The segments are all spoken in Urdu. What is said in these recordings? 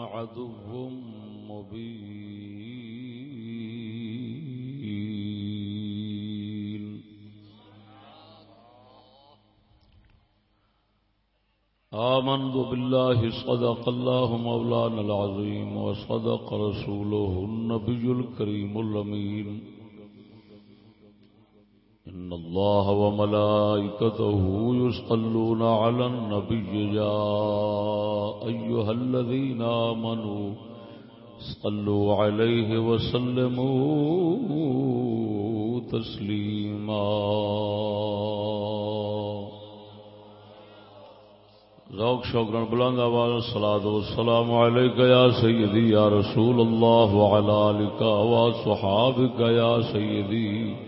عدو مبين. آمنت بالله صدق الله مولانا العظيم وصدق رسوله النبي الكريم الأمين. إن الله وملائكته يسقلون على النبي يا أيها الذين آمنوا اسقلوا عليه وسلموا تسليما ذوق شوقن بلند آواز الصلاة والسلام عليك يا سيدي يا رسول الله وعلى آلك وصحابك يا سيدي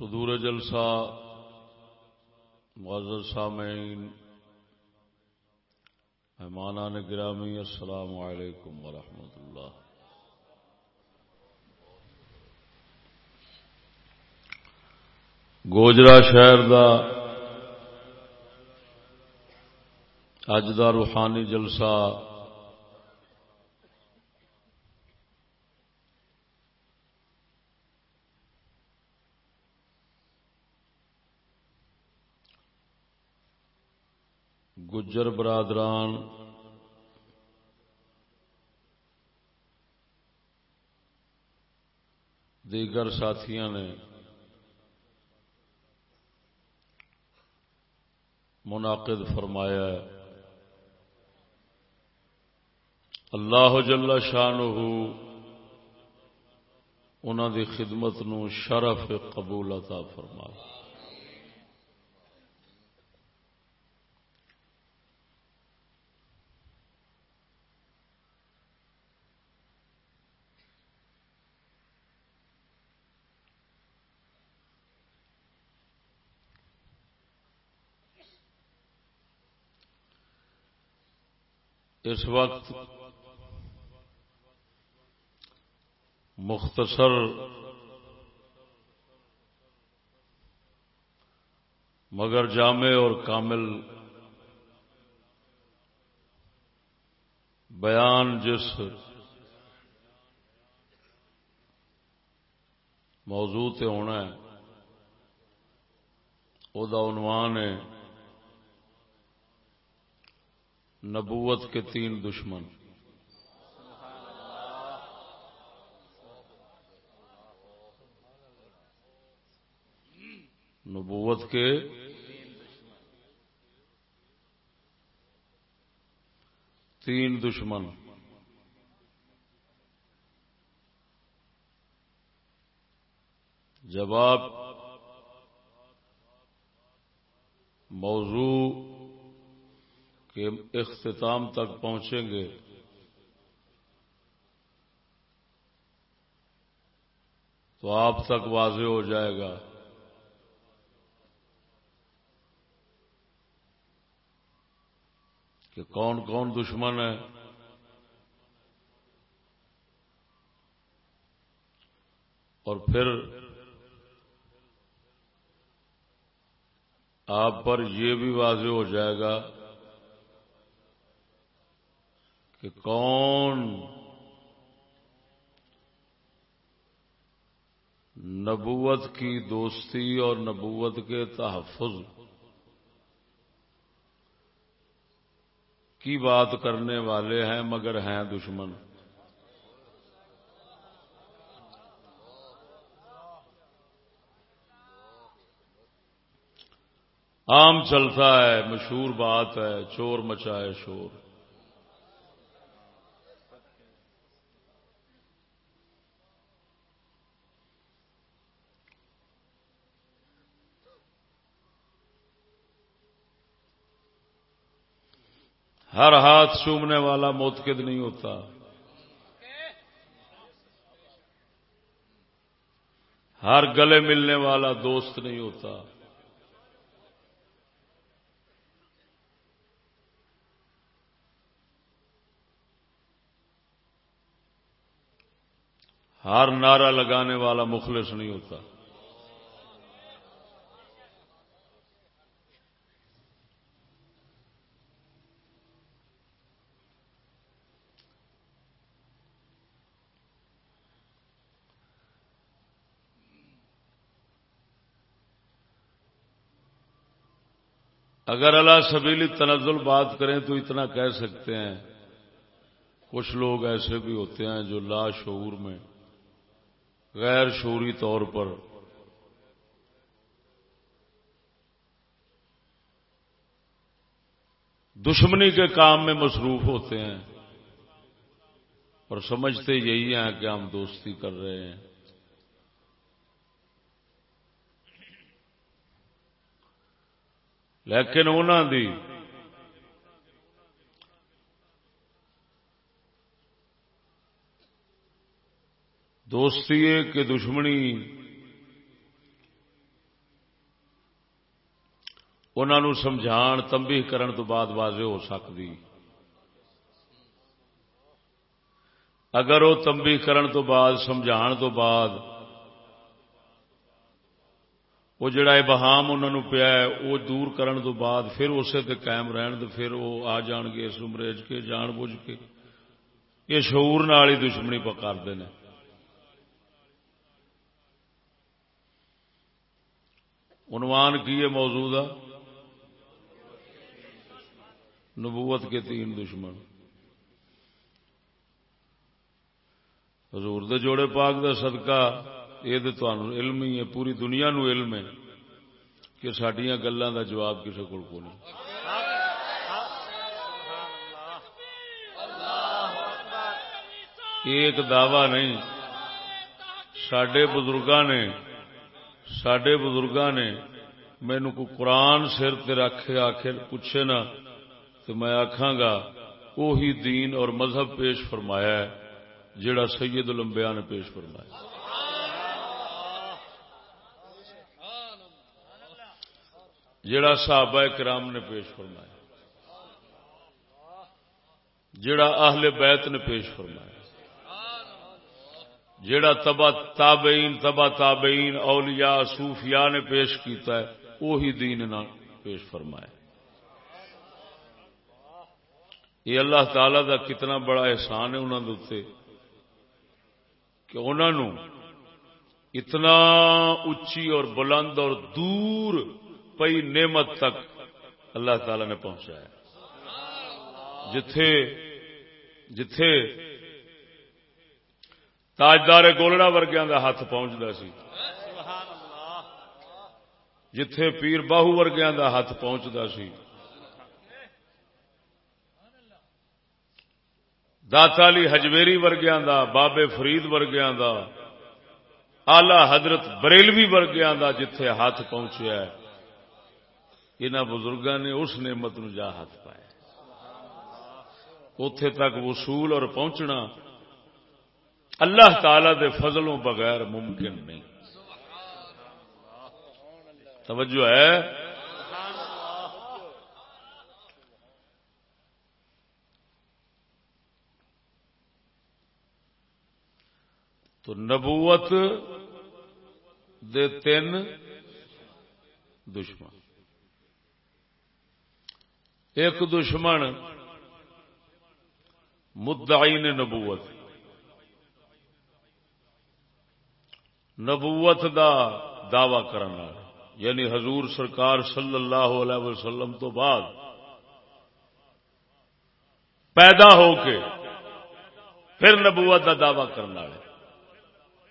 صدور جلسہ معذر سامعین، مہمانان گرامی، السلام علیکم ورحمۃ اللہ۔ گوجرا شہر دا اج دا روحانی جلسہ گجر برادران، دیگر ساتھیاں نے منعقد فرمایا ہے، اللہ جل شان انہوں دی خدمت نو شرف قبول عطا فرمایا اس وقت مختصر مگر جامع اور کامل بیان جس موضوع تے ہونا ہے وہ عنوان ہے نبوت کے تین دشمن۔ نبوت کے تین دشمن۔ جب آپ موضوع کہ اختتام تک پہنچیں گے۔ تو آپ تک واضح ہو جائے گا۔ کہ کون کون دشمن ہے۔ اور پھر آپ پر یہ بھی واضح ہو جائے گا کہ کون نبوت کی دوستی اور نبوت کے تحفظ کی بات کرنے والے ہیں مگر ہیں دشمن۔ عام چلتا ہے، مشہور بات ہے، چور مچائے شور۔ ہر ہاتھ چومنے والا موتقد نہیں ہوتا۔ ہر گلے ملنے والا دوست نہیں ہوتا۔ ہر نعرہ لگانے والا مخلص نہیں ہوتا۔ اگر اللہ سبیلی تنزل بات کریں تو اتنا کہہ سکتے ہیں۔ کچھ لوگ ایسے بھی ہوتے ہیں جو لا شعور میں، غیر شعوری طور پر۔ دشمنی کے کام میں مصروف ہوتے ہیں اور سمجھتے یہی ہیں کہ ہم دوستی کر رہے ہیں۔ لیکن انہوں دی دوستی ہے کہ دشمنی انہوں سمجھا تمبی کرن تو بعد واضح ہو سکتی اگر وہ تمبی کرن تو بعد، سمجھان تو بعد وہ جڑا بہام انہوں پیا ہے، وہ دور کرن تو بعد پھر اسے تے قائم رہن تو پھر وہ آ جان گے اس امریج کے، جان بوجھ کے۔ یہ شعور نال ہی دشمنی پکارتے ہیں عنوان کی ہے موجود نبوت کے تین دشمن۔ حضور دے جوڑے پاک دا صدقہ یہ تو علم ہی ہے پوری دنیا نو علم ہے کہ سڈیا گلوں کا جواب کسی کو نہیں ایک دعوی نہیں سڈے بزرگاں نے سڈے بزرگاں نے مینو کو قرآن سر رکھ آخر پوچھے نا تو میں آخا گا وہی دین اور مذہب پیش فرمایا ہے جڑا سید الانبیاء نے پیش فرمایا جڑا صحابہ کرام نے پیش فرمایا جڑا اہل بیت نے پیش فرمایا جڑا تبا تابعین تبا تابعین، اولیاء، صوفیاء نے پیش کیتا ہے وہی دین نہ پیش فرمایا۔ یہ اللہ تعالی دا کتنا بڑا احسان ہے انہوں نے کہ انہوں اتنا اچھی اور بلند اور دور پئی نعمت تک اللہ تعالی نے پہنچایا جتھے جتھے تاجدار گولڑا ورگیا کا ہاتھ پہنچتا سی، جتھے پیر باہو ورگیا کا ہاتھ پہنچتا سی۔ داتا ہجویری ورگیا دا، بابے فرید ورگیا دا آلہ حضرت بریلوی ورگیا دا جتھے ہاتھ پہنچیا ہے۔ ان بزرگوں نے اس نعمت نو جا ہاتھ پایا۔ اتے تک وصول اور پہنچنا اللہ تعالی دے فضلوں بغیر ممکن نہیں۔ توجہ ہے؟ تو نبوت دے تین دشمن۔ ایک دشمن مدعین نبوت۔ نبوت دا دعوی کرنا یعنی حضور سرکار صلی اللہ علیہ وسلم تو بعد پیدا ہو کے پھر نبوت دا دعوی کرنا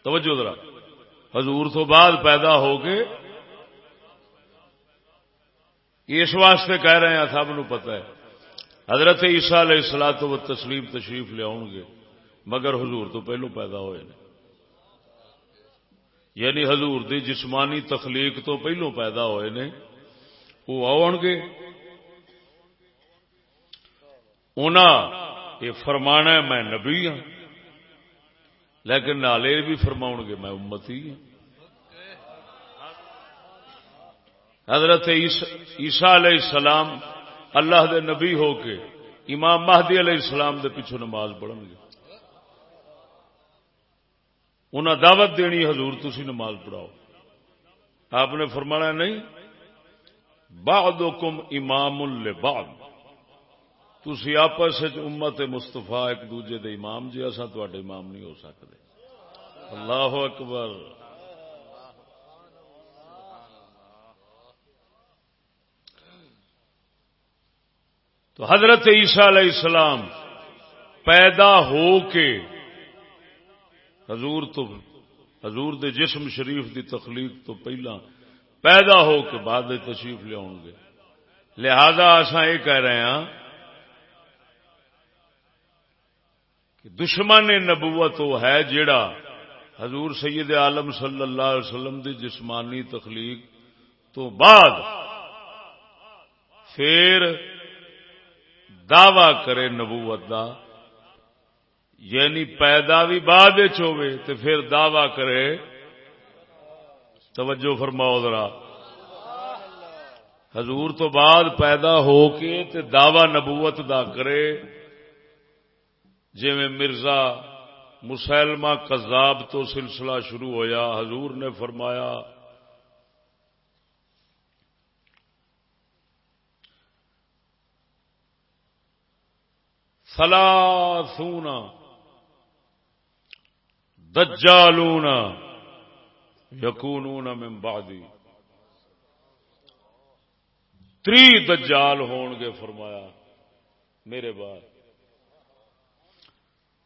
توجہ ذرا۔ حضور تو بعد پیدا ہو کے اس واسطے کہہ رہے ہیں، سب نو پتا ہے۔ حضرت عیسیٰ علیہ السلام تو وہ تسلیم تشریف لیا گے، مگر حضور تو پہلو پیدا ہوئے نے۔ یعنی حضور دی جسمانی تخلیق تو پہلو پیدا ہوئے نے، وہ آؤ گے۔ یہ فرمانا ہے، میں نبی ہوں لیکن نالے بھی فرماؤ گے، میں امتی ہوں حضرت عیسیٰ علیہ السلام اللہ دے نبی ہو کے امام مہدی علیہ السلام دے پیچھے نماز پڑھن گے۔ انہیں دعوت دینی حضور تسی نماز پڑھاؤ۔ آپ نے فرمانا نہیں؟ بعضکم امام لبعض۔ تسی آپس امت مستفا ایک دوجے دے امام جی اصا تے امام نہیں ہو سکتے اللہ اکبر۔ تو حضرت عیسیٰ علیہ السلام پیدا ہو کے حضور تو حضور دے جسم شریف دی تخلیق تو پہلا پیدا ہو کے بعد تشریف لیا گے۔ لہذا اصا یہ کہہ رہے ہیں کہ دشمن نبوت وہ ہے جیڑا حضور سید عالم صلی اللہ علیہ وسلم دی جسمانی تخلیق تو بعد پھر دعوی کرے نبوت دا یعنی پیدا بھی بعد تو پھر دعوی کرے۔ توجہ فرماؤ ذرا۔ حضور تو بعد پیدا ہو کے تے دعوی نبوت دا کرے۔ جی مرزا مسلمہ کذاب تو سلسلہ شروع ہویا، حضور نے فرمایا سونا دجالون یقون من بعدی تری دجال ہون گے فرمایا، میرے بعد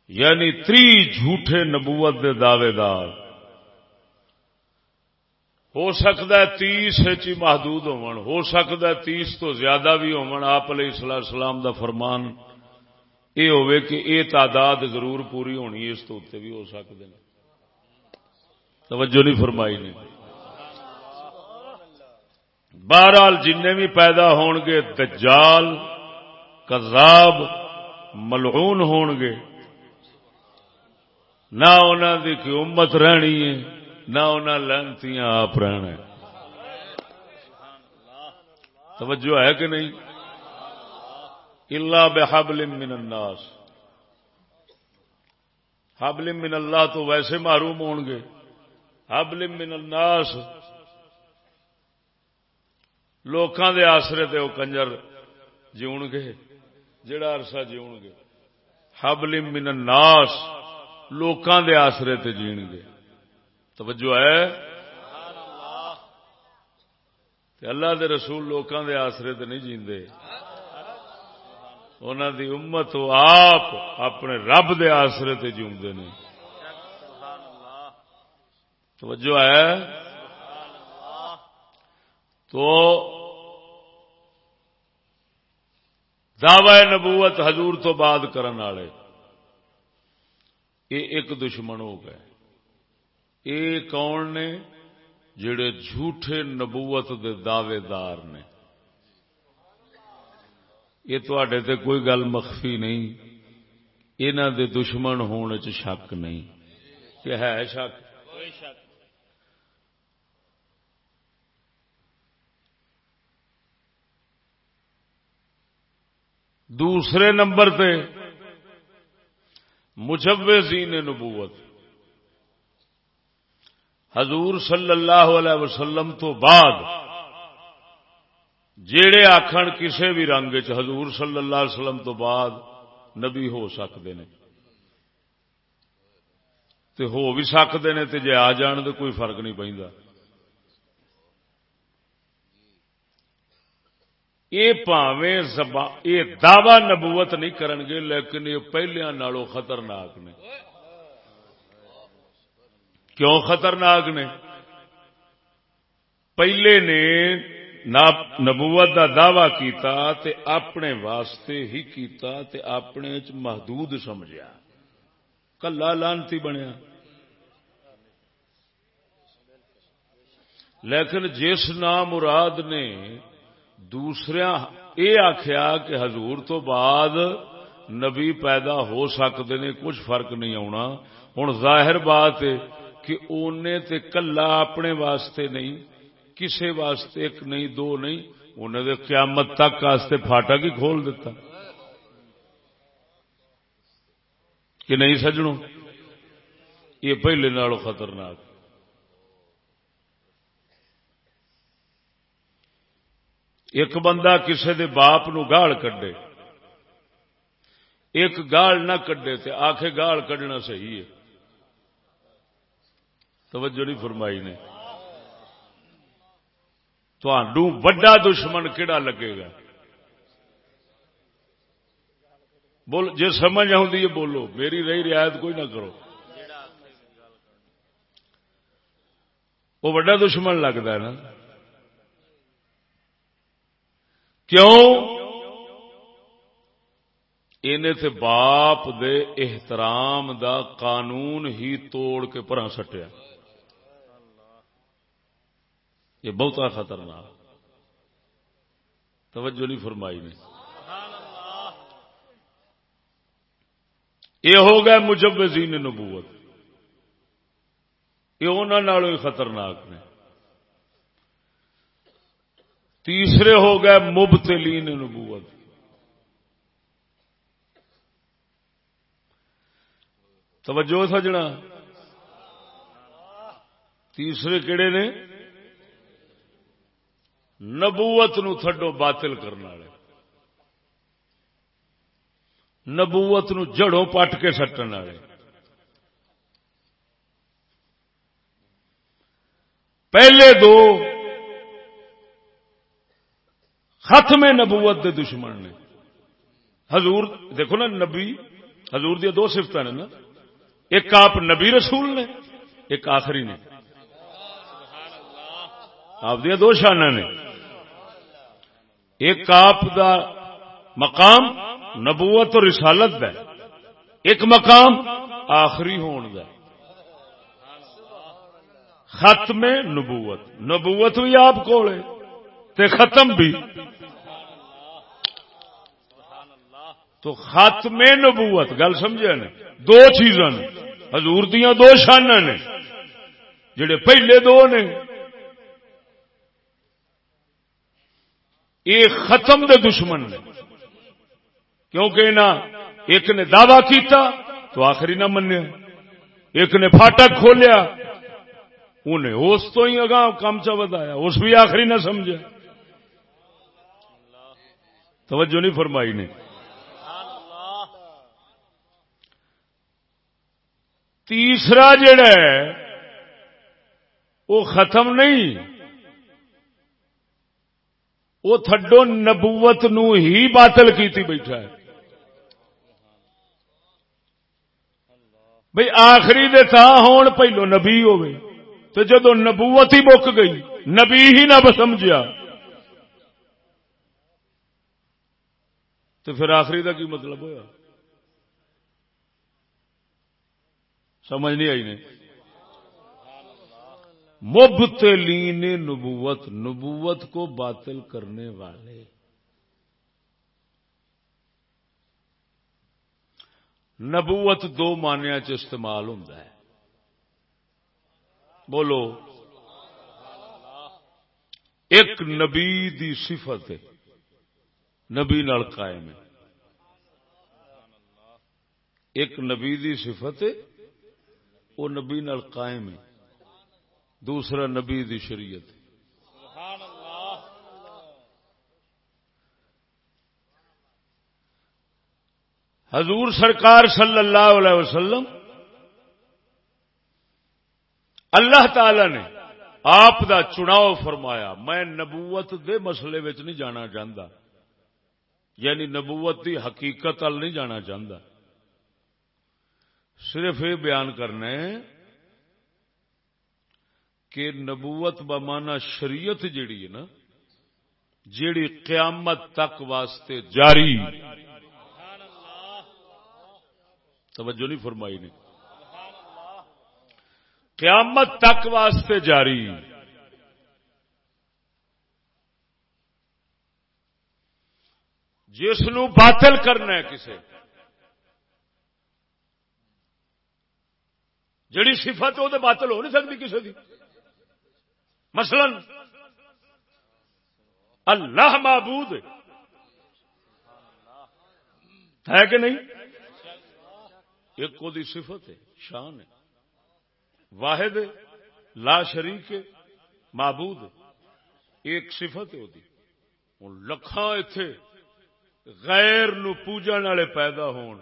یعنی تری جھوٹے نبوت دے دعوے دار ہو سکتا ہے تیس چی محدود ہو سکتا ہے تیس تو زیادہ بھی ہو آپ علیہ السلام دا فرمان یہ ہوئے کہ یہ تعداد ضرور پوری ہونی اس تو بھی ہو سکتے ہیں توجہ نہیں فرمائی نے بہرحال جن بھی پیدا ہون گے دجال کذاب ملعون ہون گے نہ انہوں کی امت رہنی ہے نہ انہیں لہنتیاں آپ رہنا توجہ ہے کہ نہیں اللہ بحبل من الناس۔ حبل من اللہ تو ویسے معروم ہون گے۔ حبل من الناس۔ لوکاں دے آسرے تے وہ کنجر جیون گے جڑا عرصہ جیون گے۔ حبل من الناس، لوکاں دے آسرے تے جین گے۔ توجہ ہے؟ اللہ دے رسول لوکاں دے آسرے تے نہیں جیندے۔ انہوں دی امت آپ اپنے رب دے آسرے تے جیوندے نے۔ توجہ ہے؟ تو دعوی نبوت حضور تو بعد کرن والے۔ یہ ایک دشمن ہو گئے۔ یہ کون نے؟ جڑے جھوٹے نبوت دے دعوے دار نے۔ یہ تے کوئی گل مخفی نہیں انہوں دے دشمن ہونے چ شک نہیں۔ کہ ہے شک؟ دوسرے نمبر پہ مجوزین نبوت۔ حضور صلی اللہ علیہ وسلم تو بعد جیڑے آخر کسی بھی رنگ چ حضور صلی اللہ علیہ وسلم تو بعد نبی ہو سکتے ہیں تے ہو بھی سکتے ہیں تے جے آ جان تو کوئی فرق نہیں پہنتا یہ پاویں یہ دعوی نبوت نہیں کرن گے، لیکن یہ پہلے نالوں خطرناک نے۔ کیوں خطرناک نے؟ پہلے نے نبوت دا دعوی کیتا تے اپنے واسطے ہی کیتا تے اپنے چ محدود سمجھیا۔ کلا لانتی بنیا۔ لیکن جس نام مراد نے دوسرے یہ آخیا کہ حضور تو بعد نبی پیدا ہو سکتے نے کچھ فرق نہیں آنا ہوں ظاہر بات ہے کہ تے کلا اپنے واسطے نہیں کسے واسطے ایک نہیں، دو نہیں انہیں دے قیامت تک واسطے فاٹا کی کھول دیتا۔ کہ نہیں سجنوں یہ پہلے نالوں خطرناک۔ ایک بندہ کسے دے باپ نو گال کڈے، ایک گال نہ کڈے تے آخے گال کڈنا صحیح ہے۔ توجہ نہیں فرمائی نے۔ تو بڑا دشمن کہڑا لگے گا؟ بول جی سمجھ آئی بولو، میری رہی رعایت کوئی نہ کرو۔ وہ بڑا دشمن لگتا ہے نا۔ کیوں؟ تے باپ دے احترام دا قانون ہی توڑ کے پرا سٹیا۔ یہ بہت خطرناک۔ توجہ نہیں فرمائی نے۔ یہ ہو گیا مجوزین نبوت۔ یہ انہوں ہی خطرناک نے۔ تیسرے ہو گئے مبتلین نبوت۔ توجہ سجنا۔ تیسرے کہڑے نے؟ نبوت نو تھڈو باطل کرنے والے۔ نبوت نو جڑوں پٹ کے سٹن والے۔ پہلے دو ختم نبوت دے دشمن نے۔ حضور، دیکھو نا نبی، حضور دیا دو سفت نے نا۔ ایک آپ نبی رسول نے، ایک آخری نے۔ آپ دیا دو شانہ نے۔ ایک آپ دا مقام نبوت اور رسالت دا ایک مقام آخری ہون دا ختم نبوت۔ نبوت بھی آپ کو ختم بھی۔ تو ختم نبوت، گل سمجھا نے؟ دو چیزاں حضور دیا دو شانہ نے، جڑے پہلے دو نے۔ یہ ختم دے دشمن نے۔ کیونکہ نہ ایک نے دعوی کیتا تو آخری نہ منیا۔ ایک نے فاٹک کھولیا۔ انہیں اس تو ہی اگاں کام چا بدایا اس بھی آخری نہ سمجھا توجہ نہیں فرمائی نے۔ تیسرا جڑا ہے، وہ ختم نہیں۔ وہ تھڈو نبوت نو ہی باطل کیتی بیٹھا ہے۔ بھئی آخری دے تھا ہون پہلو نبی ہوئے تو جدو نبوت ہی بک گئی، نبی ہی نہ سمجھا تو پھر آخری دا کی مطلب ہوا سمجھ نہیں آئی نہیں مبتلین نبوت نبوت کو باطل کرنے والے۔ نبوت دو مانیا چ استعمال ہوں بولو۔ ایک نبی دی صفت ہے۔ نبی نال قائم ہے۔ ایک نبی دی صفت ہے، وہ نبی نال قائم ہے۔ دوسرا نبی دی شریعت۔ حضور سرکار صلی اللہ علیہ وسلم، اللہ تعالی نے آپ دا چناؤ فرمایا۔ میں نبوت دے مسئلے وچ نہیں جانا چاہتا یعنی نبوت دی حقیقت ال نہیں جانا چاہتا صرف یہ بیان کرنا ہے کہ نبوت بمانا شریعت جیڑی ہے نا، جیڑی قیامت تک واسطے جاری۔ توجہ نہیں فرمائی نے۔ قیامت تک واسطے جاری۔ جس نو باطل کرنا ہے کسے۔ جڑی صفت وہ باطل ہو نہیں سکتی کسی کی مثلا، اللہ معبود ہے۔ کہ نہیں؟ ایک کو دی صفت ہے، شان ہے۔ واحد لا شریک معبود ایک صفت ہے وہ لکھاں اتے غیر نو پوجن والے پیدا ہون۔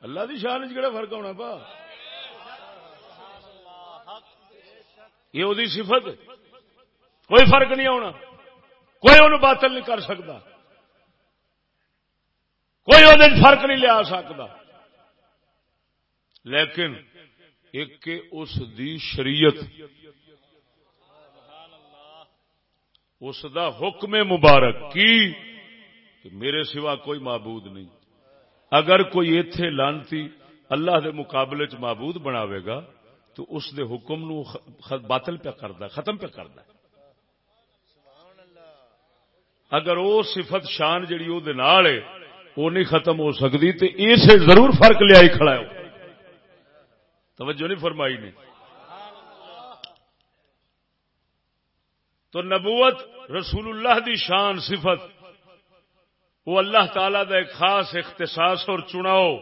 اللہ دی شان چ فرق ہونا پا؟ یہ وہی صفت کوئی فرق نہیں آنا کوئی انہوں باطل نہیں کر سکتا۔ کوئی وہ فرق نہیں لیا سکتا۔ لیکن ایک اس دی شریعت، اس دا حکم مبارک کی کہ میرے سوا کوئی معبود نہیں۔ اگر کوئی ایتھے لانتی اللہ دے مقابلے چ معبود بناوے گا تو اس دے حکم نو باطل پہ کرتا ختم پہ کرتا اگر وہ صفت شان جڑی وہ نہیں ختم ہو سکتی تو اسے ضرور فرق لیا کھڑا ہے توجہ نہیں فرمائی نہیں تو نبوت رسول اللہ دی شان صفت وہ اللہ تعالی دا ایک خاص اختصاص اور چناؤ۔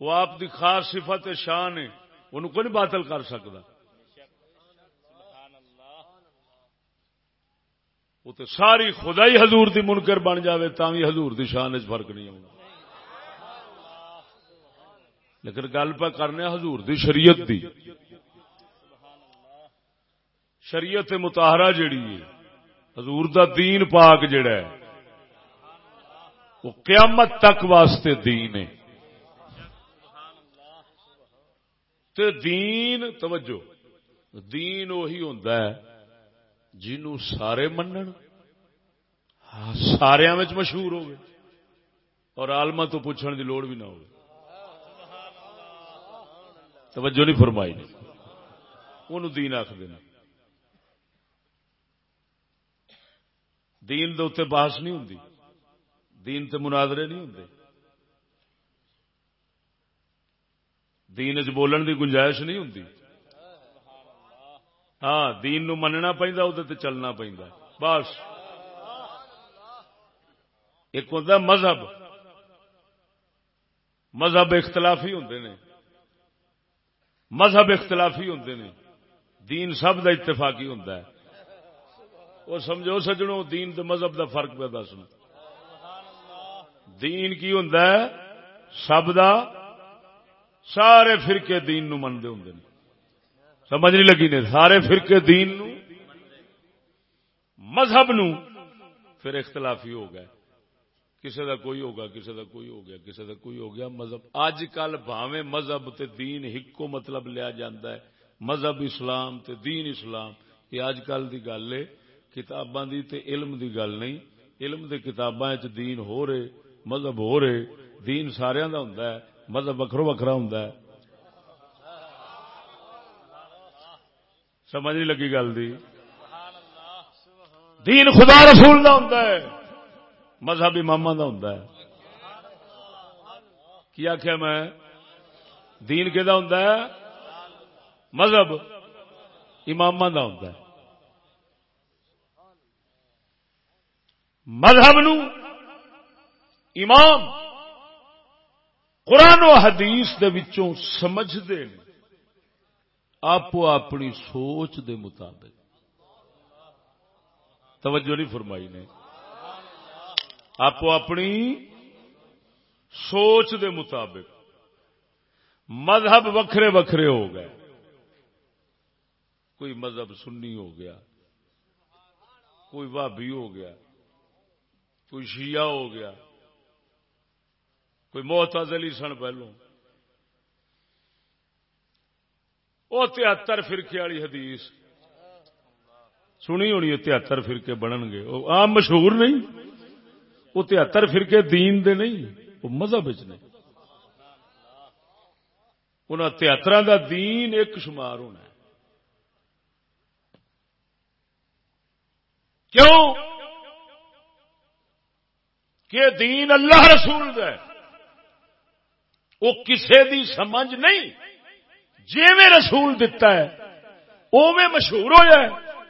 وہ آپ دی خاص صفت شان ہے ان کو نہیں باطل کر سکتا۔ وہ تو ساری خدائی حضور دی منکر بن جاوے بھی حضور دی شان فرق نہیں آنا لیکن گل پہ کرنے حضور دی شریعت دی۔ شریعت متحرہ جیڑی ہے، حضور دا دین پاک جڑا ہے، وہ قیامت تک واسطے دین ہے۔ تے دین، توجہ، دین وہی ہوندا ہے جنوں سارے منن سارے مشہور ہو گئے اور آلما تو پوچھنے دی لوڑ بھی نہ ہو توجہ نہیں فرمائی۔ نہیں دین آخ دینا۔ دین دے اتنے بحث نہیں ہوں دین تے مناظرے نہیں ہوں دین چ بولن دی گنجائش نہیں ہوں ہاں دین نو مننا پہنتا وہ چلنا پہنتا بس۔ ایک ہوتا مذہب۔ مذہب اختلافی ہوں نے۔ مذہب اختلافی ہوں نے۔ دین سب دا اتفاقی ہوں وہ سمجھو سجنوں دین دے مذہب دا فرق پہ دسنا دین کی ہوں سب دا۔ سارے فرقے دین نو منتے ہوں سمجھ نہیں لگی نے سارے فرقے دین نو، مذہب نو، پھر اختلافی ہو گئے۔ کسی دا کوئی ہوگا کسی دا کوئی ہو گیا کسی دا کوئی ہو گیا، مذہب۔ اج کل بھاویں مذہب تے دین ہکو مطلب لیا جاندہ ہے۔ مذہب اسلام تے دین اسلام۔ یہ اج کل دی گل ہے، کتاباں دی تے علم دی گل نہیں۔ علم دے کتاباں وچ دین ہو رہے، مذہب ہو رہے۔ دین سارے دا ہوندا ہے، مذہب وکھرو وکھرا ہوں سمجھ نہیں لگی گل دی۔ دین خدا رسول دا ہوں مذہب امام دا ہوں کی آخیا میں؟ دین کہ ہوں مذہب امام دا ہوں مذہب نو امام قرآن و حدیث دے وچوں سمجھتے ہیں آپ اپنی سوچ دے مطابق۔ توجہ نہیں فرمائی نے۔ آپ اپنی سوچ دے مطابق۔ مذہب وکھرے وکھرے ہو گئے۔ کوئی مذہب سنی ہو گیا۔ کوئی بھابی ہو گیا۔ کوئی شیعہ ہو گیا۔ کوئی محتازلی سن پہلو وہ تہتر فرقے والی حدیث۔ سنی ہونی تہتر فرقے بنن گے۔ وہ آم مشہور نہیں، وہ تہتر فرقے دین دے نہیں، وہ مذہب نے ان تہتر دا دین ایک شمار ہونا ہے۔ کیوں؟ کہ دین اللہ رسول ہے۔ وہ کسے دی سمجھ نہیں۔ جی میں رسول دتا ہے او میں مشہور ہو جائے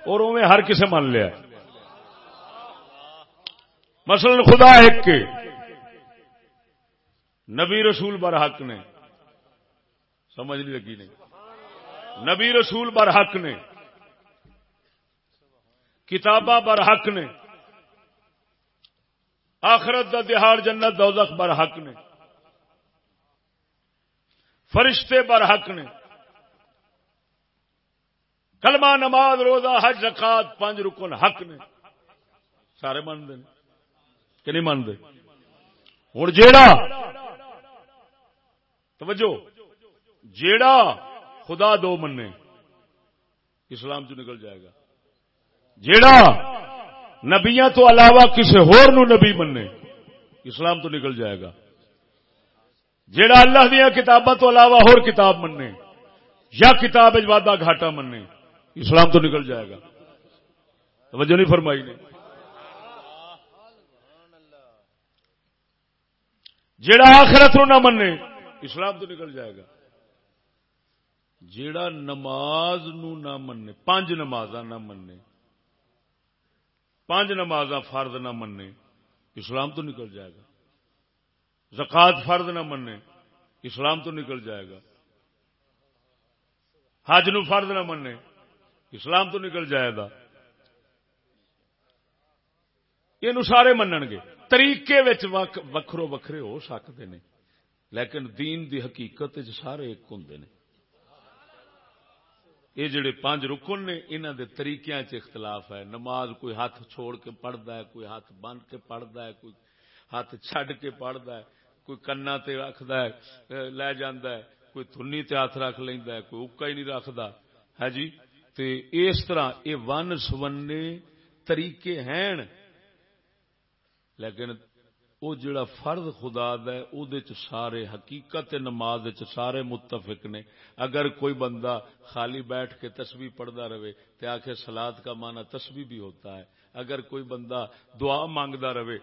اور او میں ہر کسے من لیا مثلا خدا ایک کے نبی رسول برحق نے، سمجھ نہیں لگی نہیں۔ نبی رسول برحق نے کتاباں برحق نے، آخرت دا دہاڑ جنت دوزخ برحق نے، فرشتے برحق نے۔ کلمہ نماز، روزہ، حج رکات پانچ رکن، حق نے۔ سارے مانتے کہ نہیں مانتے؟ ہوں جیڑا، توجہ، جیڑا خدا دو منے، اسلام چ نکل جائے گا۔ جیڑا نبیاں تو علاوہ کسی ہور نو نبی منے، اسلام تو نکل جائے گا۔ جیڑا اللہ دیا کتاباں تو علاوہ ہور کتاب مننے یا کتاب وعدہ گھاٹا مننے اسلام تو نکل جائے گا۔ توجہ نہیں فرمائی نے۔ جیڑا آخرت نہ منے، اسلام تو نکل جائے گا۔ جیڑا نماز نو نہ منے، پانچ نماز نہ منے، پانچ نماز فرد نہ منے، اسلام تو نکل جائے گا۔ زکات فرد نہ منے، اسلام تو نکل جائے گا۔ حج نو فرد نہ منے اسلام تو نکل جائے گا۔ یہ سارے منن گے۔ طریقے وکھرو وکھرے ہو سکتے ہیں لیکن دین دی حقیقت سارے ایک ہوں نے۔ یہ جڑے پانچ رکن نے انہوں دے طریقے چ اختلاف ہے۔ نماز کوئی ہاتھ چھوڑ کے پڑھتا ہے، کوئی ہاتھ بن کے پڑھتا ہے، کوئی ہاتھ چھڈ کے پڑھتا ہے، کوئی کنا تے رکھدا ہے، لے جاندا ہے، کوئی تھنی تے ہاتھ رکھ لیندا ہے، کوئی اکا ہی نہیں رکھدا۔ ہے جی؟ تے اس طرح یہ ون سونے طریقے ہیں۔ لیکن او جڑا فرض خدا ہے، او دے چ سارے حقیقت نماز چ سارے متفق نے۔ اگر کوئی بندہ خالی بیٹھ کے تسبیح پڑھتا رہے تو آخر سلاد کا معنی تسبیح بھی ہوتا ہے۔ اگر کوئی بندہ دعا مانگتا رہے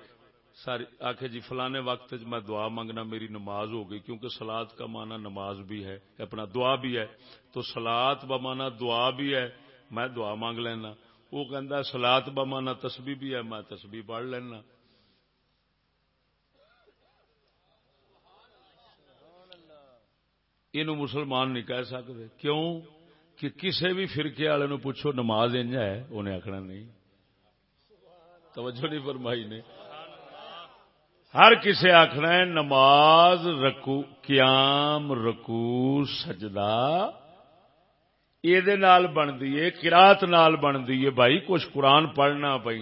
ساری آخر جی فلانے وقت میں دعا مانگنا میری نماز ہو گئی کیونکہ سلاد کا معنی نماز بھی ہے، اپنا دعا بھی ہے۔ تو سلاد بمانا دعا بھی ہے، میں دعا مانگ لینا۔ وہ کہہ سلاد بمانا تسبیح بھی ہے، میں تسبیح پڑھ لینا۔ یہ مسلمان نہیں کہہ سکتے کیوں؟ کہ کسی بھی فرقے والے نو پوچھو نماز انج ہے، انہیں آخنا نہیں۔ توجہ نہیں فرمائی نے۔ ہر کسی آخنا ہے نماز رکو، قیام، رکو، سجدہ، یہ بنتی ہے کراط نال بنتی ہے بھائی کچھ قرآن پڑھنا پہ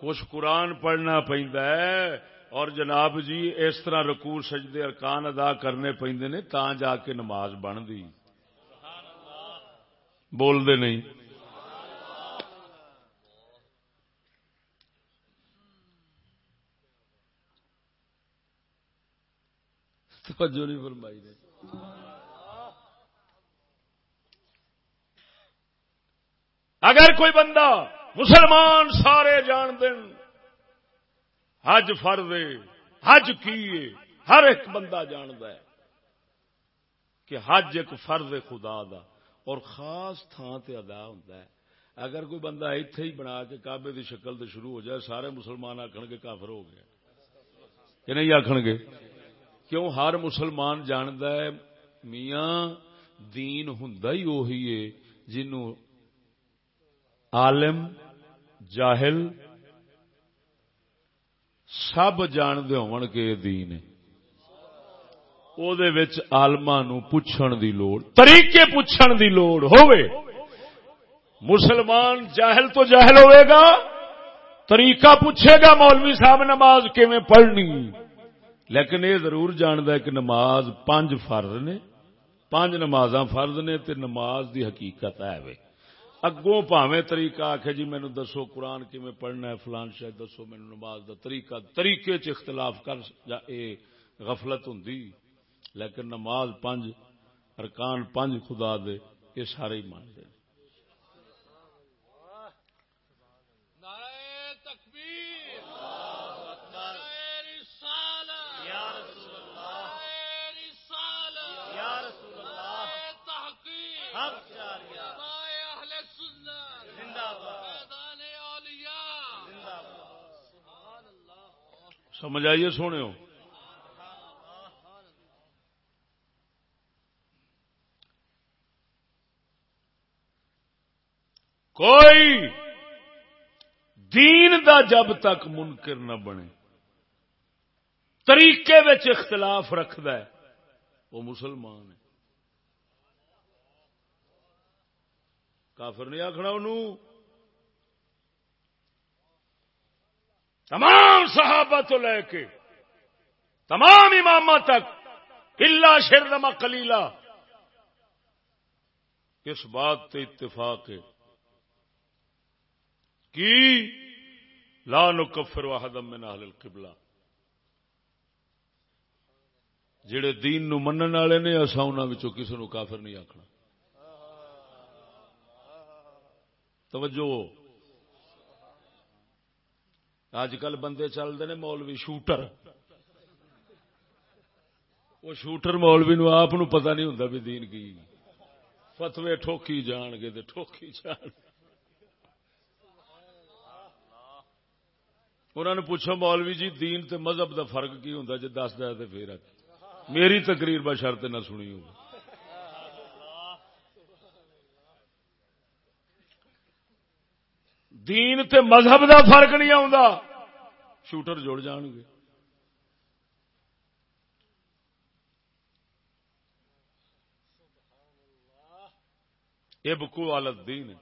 کچھ قرآن پڑھنا پہ اور جناب جی اس طرح رکوع سجدے، ارکان ادا کرنے نے، تا جا کے نماز بن دی۔ بول دے نہیں۔ توجہ نہیں فرمائی نے۔ اگر کوئی بندہ مسلمان سارے جان دیں حج فرد حج کی ہر ایک بندہ جانتا ہے کہ حج ایک فرد خدا دا، اور خاص تھان تے ادا ہوتا ہے۔ اگر کوئی بندہ اتے ہی بنا کے کابے کی شکل تو شروع ہو جائے، سارے مسلمان آخ گے کافر ہو گیا کہ نہیں آخ گے؟ کیوں ہر مسلمان جاند ہے؟ میاں، دین ہوں ہی وہی ہے، جنوں عالم، جاہل سب جانتے ہو دین آلما نو پوچھن دی لوڑ، طریقے پوچھن دی لوڑ ہوئے مسلمان جاہل تو جاہل ہوئے گا، طریقہ پوچھے گا مولوی صاحب نماز کیویں پڑھنی؟ لیکن یہ ضرور جاند ہے کہ نماز پانچ فرض نے، پانچ نماز فرض نے تے نماز دی حقیقت ہے وے۔ اگوں پاویں طریقہ آخ جی مینو دسو قرآن کی پڑھنا ہے، فلان شاید دسو مینو نماز دا طریقہ، طریقے چ اختلاف کر جا اے غفلت ہوں لیکن نماز پانچ، ارکان پانچ خدا دے، یہ سارے ہی مانتے ہیں سمجھ آئیے سونے ہو۔ کوئی دین دا جب تک منکر نہ بنے، طریقے اختلاف رکھد وہ مسلمان ہے۔ کافر نہیں آخنا انہوں۔ تمام صحابہ تو لے کے تمام امام تک کلا شردما کلیلا اس بات تے اتفاق ہے کی لا نکفر واحدم من اہل القبلہ۔ جڑے دین نو منن والے نے اسا انہاں وچوں کسے نو کافر نہیں آکھنا۔ توجہ۔ اج کل بندے چلتے ہیں مولوی شوٹر۔ وہ شوٹر مولوی نو آپ پتہ نہیں ہوں بھی دین کی۔ فتوے ٹھوکی جان گے ٹھوکی جان۔ انہوں نے پوچھو مولوی جی دین تے مذہب دا فرق کی ہوں جی دس دیا تو پھر۔ میری تقریر بشرط نہ سنی ہوگی دین تے مذہب دا فرق نہیں آ شوٹر جڑ جان گے یہ بکو والد دین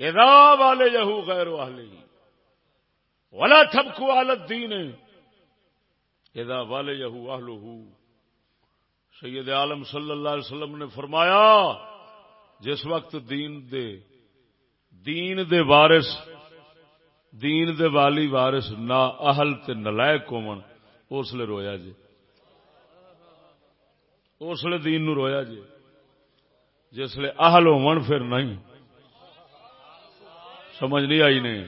ادا والے یہو غیر والے ولا تھبکو والد دین ادا والے یہو آہل سید عالم صلی اللہ علیہ وسلم نے فرمایا، جس وقت دین دے دین دے وارث، دین دے والی وارث نا اہل تے نلائق ہون اس لیے رویا جی اس لیے دین نو رویا جی جس لیے اہل ہون پھر نہیں۔ سمجھ نہیں آئی نہیں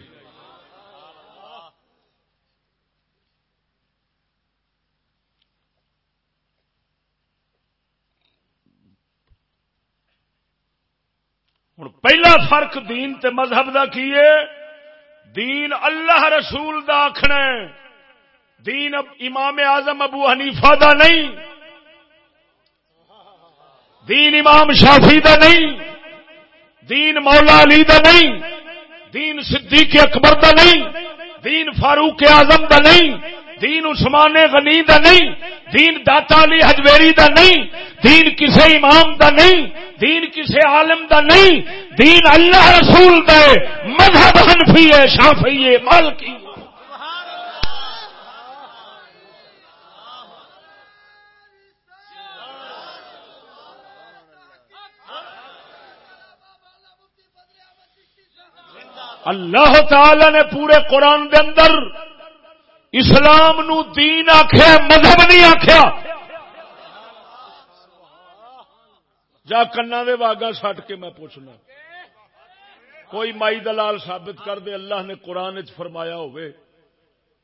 ہوں پہلا فرق دین تے مذہب دا کیے دین اللہ رسول دا آخنا دین امام اعظم ابو حنیفہ دا نہیں۔ دین امام شافی دا نہیں۔ دین مولا علی دا نہیں۔ دین صدیق اکبر دا نہیں۔ دین فاروق اعظم دا نہیں۔ دین عثمان غنی دا نہیں۔ دین داتا علی حجویری دا نہیں۔ دین کسے امام دا نہیں۔ دین کسے عالم دا نہیں۔ دین اللہ رسول دے، مذہب حنفی ہے شافی ہے، مالکی اللہ تعالی نے پورے قرآن دے اندر اسلام نو دین آخیا مذہب نہیں آخیا جا کنا دے واگا سٹ کے میں پوچھنا۔ کوئی مائی دلال ثابت کر دے، اللہ نے قرآن چ فرمایا ہوئے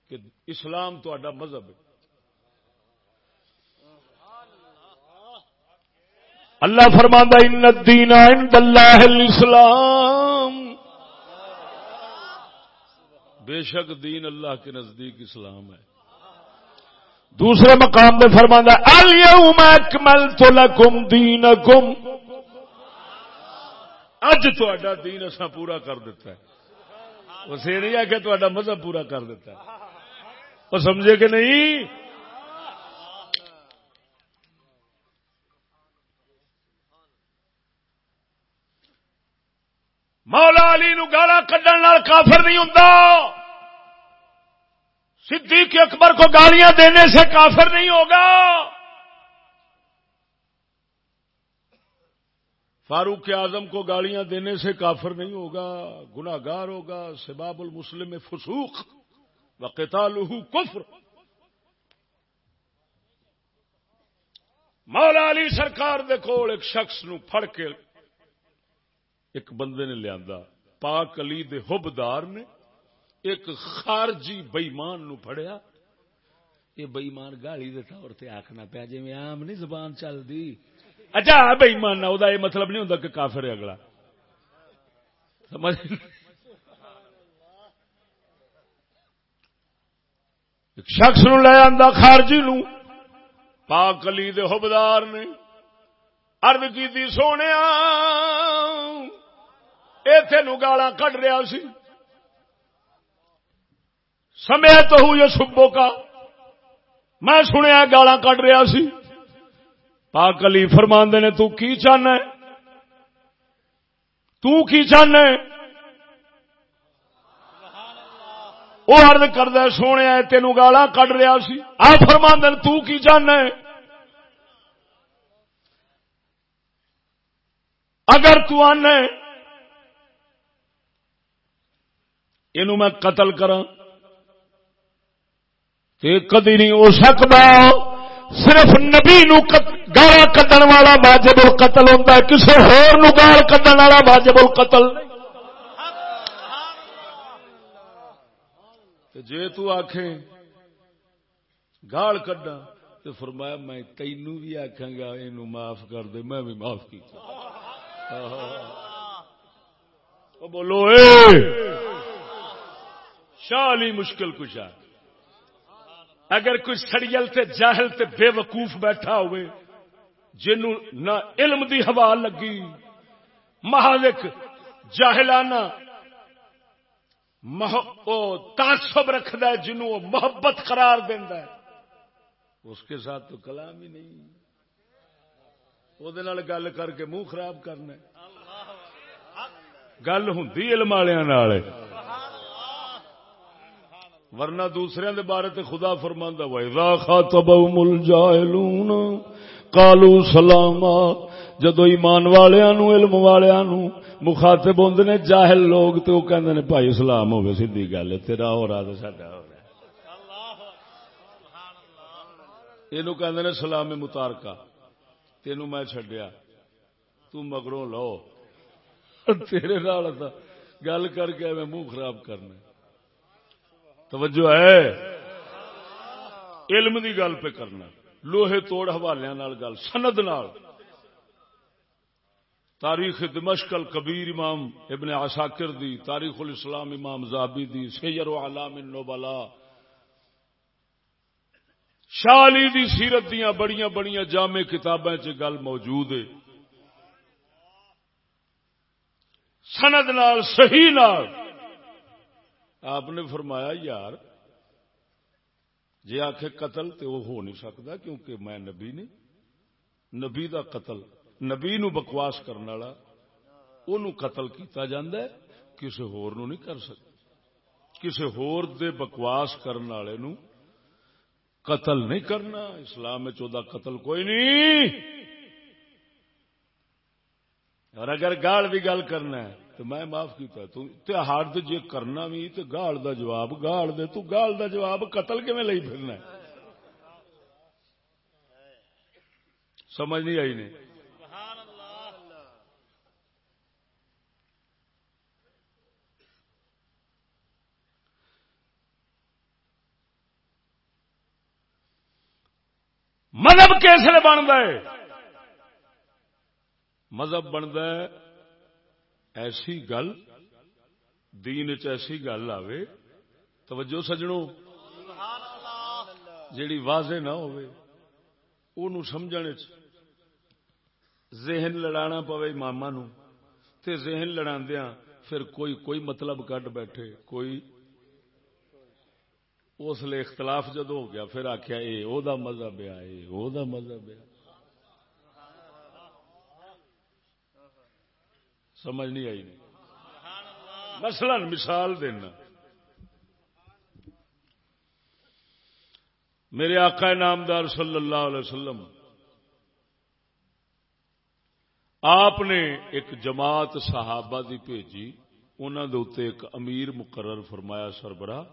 کہ اسلام تو مذہب ہے۔ اللہ فرماندہ، ان الدین عند اللہ الاسلام. بے شک دین اللہ کے نزدیک اسلام ہے۔ دوسرے مقام میں فرمانا اليوم اکملت لکم دینکم. اج تا دین اصا پورا کر دیتا ہے۔ اسے نہیں آ تا مذہب پورا کر دیتا ہے۔ وہ سمجھے کہ نہیں؟ مولا علی نو گالا کڈن کافر نہیں ہوں صدیق اکبر کو گالیاں دینے سے کافر نہیں ہوگا۔ فاروق اعظم کو گالیاں دینے سے کافر نہیں ہوگا گناگار ہوگا، سباب المسلم فسوخ و کفر۔ مولا علی سرکار دے کول ایک شخص نو پھڑ کے ایک بندے نے لیا پاک علی دے حبدار نے ایک خارجی بئیمان نو پڑیا یہ بئیمان گالی دے طور تے آخنا پیا جی میں آم نہیں زبان چل دی اچھا بئیمان نہ یہ مطلب نہیں ہوتا کہ کافر ہے اگلا۔ سمجھ؟ ایک شخص نو لے آندا، خارجی نو پاک علی دے حبدار نے ارد کی سونے ایتھے نو گالا کٹ رہا سی۔ سمے تو ہوں یہ سبو کا میں سنیا گالا کٹ رہا سی۔ پاک علی فرماندے نے، تو کی چاہنا ہے؟ تو کی چاہنا ہے؟ وہ ارد کرد سونے تین گالا کٹ رہا سی۔ آ فرما دن کی چاہنا ہے؟ اگر تو تنا یہ میں قتل کرا کدی نہیں، ہو سکتا صرف نبی نو گالا کٹن والا واجب القتل ہوتا ہے کسی ہور گال کٹن والا واجب القتل نہیں۔ جے تو گال کڈا تو فرمایا میں تینوں بھی آخا گا یہ معاف کر دے، میں بھی معاف کیا بولو، اے! شالی مشکل کچھ ہے اگر کوئی سڑیل تے جاہل تے بے وقوف بیٹھا ہوئے جنوں نہ علم دی ہوا لگی محض ایک جاہلانہ تعصب رکھد ہے جنوں محبت قرار دینا ہے۔ اس کے ساتھ تو کلام ہی نہیں۔ وہ گل کر کے منہ خراب کرنا گل ہوں علم والے ورنہ دوسرے دے بارے تے خدا فرماندہ وَإِذَا خَاطَبَهُمُ الْجَاهِلُونَ قَالُوا سَلَامًا. جدو ایمان والوں علم والوں مخاطب ہوں نے، جاہل لوگ تو کہ بھائی اسلام ہوگی سی گل تیرا ہو رہا تو سڈا ہو رہا یہ کہ سلام متارکا تینوں میں چڈیا تگروں لو. تیرے نال گل کر کے میں منہ خراب کرنا توجہ ہے؟ علم دی گل پہ کرنا لوہے توڑ حوالے گل، سند نال۔ تاریخ دمشق الکبیر امام ابن عساکر دی، تاریخ الاسلام امام زابی دی سیر و علام النبلا شالی دی سیرت دیاں بڑیاں بڑیاں جامع کتابیں چ گل موجود ہے۔ سند نال، صحیح نال۔ آپ نے فرمایا، یار جی آخ قتل تو وہ ہو نہیں سکتا کیونکہ میں نبی نہیں. نبی دا قتل، نبی نو بکواس کرنے والا ان قتل کیتا جاندہ ہے کسی ہور نو نہیں کر سکتا کسی ہور دے بکواس کرنے والے نو قتل نہیں کرنا، اسلام چودہ قتل کوئی نہیں۔ اور اگر گال بھی گل کرنا ہے تو میں معاف کیتا تو ہارد جے کرنا بھی تو گال دا جواب، گال دے، تو گال دا جواب قتل کے میں لئی پھرنا ہے؟ سمجھ نہیں آئی نہیں مذہب کیسے بنتا ہے؟ مذہب بنتا ہے ایسی گل، دین ایسی گل آوے، توجہ سجنوں، جیڑی واضح نہ ہو سمجھنے ذہن لڑانا پوے ماما نو تے ذہن لڑا پھر کوئی کوئی مطلب کٹ بیٹھے، کوئی اس لیے اختلاف جدو ہو گیا، پھر آخیا یہ وہ مذہب ہے یہ وہ مذہب ہے۔ سمجھ نہیں آئی نہیں۔ مثلا مثال دینا۔ میرے آقا نامدار صلی اللہ علیہ وسلم، آپ نے ایک جماعت صحابہ دی بھیجی انہوں دے ایک امیر مقرر فرمایا، سربراہ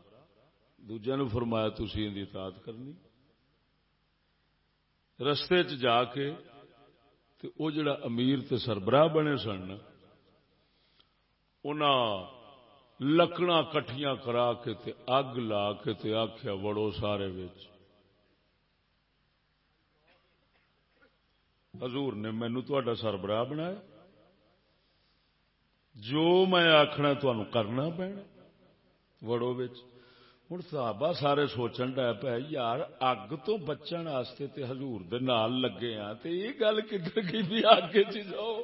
دوجا نو فرمایا تھی ان اطاعت کرنی۔ رستے چ جا کے وہ جڑا امیر تے سربراہ بنے سن ان لکڑا کٹیاں کرا کے تے اگ لا کے تے آخیا وڑو سارے بچ حضور نے مینو تا سربراہ بنایا۔ جو میں آخنا تمہیں کرنا پینا وڑو بچ ہوں صحابہ سارے سوچن ڈے پہ یار اگ تو بچن واسطے تے حضور دے نال لگے ہاں تے یہ گل کدھر کی بھی اگ چ جاؤ۔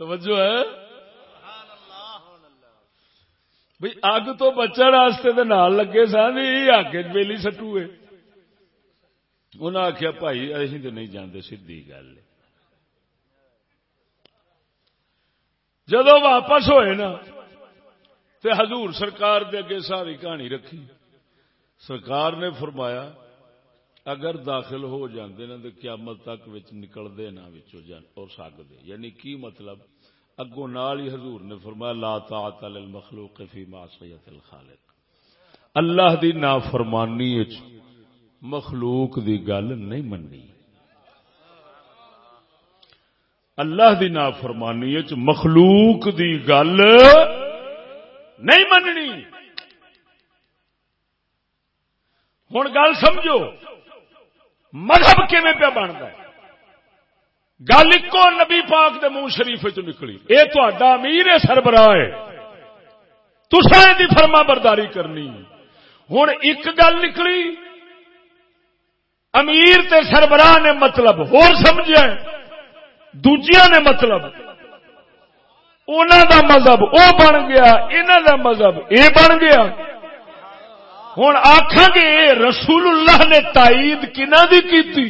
توجہ ہے؟ بھئی اگ تو بچن واسطے تے نال لگے سن یہ اگ ویلی سٹوئے انہیں آخیا بھائی اہی تو نہیں جانتے سیدھی گل جدو واپس ہوئے نا، تے حضور سرکار دے اگے ساری کہانی رکھی۔ سرکار نے فرمایا اگر داخل ہو جاندے نا تو قیامت تک وچ نکلدے نہ وچوں جان اور سکدے یعنی کی مطلب؟ اگوں نال ہی حضور نے فرمایا، لا طاعت للمخلوق فی معصیت الخالق۔ اللہ دی نافرمانی وچ مخلوق دی گل نہیں مننی۔ اللہ دی نافرمانی وچ مخلوق دی گل نہیں مننی۔ ہوں گل سمجھو۔ مذہب کیون پہ بنتا ہے؟ گل ایک نبی پاک دے منہ شریف چ نکلی۔ یہ تا امیر سربراہ ہے۔ تسا دی فرما برداری کرنی۔ ہوں ایک گل نکلی۔ امیر تے سربراہ نے مطلب ہور سمجھا دوجیا نے مطلب۔ دا مذہب او بن گیا انہوں دا مذہب اے بن گیا۔ ہوں آخ گے رسول اللہ نے تائید کنا دی کیتی؟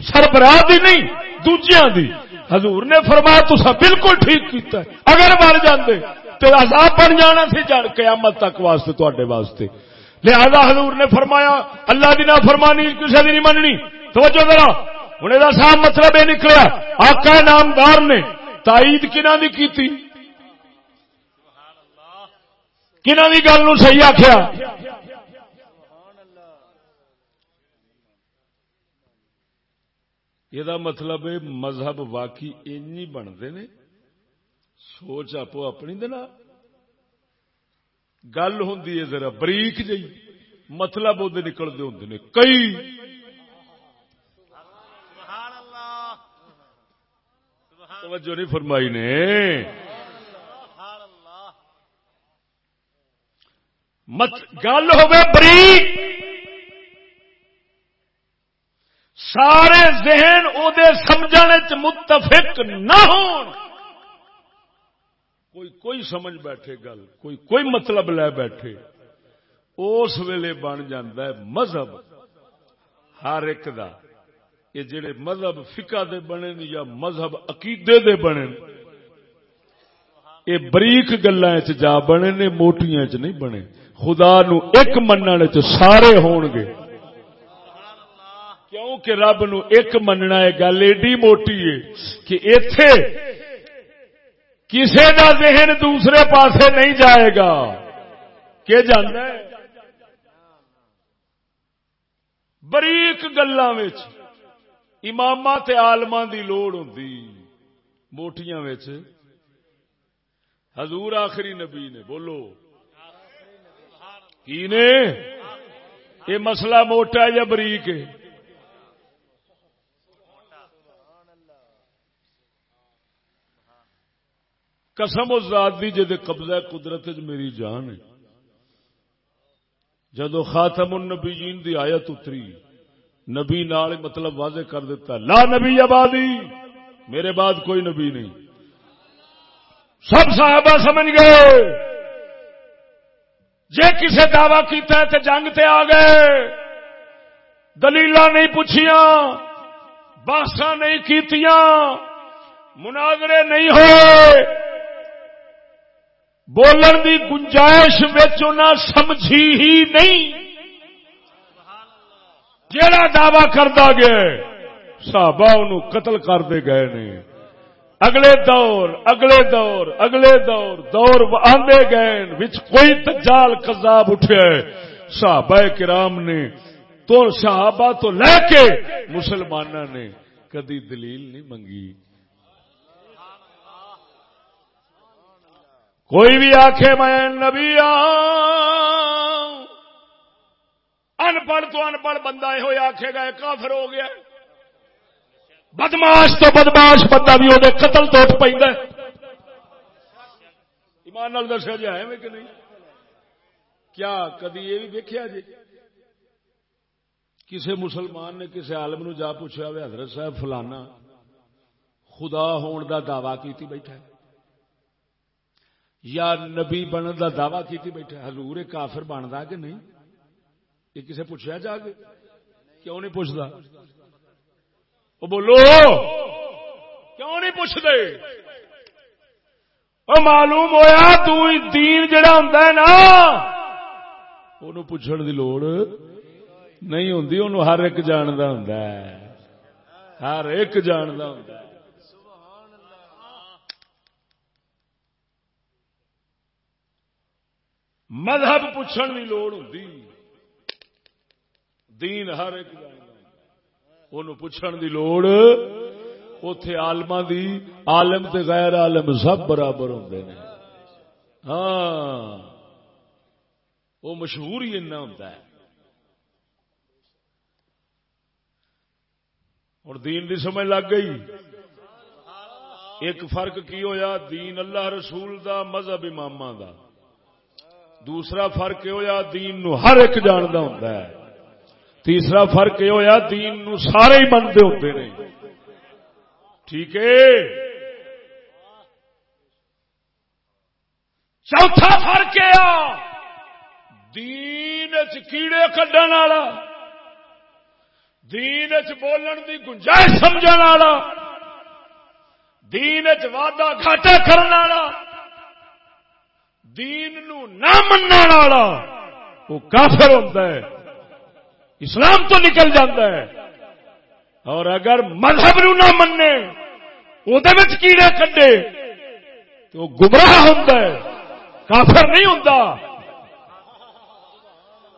سربراہ دی نہیں دوجیا دی. حضور نے فرمایا تو بالکل ٹھیک کیتا ہے۔ اگر بن جاندے تو عذاب بن جانا سی جان قیامت تک واسطے تے واسطے. لہذا حضور نے فرمایا، اللہ دی نہ فرمانی کسی نہیں مننی. توجہ ذرا ہوں یہ صاحب مطلب یہ نکلیا، آقا نامدار نے تائید کنہ دی کیتی؟ کنہ دی گل نو صحیح آخیا یہ مطلب مذہب واقعی این بنتے نے سوچ آپ اپنی دنا گل ہوں ذرا بریک جی مطلب وہ نکلتے ہوں کئی توجہ نہیں فرمائی نے مت گل ہو بریک سارے ذہن او دے سمجھنے چ متفق نہ ہون۔ کوئی کوئی سمجھ بیٹھے گل، کوئی کوئی مطلب لے بیٹھے۔ اس ویلے بن ہے مذہب۔ ہر ایک دا۔ یہ جڑے مذہب فکا دے بنے یا مذہب عقیدے دے بنے یہ بریک گلا جا بنے نے، موٹیاں چ نہیں بنے۔ خدا نو ایک مننے چ سارے ہون گے۔ کیونکہ رب نو ایک مننا ہے، گل ایڈی موٹی ہے کہ اتے کسی کا ذہن دوسرے پاسے نہیں جائے گا۔ کہ جانا بریک گلوں امام آلما کی لوڑ ہوں موٹیاں حضور آخری نبی نے، بولو۔ کی نے؟ یہ مسئلہ موٹا یا بریک ہے؟ قسم اس ذات دی جدے قبضہ قدرت میری جان ہے۔ جدو خاتم النبیین دی آیت اتری، نبی نال مطلب واضح کر دیتا، لا نبی آبادی، میرے بعد کوئی نبی نہیں۔ سب صحابہ سمجھ گئے۔ جے کسے دعوی کیتا ہے تے جنگ تے آ گئے۔ دلیل نہیں پوچھیاں باسا نہیں کیتیاں، مناظرے نہیں ہوئے۔ بولن دی گنجائش سمجھی ہی نہیں۔ جڑا دعوی کرتا گیا صحابہ انہوں قتل کرتے گئے نے۔ اگلے دور اگلے دور اگلے دور دور آدھے گئے وچ کوئی تجال کذاب اٹھے۔ صحابہ کرام نے تو صحابہ تو لے کے مسلمانوں نے کدی دلیل نہیں منگی۔ کوئی بھی آخ میں نبی ان پڑھ تو ان پڑھ بندہ یہ آخے گا کافر ہو گیا۔ بدماش تو بدماش، بندہ بھی وہ قتل تو پہ ایمان نال دسیا جی ہے کہ نہیں؟ کیا کدی یہ بھی دیکھا جی؟ کسی مسلمان نے کسی عالم نو جا پوچھا ہوئے حضرت صاحب فلانا خدا ہون دا دعوی کیتی بیٹھا ہے۔ یا نبی بننے دا دعوی کیتی بیٹھا حضور کافر بنتا کہ نہیں؟ یہ کسی پوچھا جا کے کیوں نہیں پوچھتا وہ بولو، کیوں نہیں پوچھتے معلوم ہوا دین جڑا ہوں نا وہ پوچھنے کی لوڑ نہیں ہوں ہر ایک جانتا ہوں ہر ایک جانتا ہوں مذہب پوچھنے کی لوڑ ہوں دین ہر ایک جانتا کی لوڑ۔ اتے آلما دی، عالم تے غیر عالم سب برابر ہوں ہاں۔ وہ مشہور ہی ایسا ہوں اور دین دی سمجھ لگ گئی۔ ایک فرق کی ہویا؟ دین اللہ رسول دا، مذہب امام دا۔ دوسرا فرق یہ ہوا دین نو ہر ایک جانتا ہوں تیسرا فرق یہ ہوا دین نو سارے ہی منتے ہوتے ہیں ٹھیک ہے۔ چوتھا فرق یہ دین کیڑے کھڈن والا، دین چ بولن کی گنجائش سمجھ والا، دین چ وعدہ گھاٹا کرنے والا۔ دین نو نہ من والا، وہ کافر ہوتا ہے، اسلام تو نکل جاتا ہے۔ اور اگر مذہب نو نہ منے وہ کیڑے کڈے تو گمراہ ہوتا ہے، کافر نہیں ہوتا۔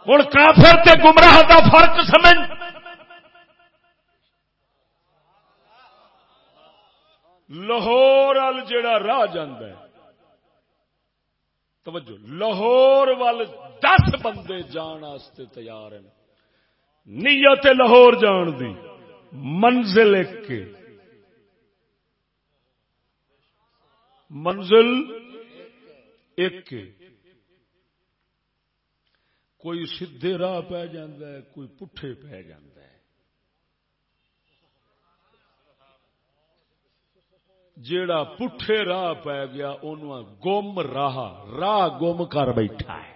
ہوں کافر تے گمراہ کا فرق سمجھ۔ لاہور جڑا راہ ہے توجہ، لاہور وال دس بندے جان تیار ہیں۔ نیت لاہور جان دی، منزل ایک منزل ایک کوئی سیدے راہ پی کوئی پٹھے پی جاندہ جیڑا پٹھے راہ پی گیا ان گم راہ راہ گم کر بیٹھا ہے۔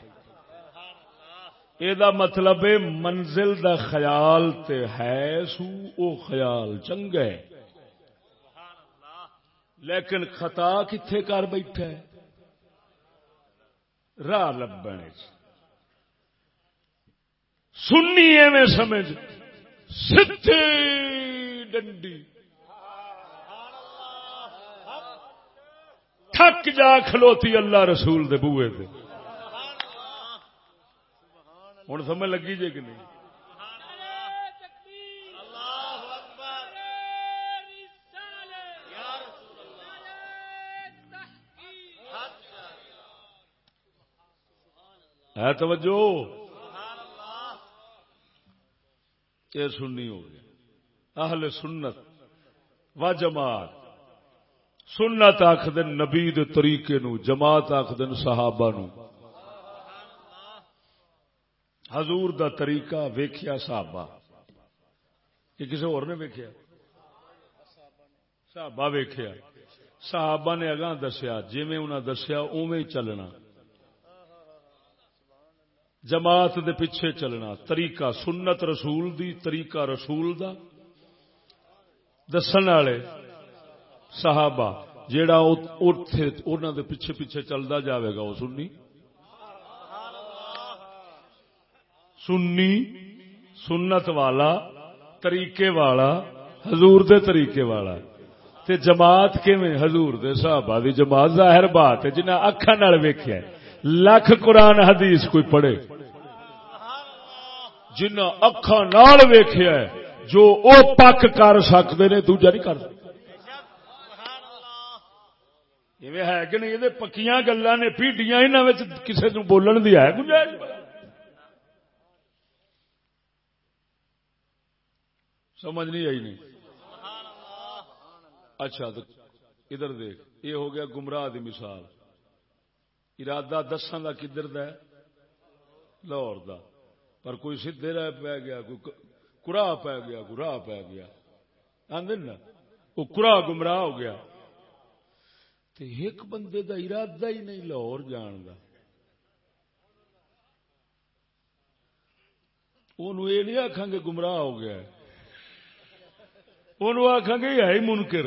یہ مطلب منزل دا خیال تے ہے سو او خیال چنگا ہے۔ لیکن خطا کتنے کر بیٹھا ہے؟ راہ لبن سننی ایویں سمجھ سدھی ڈنڈی۔ تھک جا کھلوتی اللہ رسول دے بوئے دے۔ ہوں سمجھ لگی جی کہ نہیں؟ ہے توجہ؟ یہ سننی ہو گیا۔ اہل سنت و جماعت۔ سنت آخ دن نبی دے طریقے نو، جماعت آخ دن صحابہ نو۔ حضور دا طریقہ ویکھیا صحابہ۔ یہ کسی اور نے ویکھیا؟ صحابہ ویکھیا۔ صحابہ نے اگاں دسیا جی انہاں دسیا اوویں چلنا۔ جماعت دے پیچھے چلنا، طریقہ سنت رسول دی، طریقہ رسول دا۔ دسن والے صحابہ، جیڑا انہوں دے پیچھے پیچھے چلتا جاوے گا، وہ سنی؟ سنی؟ سنت والا، طریقے والا، حضور دے طریقے والا۔ تے جماعت کیویں؟ حضور دے صحابہ دی جماعت، ظاہر بات ہے جنہیں اکھا نال ویکھیا لکھ قرآن حدیث کوئی پڑھے۔ جنہ اکھا نال ویکھیا جو او پک کر سکتے نے، دوجا نہیں کر سکتے ہے کہ نہیں؟ یہ پکیاں گلا نے پیڈیاں یہاں کسی کو بولن دی ہے گنجائش؟ سمجھ نہیں آئی نہیں؟ اچھا تو ادھر دیکھ، یہ ہو گیا گمراہ دی مثال۔ ارادہ دساں کا کدھر د لاہور دا۔ پر کوئی سیدے رہ پی گیا، کوئی کرا پی گیا، کوئی راہ پی گیا۔ آدھے نا، وہ کرا گمراہ ہو گیا۔ تے ایک بندے دا ارادہ ہی نہیں لاہور جان کا یہ نہیں آخان گے گمراہ ہو گیا آخان گے ہے ہی منکر۔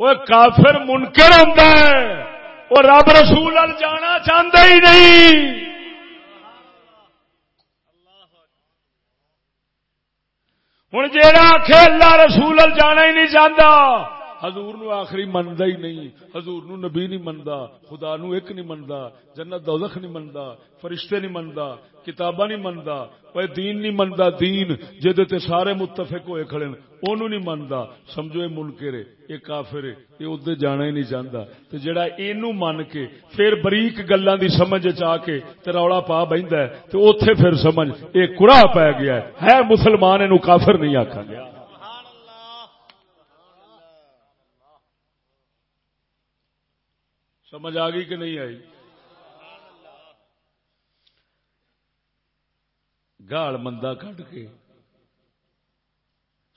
وہ کافر منکر ہوتا ہے۔ وہ رب رسول جانا چاہتا ہی نہیں۔ ہوں جا اللہ رسول جانا ہی نہیں چاہتا حضور نو آخری منتا ہی نہیں، حضور نو نبی نہیں منتا خدا نو ایک نہیں منتا جنت دوزخ نہیں منتا فرشتے نہیں منتا کتاباں نہیں منتا وہ دین نہیں منتا دین جہد سارے متفق ہوئے کھڑے اونوں نہیں منتا سمجھو یہ منکر یہ کافر یہ ادھر جانا ہی نہیں چاہتا تو جڑا اینو من کے پھر بریک گلاں دی سمجھ چاہ کے تے رولا پا بہندا ہے، تے اوتھے پھر سمجھ یہ کڑا پی گیا ہے مسلمان، اینو کافر نہیں آکھا گیا۔ سمجھ آ گئی کہ نہیں آئی؟ گال مندہ کٹ کے،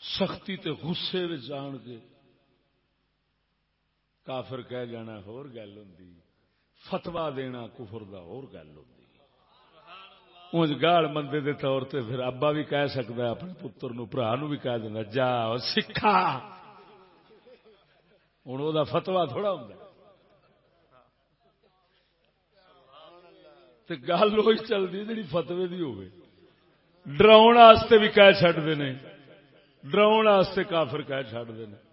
سختی تے غصے جان کے کافر کہہ جانا ہور گل ہوں فتوا دینا کفر دا ہور گل ہوں اونج گال مندے دے طور تے پھر ابا بھی کہہ سکتا ہے، اپنے پتر نو برا نو بھی کہہ دینا، جا سکھا۔ ہوں وہ فتوا تھوڑا ہوں گل وہی چلتی جی فتوی دی ہوگی ڈراؤ بھی کہہ چڈتے ہیں ڈراؤ کافر کہہ چڈتے ہیں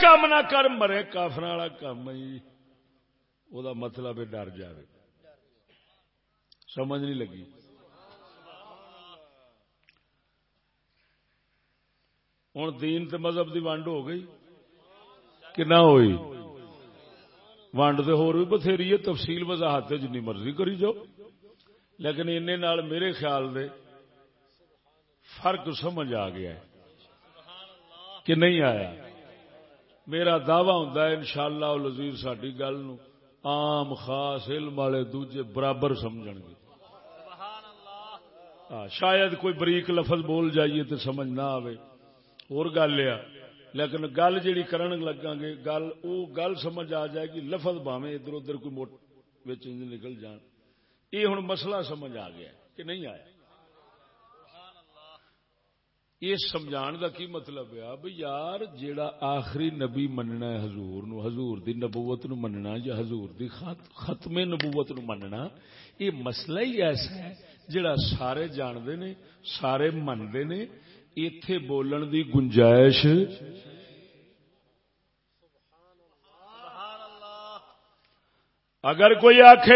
کام نہ کر، مرے کافر والا کام ہی وہ مطلب ڈر جائے سمجھ نہیں لگی۔ ہوں دین تے مذہب دی ونڈ ہو گئی کہ نہ ہوئی؟ ونڈ تو ہو بتھیری ہے تفصیل وضاحت جنی مرضی کری جاؤ لیکن ان میرے خیال دے فرق سمجھ آ گیا ہے کہ نہیں آیا میرا دعوی ہوں ان شاء اللہ لذیذ ساری گل عام خاص علم والے دوجے برابر سمجھ گے شاید کوئی بریک لفظ بول جائیے تو سمجھ نہ آئے اور گل یہ لیکن گل جیڑی کرن لگا گے، گل، او گل سمجھ آ جائے گی، لفظ باویں ادھر ادھر کوئی موٹ نکل جان۔ یہ ہوں مسئلہ سمجھ آ گیا کہ نہیں آیا۔ یہ سمجھان کی مطلب ہے؟ بھائی یار، جیڑا آخری نبی مننا ہے حضور نو، حضور دی نبوت نو مننا یا حضور دی ختم نبوت نو مننا، یہ مسئلہ ہی ایسا ہے جڑا سارے جانتے نے، سارے منتے نے اتے بولن دی گنجائش اگر کوئی آخ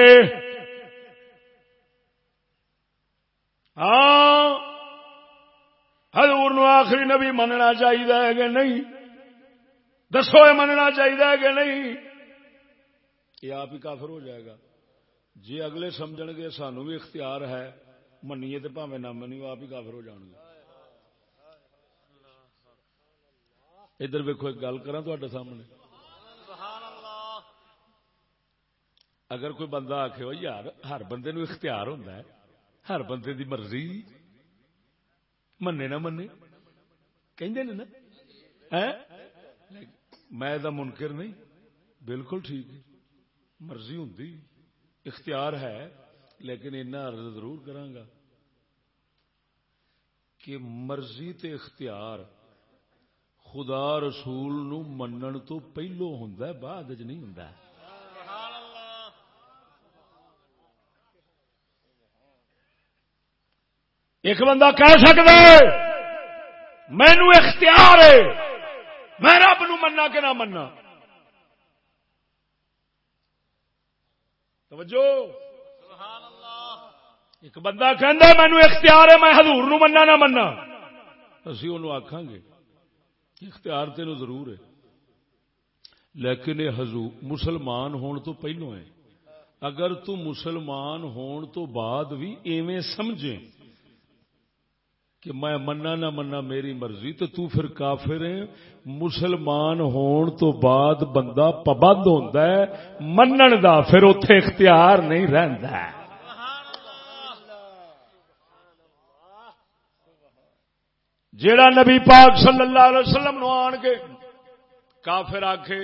ہاں حضور نو آخری نبی مننا چاہیے کہ نہیں؟ دسو یہ مننا چاہیے کہ نہیں؟ یہ آپ ہی کافر ہو جائے گا۔ جی اگلے سمجھ گے، سانو بھی اختیار ہے، منیے تو پاوے نہ منی آپ ہی کافر ہو جان گے ادھر ویکو ایک گل کرا سامنے۔ اگر کوئی بندہ آخ یار، ہر بندے نو اختیار ہوتا ہے۔ ہر بندے دی مرضی۔ منے نہ منے۔ کہ میں منکر نہیں۔ بالکل ٹھیک ہے۔ مرضی ہوں اختیار ہے، لیکن عرض ضرور کرانگا کہ مرضی تے اختیار خدا رسول نو منن تو پہلو ہوں بعد چ نہیں ہوں ایک بندہ کہہ سکتا ہے، مینو اختیار ہے، میں رب نو منا کہ نہ منا توجہ۔ ایک بندہ کہہ مینو اختیار ہے، میں حضور نو منا نہ منا اسی انہوں آخان گے۔ اختیار تین ضرور ہے۔ لیکن یہ حضور مسلمان ہون تو پہلو ہے اگر تو مسلمان ہون تو بعد بھی ایویں سمجھے کہ میں منا نہ منا میری مرضی تو تو پھر کافر ہے مسلمان ہون تو بعد بندہ پابند ہوتا ہے، منن دا پھر اتے اختیار نہیں رہتا جیڑا نبی پاک صلی اللہ علیہ وسلم نو آن کے کافر آکھے،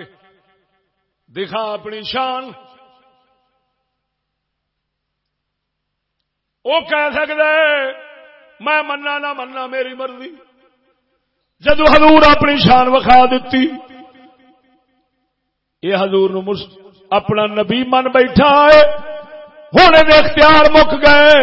دکھا اپنی شان۔ وہ کہہ سکتا ہے میں مننا نہ مننا میری مرضی۔ جدو حضور اپنی شان وکھا دیتی یہ حضور نو اپنا نبی من بیٹھا ہے ہونے دے اختیار مک گئے۔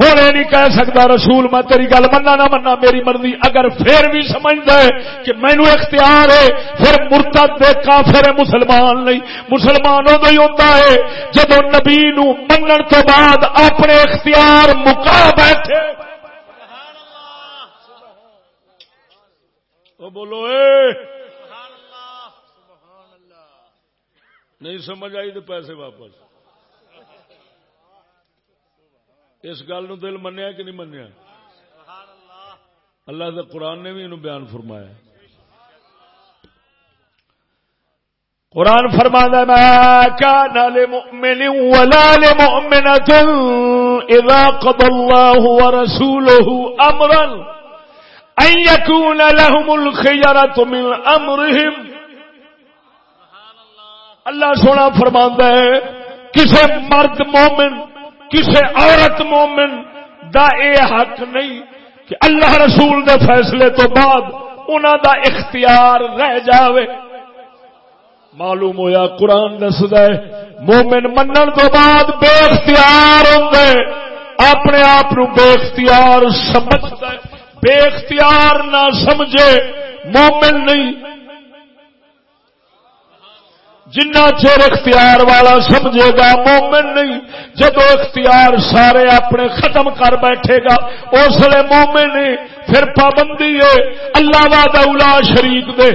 ہوں یہ نہیں کہہ سکتا رسول میں تیری گل منا نہ منا میری مرضی۔ اگر پھر بھی سمجھتا ہے کہ مینو اختیار ہے پھر مرتد دے کافر مسلمان نہیں۔ مسلمان ادو ہی ہوتا ہے۔ جب نبی نو منن تو بعد اپنے اختیار مکا بیٹھے۔ بولو اے! نہیں سمجھ آئی تو پیسے واپس۔ اس گل نو دل منیا کہ نہیں منیا؟ اللہ کے قرآن نے بھی انہوں بیان فرمایا۔ قرآن فرما ما كان لمؤمن ولا لمؤمنة إذا قضى الله ورسوله أمرا أن يكون لهم الخيرة من أمرهم۔ اللہ سونا فرما ہے کسی مرد مومن کسی عورت مومن دا اے حق نہیں کہ اللہ رسول دے فیصلے تو بعد انہوں دا اختیار رہ جاوے۔ معلوم ہویا قرآن دسد مومن منن تو بعد بے اختیار ہوں اپنے آپ بے اختیار سمجھتا بے اختیار نہ سمجھے، مومن نہیں۔ جنہ چیر اختیار والا سمجھے گا، مومن نہیں۔ جب اختیار سارے اپنے ختم کر بیٹھے گا، اس لیے مومن نہیں پھر پابندی ہے۔ اللہ واد اولا شریف دے۔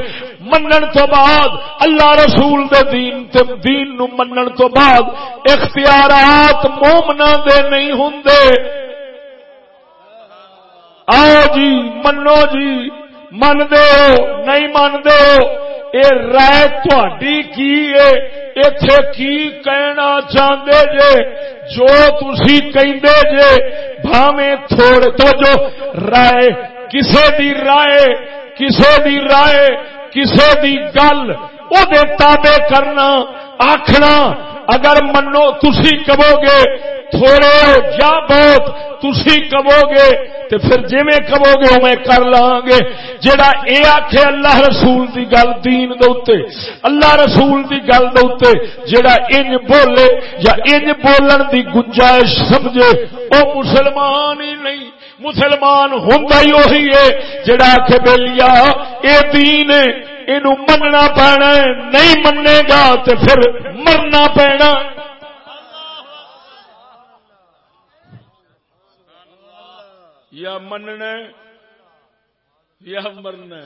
منن تو بعد اللہ رسول دے دین تے دین نو منن تو بعد اختیارات مومنا دے نہیں ہوں آؤ جی منو جی من دے نہیں من دے اے رائے تھی کی ہے اتے کی کہنا چاہتے جے جو تھی کہندے جے بھاویں تھوڑے تو جو رائے کسے دی رائے کسے دی رائے کسے دی گل او دے تابع کرنا آکھنا اگر منو تسی کہو گے تھوڑے یا بہت تسی کہو گے تے پھر جی میں کہو گے میں کر لیں گے جڑا اے آکھے اللہ رسول دی گل دین دوتے اللہ رسول دی گل دوتے جڑا انج بولے یا انج بولن دی گنجائش سمجھے، او مسلمان ہی نہیں، مسلمان ہوں ہی وہی ہے۔ جڑا آخ بلیا اے دین اینو مننا پینا نہیں مننے گا تے پھر مرنا پینا۔ یا مننا یا مرنا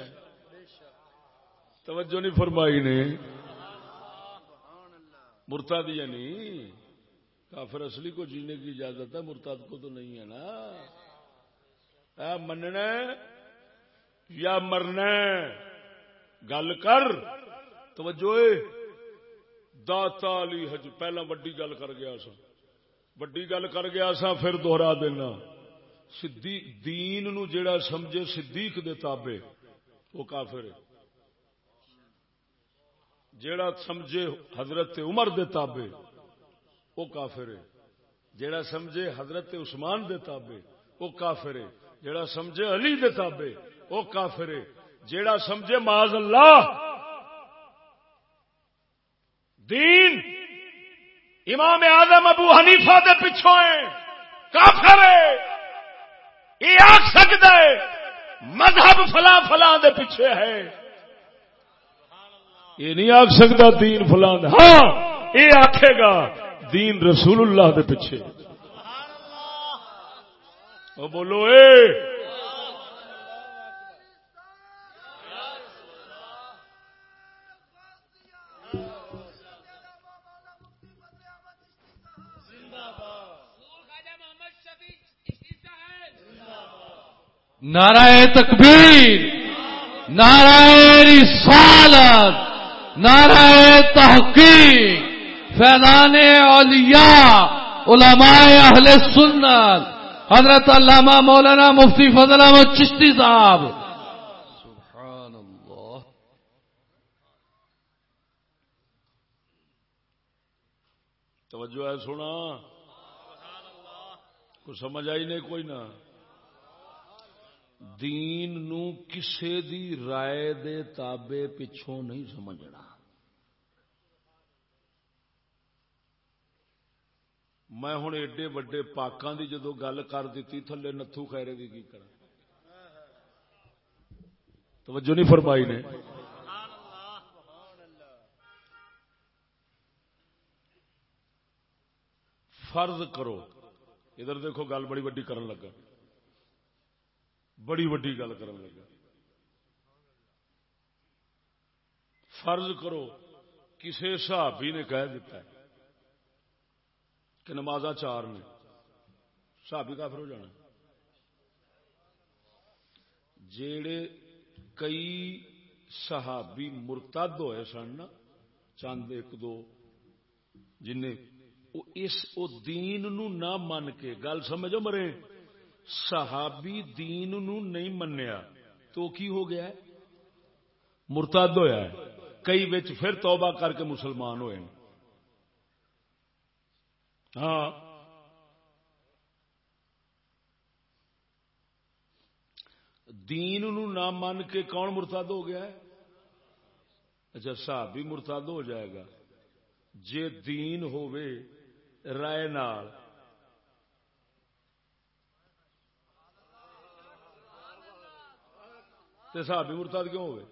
توجہ نہیں فرمائی نے۔ مرتا دیا یعنی نہیں کافر اصلی کو جینے کی اجازت ہے مرتاد کو تو نہیں ہے نا۔ مننا یا مرنا گل کر۔ توجہ داتا علی حج، پہلا وڈی گل کر گیا سا وڈی گل کر گیا سا پھر دوہرا دینا۔ دین نو جڑا سمجھے صدیق دے تابے وہ کافر ہے۔ جڑا سمجھے حضرت عمر دے تابے وہ کافر ہے۔ جڑا سمجھے حضرت عثمان دے تابے وہ کافر ہے۔ جڑا سمجھے علی دے تابے وہ کافر ہے۔ جڑا سمجھے معاذ اللہ، دین امام اعظم ابو حنیفہ دے پچھوں کافر ہے۔ یہ آخ سکتا ہے، مذہب فلاں فلاں دے پیچھے ہے۔ یہ نہیں آخ سکتا دین فلاں ہاں یہ آخے گا دین رسول اللہ دے پیچھے۔ وہ بولو، اے نعرہ تکبیر نعرہ رسالت نعرہ تحقیق فیضان اولیاء علماء اہل سنت حضرت علامہ مولانا مفتی فضل احمد چشتی صاحب۔ سبحان اللہ توجہ ہے سنا کو سمجھ آئی نہیں کوئی نہ۔ دین نو کسے دی رائے دے تابے پچھوں نہیں سمجھنا۔ میں ہوں ایڈے وڈے پاکوں کی جدو گل کر دیتی تھلے نتھو خیرے کی کی کر توجہ نہیں فرمائی نے؟ فرض کرو۔ ادھر دیکھو گل بڑی وڈی کرن لگا۔ بڑی وڈی گل کرن لگا۔ فرض کرو کسی صحابی نے کہہ دیتا ہے کہ نماز چار نے۔ صحابی کافر ہو جانا۔ جیڑے کئی صحابی مرتد ہوئے سن چند ایک دو جن اس او دین نو نہ من کے، گل سمجھو مرے۔ صحابی دین نو نہیں منیا تو کی ہو گیا ہے؟ مرتد ہویا ہے۔ کئی بچ پھر توبہ کر کے مسلمان ہوئے ہاں۔ دین نو نہ من کے کون مرتد ہو گیا ہے؟ اچھا صحابی مرتد ہو جائے گا۔ جے دین ہوئے رائے نال۔ تے صحابی مرتد کیوں ہوئے؟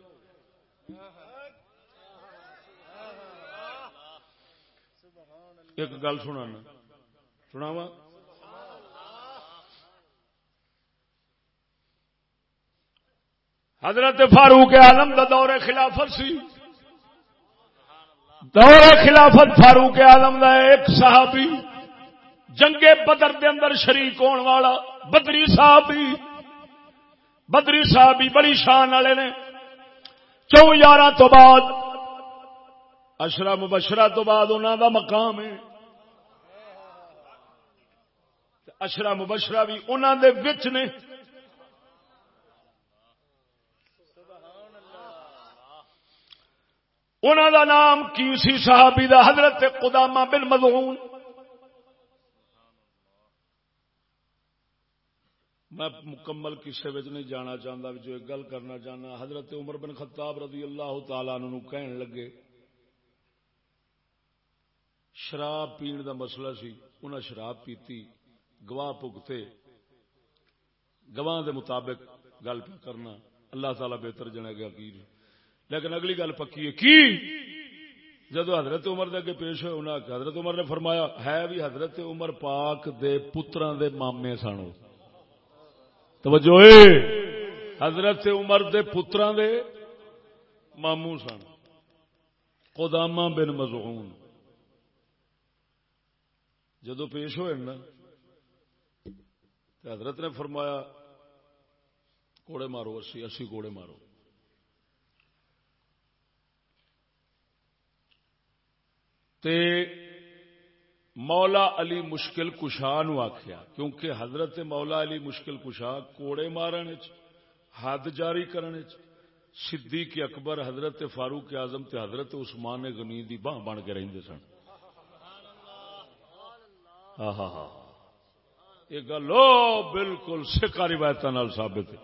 ایک گل سنا سناوا حضرت فاروق عالم دا دور خلافت سی۔ دور خلافت فاروق عالم دا ایک صحابی، جنگ بدر دے اندر شریک ہون والا بدری صحابی۔ بدری صحابی بڑی شان والے نے۔ چون یارہ تو بعد، اشرا مبشرہ تو بعد انہوں دا مقام ہے۔ اشرا مبشرہ بھی انہوں دے وچ نے۔ انہوں دا نام کی سی صحابی دا حضرت قدامہ بن مضعون۔ میں مکمل کسے وچ نہیں جانا چاہتا جو ایک گل کرنا چاہنا حضرت عمر بن خطاب رضی اللہ تعالی عنہ کہن لگے، شراب پین دا مسئلہ سی انہیں شراب پیتی، گواہ پگتے گواہ دے مطابق گل پہ کرنا، اللہ تعالی بہتر جنے گا کی۔ لیکن اگلی گل پکی ہے، کی؟ جدو حضرت عمر دے پیش ہوئے، انہاں حضرت عمر نے فرمایا، ہے بھی حضرت عمر پاک دے پتران دے مامے سنو توجہ اے۔ حضرت عمر دے پتران دے مامو سن۔ قدامہ بن مزعون۔ جدو پیش ہوئے نا حضرت نے فرمایا، کوڑے مارو، اسی اسی کوڑے مارو۔ تے مولا علی مشکل کشا نو آخیا کیونکہ حضرت مولا علی مشکل کشا کوڑے مارن حد جاری کرنے صدیق اکبر، حضرت فاروق اعظم تے حضرت عثمان غنی دی باہ بن کے رہندے سن۔ ہاں ہاں ہاں یہ گل بالکل سکھا روایت ثابت ہے۔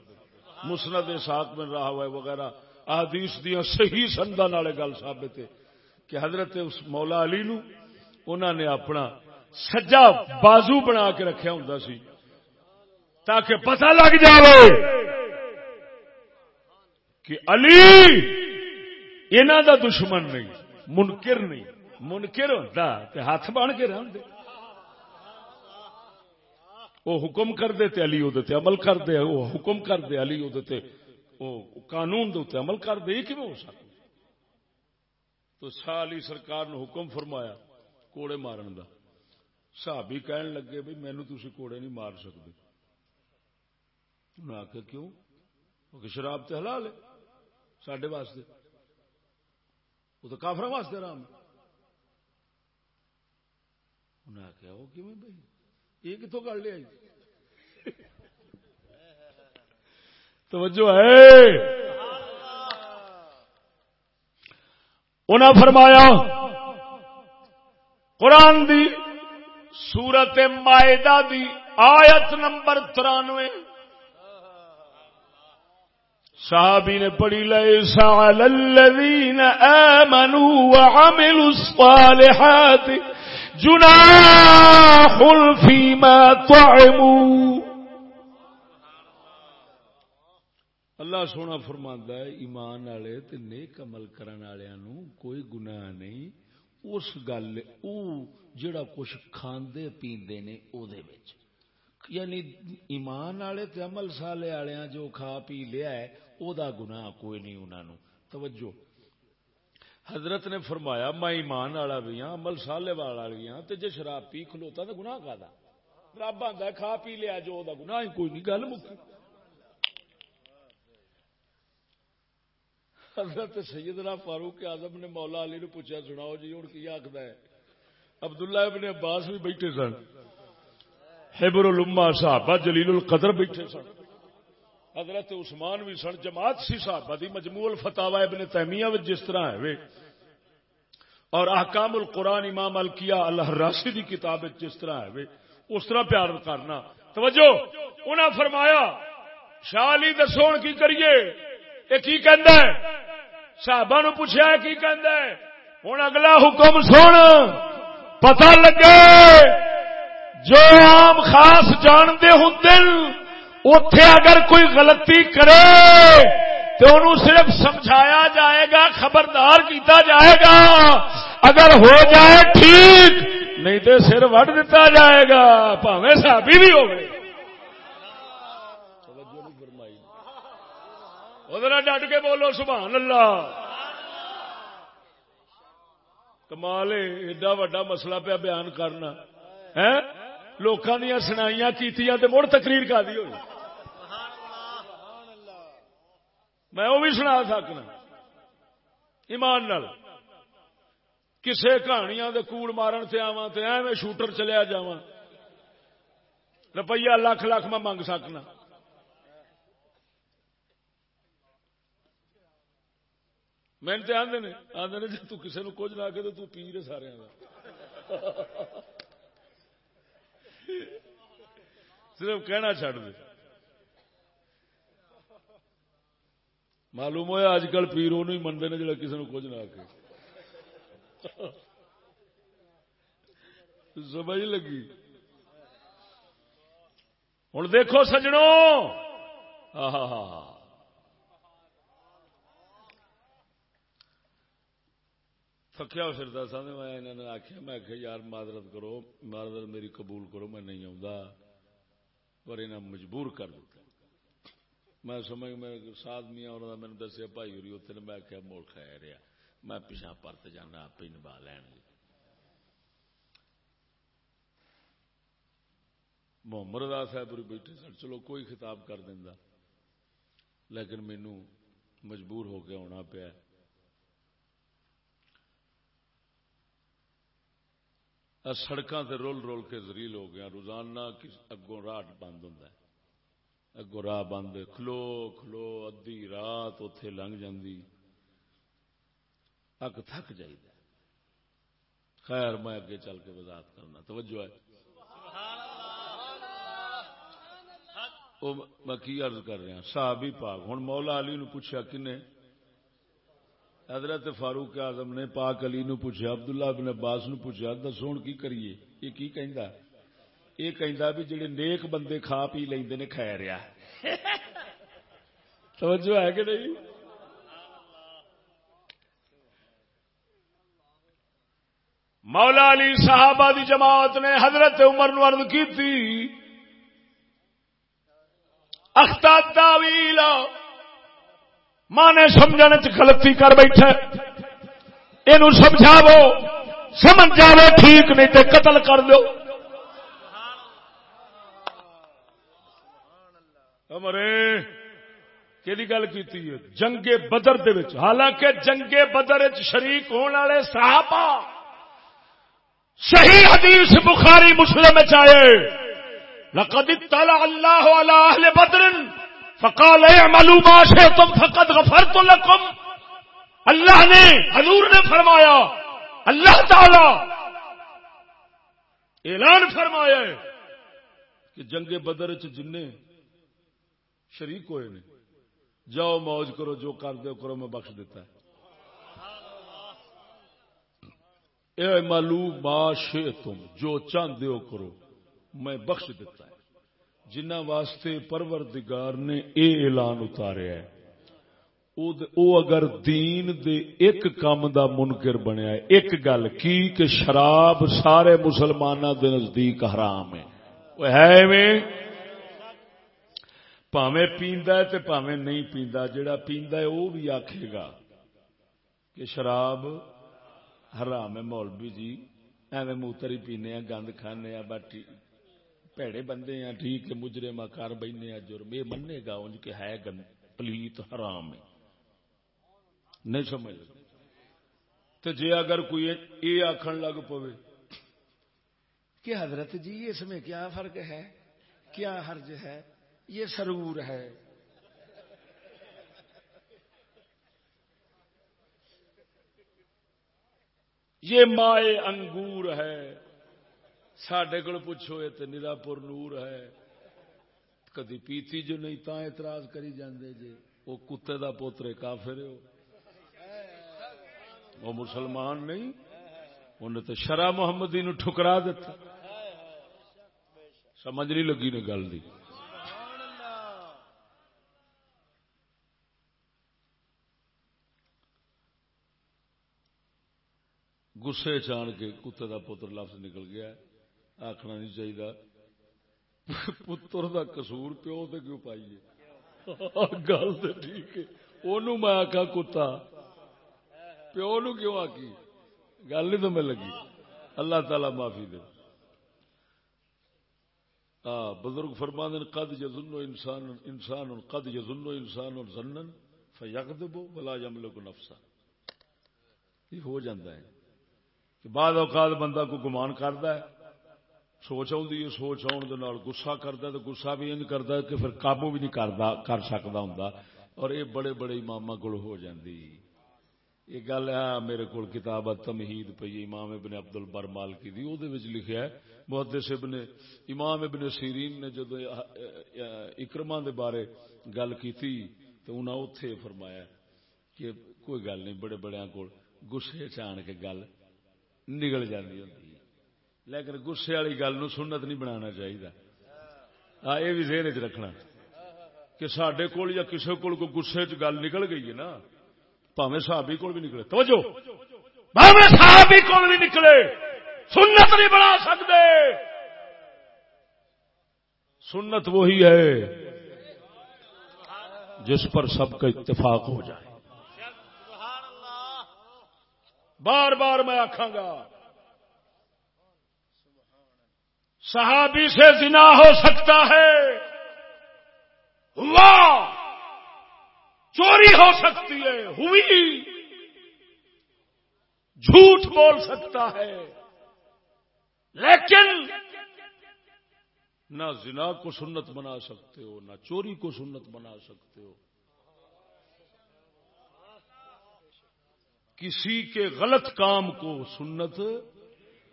مسند ساک میں رہا ہوا وغیرہ آدیش دیا صحیح سندا گل ثابت ہے کہ حضرت اس مولا علی نو انہوں نے اپنا سجا بازو بنا کے رکھا ہوں سی تاکہ پتہ لگ جائے کہ علی انہ دا دشمن نہیں، منکر نہیں۔ منکر ہوتا ہاتھ بن کے رہتے وہ حکم کر دے تے علی تے عمل کر دے وہ حکم کر دے علی وہ قانون دے عمل کر دے کہ ہو سکتا تو شاہ علی سرکار نے حکم فرمایا کوڑے مارن دا۔ صحابی کہن لگے بھی مینو تھی کوڑے نہیں مار سکتے انہیں آخر کیوں؟ کہ شراب تو حلال ہے سڈے واسطے۔ وہ تو کافر واسطے آرام انہیں آخیا وہ کیوں بھائی یہ کتوں کر لیا جی؟ توجہ ہے۔ انہیں فرمایا قرآن دی، سورت مائدہ دی آیت نمبر ترانوے۔ صحابی نے پڑھی لیے سال الذین آمنوا وعملوا الصالحات جناح فیما طعموا۔ اللہ سونا فرماندا ہے، ایمان والے تے نیک عمل کرن والےاں کوئی گناہ نہیں۔ اس گل او جڑا کچھ کھاندے پیندے نے او دے وچ۔ یعنی ایمان والے تے عمل سالے والےاں جو کھا پی لیا ہے او دا گناہ کوئی نہیں انہاں نو توجہ۔ حضرت نے فرمایا، میں ایمان والا بھی ہاں عمل سالے والا بھی ہاں تے جے شراب پی کھلوتا تے گناہ کادا رب آندا کھا پی لیا جو دا گناہ ہی کوئی نہیں۔ گل مکی۔ حضرت سیدنا فاروق اعظم نے مولا علی نے پوچھا، سناؤ جی ہوں کی آخر ہے؟ عبداللہ ابن عباس بھی بیٹھے سن۔ حبر الما صحابہ جلیل القدر بیٹھے سن۔ حضرت عثمان بھی سن، جماعت سی صحابہ دی، مجموع الفتاوا ابن تیمیہ وچ جس طرح ہے وے اور احکام القرآن امام الکیا اللہ راسی دی کتاب جس طرح ہے وے اس طرح پیار کرنا۔ توجہ! انہاں فرمایا، شاہ علی دسو کی کریے؟ یہ کی کہندا ہے؟ صحابہ نو پوچھا کی کہندا ہے؟ ہن اگلا حکم سن۔ پتہ لگے جو عام خاص جانتے ہوں اتے اگر کوئی غلطی کرے تو انہوں صرف سمجھایا جائے گا، خبردار کیتا جائے گا، اگر ہو جائے ٹھیک، نہیں تو سر وڈ دیتا جائے گا پاوے سابی بھی ہوگی ادھر ڈٹ کے بولو سبحان اللہ کمال ایڈا وا مسئلہ پیا بیان کرنا۔ ہے لوگوں دیا سنائیاں کی مڑ تقریر کا دی ہوئی۔ میں وہ بھی سنا سکنا۔ ایمان نال۔ کسے کہانیاں دے کوڑ مارن سے آواں تے ایویں شوٹر چلیا جاواں۔ روپیہ لاکھ لاکھ میں منگ سکنا۔ میں آدھے نے آدھے نے جی تسی نو کچھ نہ کے تو پیر سارے صرف کہنا چڈ دے۔ معلوم ہوا اج کل پیر وہ منگے نے جڑا کسی نے کچھ نہ آ سمجھ لگی۔ ہوں دیکھو سجڑوں ہاں ہاں ہاں تھکیا پھرتا سا میں انہوں نے آخیا میں آخیا یار معذرت کرو، معذرت میری قبول کرو، میں نہیں آؤں پر انہیں مجبور کر دیتا میں سمجھ، میں ساتھ میاں انہوں نے دسیا، بھائی ہوئی اتنے میں آخیا مول خیر رہا میں پیچھا پرت جانا، آپ ہی نبا لین گے۔ محمد رضا صاحب بیٹھے سن، چلو کوئی خطاب کر دینا لیکن مینو مجبور ہو کے آنا پیا۔ سڑکاں تے رول رول کے زریل ہو گیا روزانہ اگوں راہ بند ہوں اگوں راہ بند کھلو کھلو ادی رات اتے لنگ جی اگ تھک جائے خیر میں اگے چل کے وضاحت کرنا۔ توجہ ہے۔ میں کی عرض کر رہا صحابی پاک۔ ہوں مولا علی نو پوچھا کنے؟ حضرت فاروق اعظم نے پاک علی نو پوچھا، عبداللہ بن عباس نو پوچھا دسو کی کریے؟ یہ کی کہندا؟ یہ کہندا بھی جڑے نیک بندے کھا پی لیندے نے خیر آ توجہ ہے کہ نہیں؟ مولا علی صحابہ دی جماعت نے حضرت عمر نو عرض کی تھی اختہ تاویل ماں نے سمجھنے غلطی کر بیٹھے۔ یہ سمجھاو، سمجھ جاو ٹھیک، نہیں تو قتل کر دو مرے کہ گل کی جنگ بدر دے وچ۔ حالانکہ جنگ بدر شریک ہونے والے صحابہ صحیح حدیث بخاری مسلم چاہے لقد اطلع اللہ على اہل بدر فقال اعملوا ما شئتم فقد غفرت لكم اللہ نے، حضور نے فرمایا، اللہ تعالی اعلان فرمایا کہ جنگ بدر چ شریک ہوئے نے۔ جاؤ موج کرو، جو کر دو کرو، میں بخش دیتا ہے۔ اے مالو ماشے تم، جو چاہتے ہو کرو، میں بخش دیتا ہے۔ جنہ واسطے پروردگار نے اے اعلان اتاریا ہے۔ او اگر دین دے ایک کام دا منکر بنیا ہے۔ ایک گل کی کہ شراب سارے مسلمانوں دے نزدیک حرام ہے۔ وہ ہے میں پاوے پیندا ہے تے پاوے نہیں پیندا۔ جڑا پیندا ہے وہ بھی آکھے گا کہ شراب حرام ہے۔ مولوی جی ایویں موتر ہی پینے گند کھانے باٹی پیڑے بندے ہیں ٹھیک ہے مجرے مکار بہنے جرم یہ منے گا انج کہ ہے گند پلیت حرام ہے نہیں سمجھ تو جی اگر کوئی یہ آخر لگ پوے کہ حضرت جی اس میں کیا فرق ہے کیا حرج ہے یہ سرور ہے یہ مائے انگور ہے سڈے کو پوچھو، یہ تو نرا پور نور ہے۔ کدی پیتی جو نہیں تا اعتراض کری جاندے جے۔ وہ کتے دا پوترے کافر ہو وہ۔ مسلمان نہیں انہیں تو شرح محمدی نو ٹھکرا دیتا سمجھ نہیں لگی نے گل دی۔ گسے چان کے کتے دا پتر لفظ نکل گیا۔ آخنا نہیں چاہیے پتر دا قصور پیو تو کیوں پائیے؟ گل تو ٹھیک ہے۔ وہ میں آخا کتا، پیو نو کیوں آکی گل نہیں تو میں لگی۔ اللہ تعالی معافی دے۔ بزرگ فرمان قد یزن انسان انسان، قد یزن انسان اور زنن فیقدبو بلا جملے کو نفسا۔ یہ ہو جاتا ہے کہ بعد اوقات بندہ کو گمان کرتا ہے۔ سوچ آئی ہے سوچ آن گسا کرتا ہے تو گسا بھی نہیں کرتا کہ پھر قابو بھی نہیں کر سکتا ہوں اور یہ بڑے بڑے امام کو ہو جاتی یہ گل ہے میرے کو کتاب تمہید پی امام ابن عبد البر مالکی دی او دے وچ لکھیا ہے محدث ابن امام ابن سیرین نے جدو اکرما دے بارے گل کیتی تو انہاں اوتھے فرمایا کہ کوئی گل نہیں بڑے بڑے کول گسے چان کے گل نکل جاندی ہوندی لیکن گسے والی گل سنت نہیں بنانا چاہیے ہاں یہ بھی ذہن چ رکھنا کہ سڈے کول یا کسی کول کوئی گسے چ گل نکل گئی ہے نا، پاوے صحابی کول بھی نکلے۔ توجہ! پاوے صحابی کول بھی نکلے۔ سنت نہیں بنا سکتے سنت وہی ہے جس پر سب کا اتفاق ہو جائے۔ بار بار میں آخا گا صحابی سے زنا ہو سکتا ہے۔ ہوا چوری ہو سکتی ہے، ہوئی۔ جھوٹ بول سکتا ہے۔ لیکن نہ زنا کو سنت بنا سکتے ہو، نہ چوری کو سنت بنا سکتے ہو۔ کسی کے غلط کام کو سنت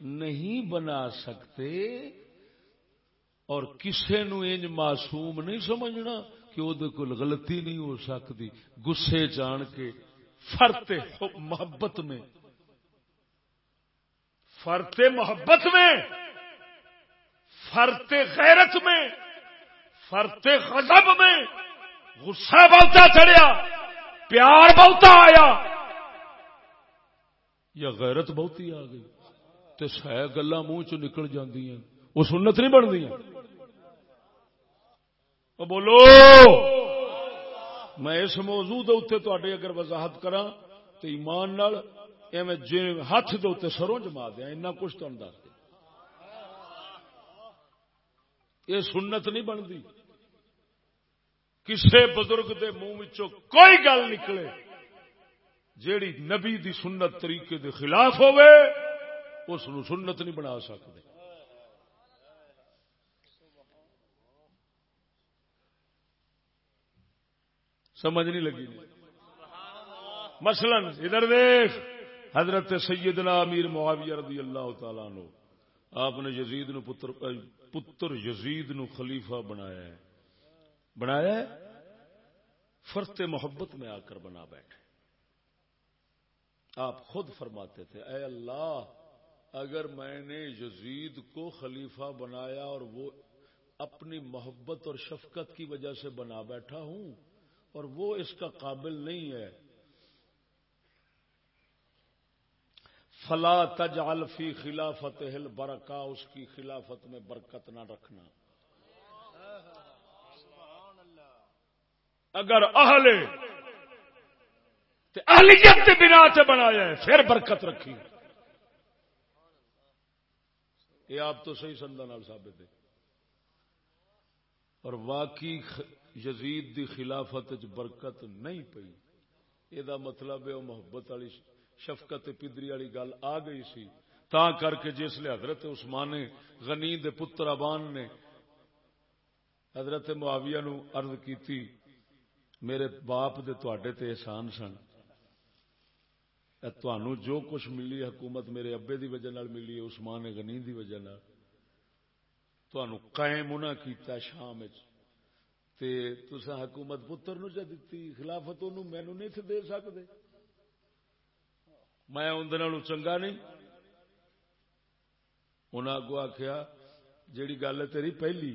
نہیں بنا سکتے اور کسی نو انج معصوم نہیں سمجھنا کہ وہ غلطی نہیں ہو سکتی۔ گسے جان کے فرتے محبت میں۔ فرتے محبت میں۔ فرتے غیرت میں۔ فرتے غضب میں۔ غصہ بہتا چڑھیا۔ پیار بہتا آیا۔ یا غیرت بہت ہی آ گئی۔ تو سہ گلا منہ چ نکل جاندی ہیں وہ سنت نہیں بنتی بولو، میں اس موضوع اتنے تے اگر وضاحت کرا تو ایمان نال جی ہاتھ دے سروں جما دیا اینا کچھ تم دس یہ سنت نہیں بنتی۔ کسے بزرگ دے منہ کوئی گل نکلے جیڑی نبی دی سنت طریقے دے خلاف ہوئے اس سنت نہیں بنا سکتے سمجھ نہیں لگی جی۔ مثلا ادھر دیکھ، حضرت سیدنا امیر معاویہ رضی اللہ تعالیٰ نو آپ نے یزید نو پتر پتر یزید نو خلیفہ بنایا ہے۔ بنایا ہے؟ فرت محبت میں آ کر بنا بیٹھے۔ آپ خود فرماتے تھے، اے اللہ، اگر میں نے یزید کو خلیفہ بنایا اور وہ اپنی محبت اور شفقت کی وجہ سے بنا بیٹھا ہوں اور وہ اس کا قابل نہیں ہے۔ فلا تجعل فی خلافت ہل برکا اس کی خلافت میں برکت نہ رکھنا۔ اگر اہل اہلیت کے بنا سے بنایا ہے، پھر برکت رکھی۔ یہ آپ تو صحیح سندا نال ثابت ہے۔ اور واقعی یزید دی خلافت برکت نہیں پئی۔ یہ مطلب ہے وہ محبت والی شفقت پدری والی گل آ گئی سی۔ تا کر کے جس لیے حضرت عثمان غنی دے پتر ابان نے حضرت معاویہ نو عرض کیتی، میرے باپ دے تواڈے تے احسان سن۔ تنوع جو کچھ ملی حکومت میرے ابے دی وجہ نال ملی عثمان غنی دی وجہ نال۔ قائم انہاں کیتا شام تے تسا حکومت پتر نو جا دتی، خلافت انہوں مینوں نہیں تھے دے سکدے۔ میں اندر چنگا نہیں۔ انہیں اگو آخیا جیڑی گل ہے تیری پہلی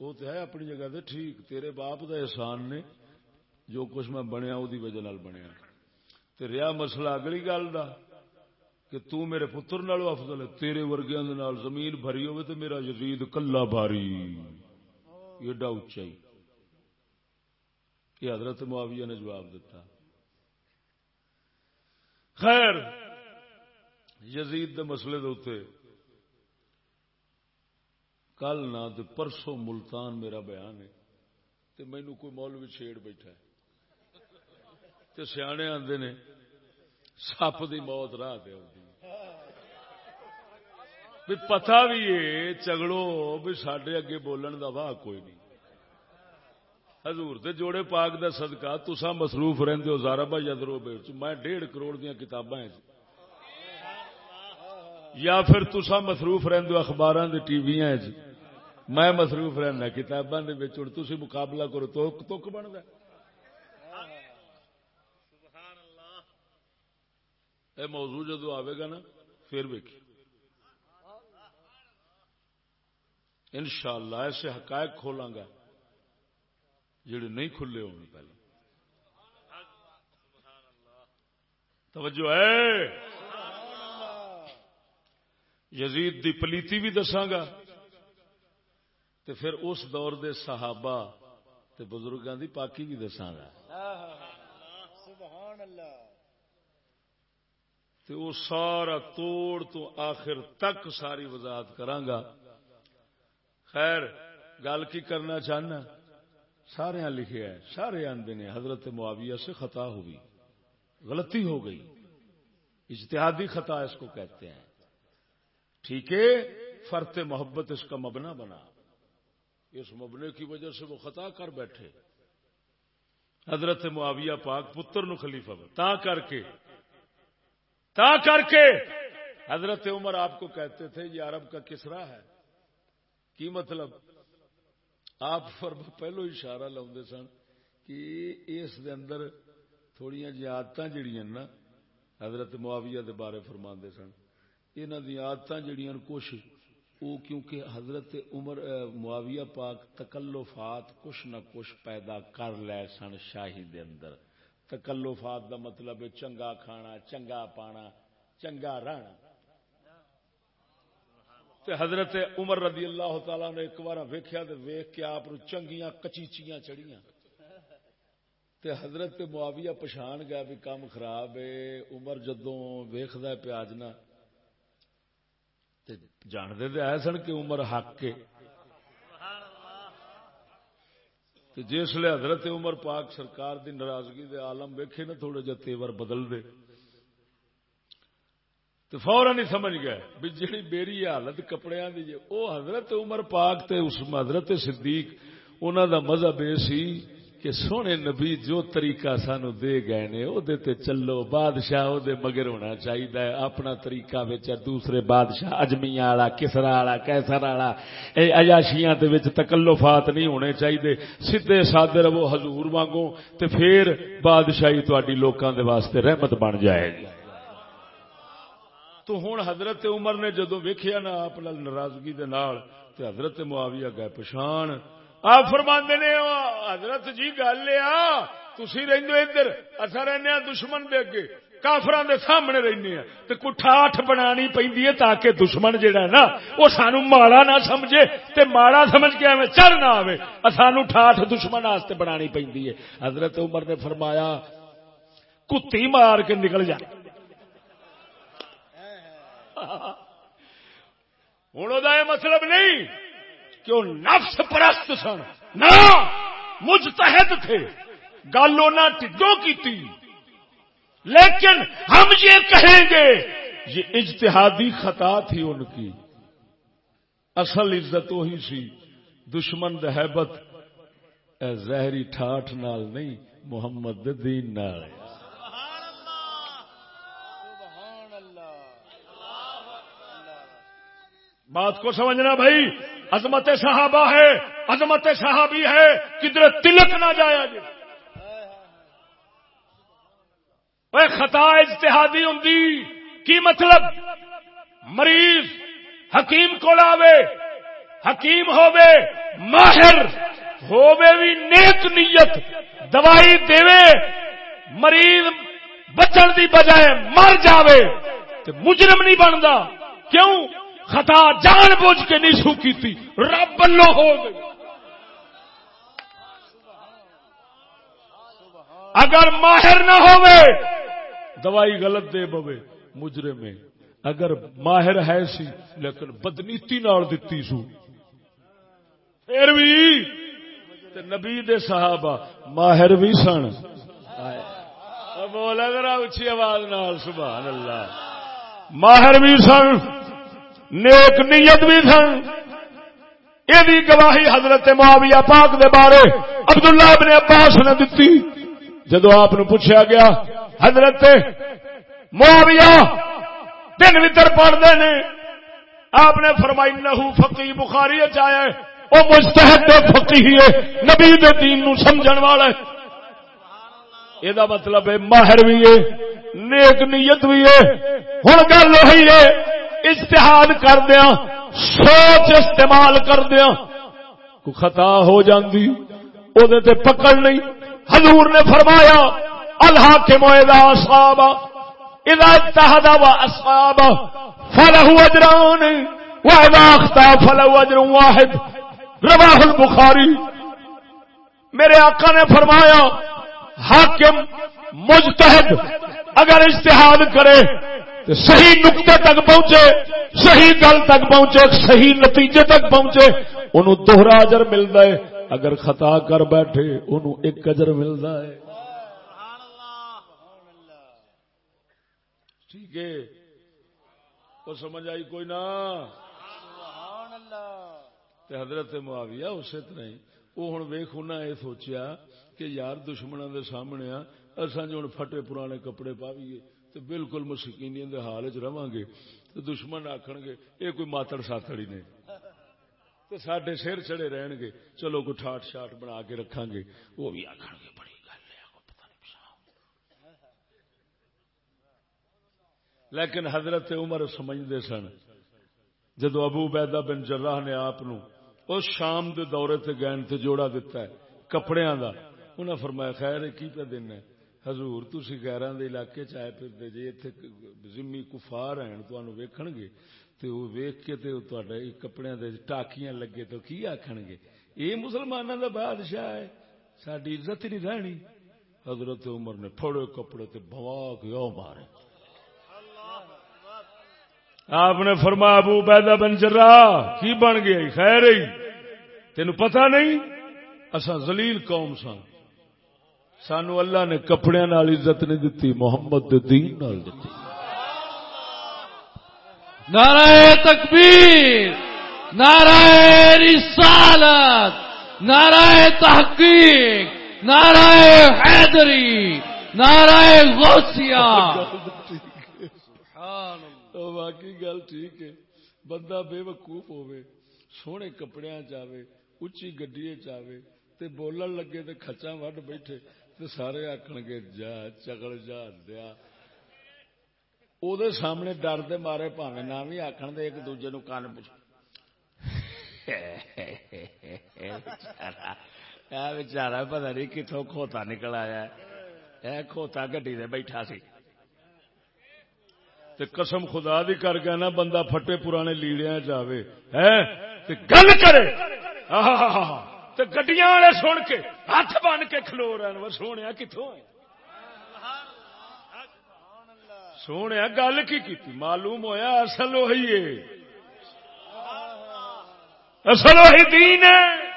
وہ تو ہے اپنی جگہ تے ٹھیک، تیرے باپ دا احسان نے جو کچھ میں بنیا وہ وجہ نال بنیا۔ تے رہا مسئلہ اگلی گل دا، کہ تو میرے پتر نالو افضل ہے، تیرے ورگیا زمین بھری ہوئے تو میرا یزید کلا بھاری ایڈا اچائی یہ حضرت معاویہ نے جواب دیتا۔ خیر، یزید دے مسئلے دے کل نہ پرسوں ملتان میرا بیان ہے تے مینو کوئی مولوی چھیڑ بیٹھا ہے۔ تے سیانے آندے نے، سپ دی موت راہ دے بھی پتا بھی ہے چگڑو بھی سڈے اگے بولن دا واہ کوئی نہیں۔ حضور دے جوڑے پاک دا صدقہ تسا مصروف رہندے ہو، زارا بھائی ادرو میں ڈیڑھ کروڑ دیا کتاباں جی۔ یا پھر تسا مصروف رہندے ہو، اخباراں دے ٹی وی جی۔ میں مصروف رہنا کتاباں دے وچ تسی مقابلہ کرو تو تک بندا اے موضوع جدو آئے گا نا، پھر ویکھی انشاءاللہ، ایسے حقائق کھولاں گا۔ جڑے نہیں کھلے ہونے پہلے۔ توجہ ہے۔ یزید دی پلیتی بھی دساگا تے پھر اس دور دے صحابہ تے بزرگاں دی پاکی بھی دساگا تے وہ سارا توڑ تو آخر تک ساری وضاحت کرانگا خیر، گل کی کرنا چاہنا۔ سارے لکھے ہے سارے آندے نے، حضرت معاویہ سے خطا ہوئی، غلطی ہو گئی، اجتہادی خطا اس کو کہتے ہیں۔ ٹھیک ہے فرت محبت اس کا مبنا بنا۔ اس مبنے کی وجہ سے وہ خطا کر بیٹھے۔ حضرت معاویہ پاک پتر نو خلیفہ تا کر کے، تا کر کے۔ حضرت عمر آپ کو کہتے تھے، یہ عرب کا کسرا ہے۔ کی مطلب؟ آپ پہلو اشارہ لاؤ سن کہ اس دے اندر تھوڑی جی آدت جہیا نا، حضرت معاویہ دے بارے فرما سن یہاں دی آدت جہیا کچھ وہ کیونکہ حضرت عمر معاویہ پاک تکلفات کچھ نہ کچھ پیدا کر لے سن شاہی دے اندر۔ تکلفات دا مطلب چنگا کھانا، چنگا پانا، چنگا رہنا۔ تے حضرت عمر رضی اللہ تعالی نے ایک بار ویکیا تو ویخ کے آپ چنگیاں کچیچیاں چڑیاں تے حضرت معاویہ پچھان گیا بھی کام خراب ہے، عمر جدوں ویخد پیاجنا جانتے تو آئے سن کہ عمر حق کے۔ جسل حضرت عمر پاک سرکار دی ناراضگی دے عالم ویکھے نا تھوڑا جا تیور بدل دے۔ تو فورن ہی سمجھ گئے بھی جی میری حالت کپڑے دی جی، وہ حضرت عمر پاک تے اس حضرت صدیق انہوں دا مذہب یہ سی کہ سونے نبی جو طریقہ سانو دے گئے نے، او دے تے چلو، بادشاہ او دے مگر ہونا چاہیے اپنا طریقہ وچ دوسرے بادشاہ، اجمیاں والا، کسرا والا کیسر والا، اے عیاشیاں تے وچ تکلفات نہیں ہونے چاہیے سیدھے سادے رہو حضور وانگو تے پھر بادشاہی تہاڈی لوکاں دے واسطے رحمت بن جائے گی۔ تو ہن حضرت عمر نے جدو ویکھیا نا آپ ناراضگی دے نال تے حضرت معاویہ گئے پچھان۔ آپ فرما نے حضرت جی گل آ تھی رہو ادھر اصا رہنے ہاں دشمن دے اگے۔ کافران دے سامنے رہنے ہیں تو کوئی ٹھاٹ بنانی پی تاکہ دشمن جہا ہے نا، وہ سانو ماڑا نہ سمجھے تے ماڑا سمجھ کے ایویں چل نہ آئے سانو ٹھاٹ دشمن واسطے بنانی پی حضرت عمر نے فرمایا، کتی مار کے نکل جا۔ ہوں وہ مطلب نہیں کہ وہ نفس پرست سن۔ نہ، مجتہد تھے۔ گل ٹھڈوں کی تھی۔ لیکن ہم یہ کہیں گے، یہ اجتہادی خطا تھی ان کی۔ اصل عزت وہی سی۔ دشمن دہبت زہری ٹھاٹ نال نہیں، محمد دین نال۔ بات کو سمجھنا بھائی، عظمت صحابہ ہے، عظمت صحابی ہے، کدھر تلک نہ جایا جی خطا اجتہادی ہوں کی مطلب؟ مریض، حکیم کو لاوے حکیم ہووے، ماہر، ہووے بھی نیک نیت، دوائی دے مریض بچن دی بجائے مر جاوے تو مجرم نہیں بنتا کیوں؟ خطا جان بوجھ کے نہیں سو کی تھی رب لو ہو گئی۔ اگر ماہر نہ ہوئے، دوائی غلط دے بوے مجرے میں اگر ماہر ہے سی، لیکن بدنیتی نال دتی سو۔ پھر بھی تے نبی دے صحابہ ماہر بھی سن۔ بولا ذرا اچھی آواز نال، سبحان اللہ۔ ماہر بھی سن۔ نیک نیت بھی سن۔ یہ گواہی حضرت معاویہ پاک دے بارے عبداللہ ابن عباس نے دیتی جدو آپ پوچھا گیا، حضرت معاویہ دن وطر پڑھتے ہیں آپ نے فرمائی نہو فقی بخاری چاہے وہ مستحد فقی ہے، نبی دے دین نو سمجھن والا ہے۔ یہ مطلب ہے، ماہر بھی ہے، نیک نیت بھی ہے۔ ہوں گل وہی ہے اجتہاد کر دیا سوچ استعمال کر دیا کو خطا ہو جاندی او دے تے پکڑ نہیں حضور نے فرمایا اللہ کے معاہدہ اصحاب اذا اتحد و اصحاب فلہو اجران، و اجر واحد۔ رواہ البخاری۔ میرے آقا نے فرمایا، حاکم مجتہد اگر اجتہاد کرے تو صحیح نقطے تک پہنچے، صحیح گل تک پہنچے صحیح نتیجے تک پہنچے، انہوں دوہرا اجر ملتا ہے۔ اگر خطا کر بیٹھے، انہوں ایک اجر ملتا ہے۔ ٹھیک ہے۔ تو سمجھ آئی کوئی نہ؟ حضرت معاویہ اسی طرح وہ ہوں ویخ انہیں یہ سوچیا کہ یار دشمنوں کے سامنے اصا جو جی پھٹے پرانے کپڑے پاویے تو بالکل مسکینی حال چ رہا گے تو دشمن آخر گے یہ کوئی ماتڑ ساتڑ ہی نہیں تو سڈے سر چڑے رہن گے، چلو کوئی ٹھاٹ شاٹ بنا کے رکھا گے۔ وہ بھی آخ گے، بڑی گل ہے لیکن حضرت عمر سمجھتے سن، جدو ابو بیدہ بن جراہ نے آپ اس شام دے دورے تے گئے تے جوڑا دیتا ہے کپڑیاں دا انہیں فرمایا، خیر کی پہ دینا ہے؟ حضور تھی گیران دے علاقے چائے پھرتے جی اتنے زمی کفار ہیں تو ویکھن گے تو وہ ویک کے تو کپڑے دے ٹاکیاں لگے تو کی آخن گے یہ مسلمانوں دا بادشاہ ہے ساری عزت نہیں رہنی۔ حضرت عمر نے پھوڑے کپڑے تے بوا کے او مارے۔ آپ نے فرما ابو بیدا بن جرا کی بن گیا خیر ہی۔ تین پتہ نہیں؟ اصا زلیل قوم سان سانو اللہ نے کپڑے نال عزت نہیں دیتی محمد دے دین نال دیتی نعرہ تکبیر نعرہ رسالت نعرہ تحقیق نعرہ حیدری نعرہ غوثیہ۔ باقی گل ٹھیک ہے۔ بندہ بے وقوف ہوئے سونے کپڑے چاہے اچھی گڈی چاہے تے بولن لگے تے کچا وڈ بیٹھے۔ تے سارے آخن گے، جا چکل جا، دیا۔ او دے سامنے ڈر دے مارے پاوے نہ بھی آخن دے، ایک دوجے نو کان پوچھ بچارا پتا نہیں کتوں کھوتا نکل آیا کھوتا گڈی دے بیٹھا سی۔ تے قسم خدا دی کر گیا نا بندہ پھٹے پرانے لیڑیا جاوے۔ ہے گل کرے۔ گڈیاں والے سن کے ہاتھ بن کے کھلو رہے وہ سونے کتوں سونے گل کی کی معلوم ہویا اصل وہی ہے۔ اصل وہی دین ہے۔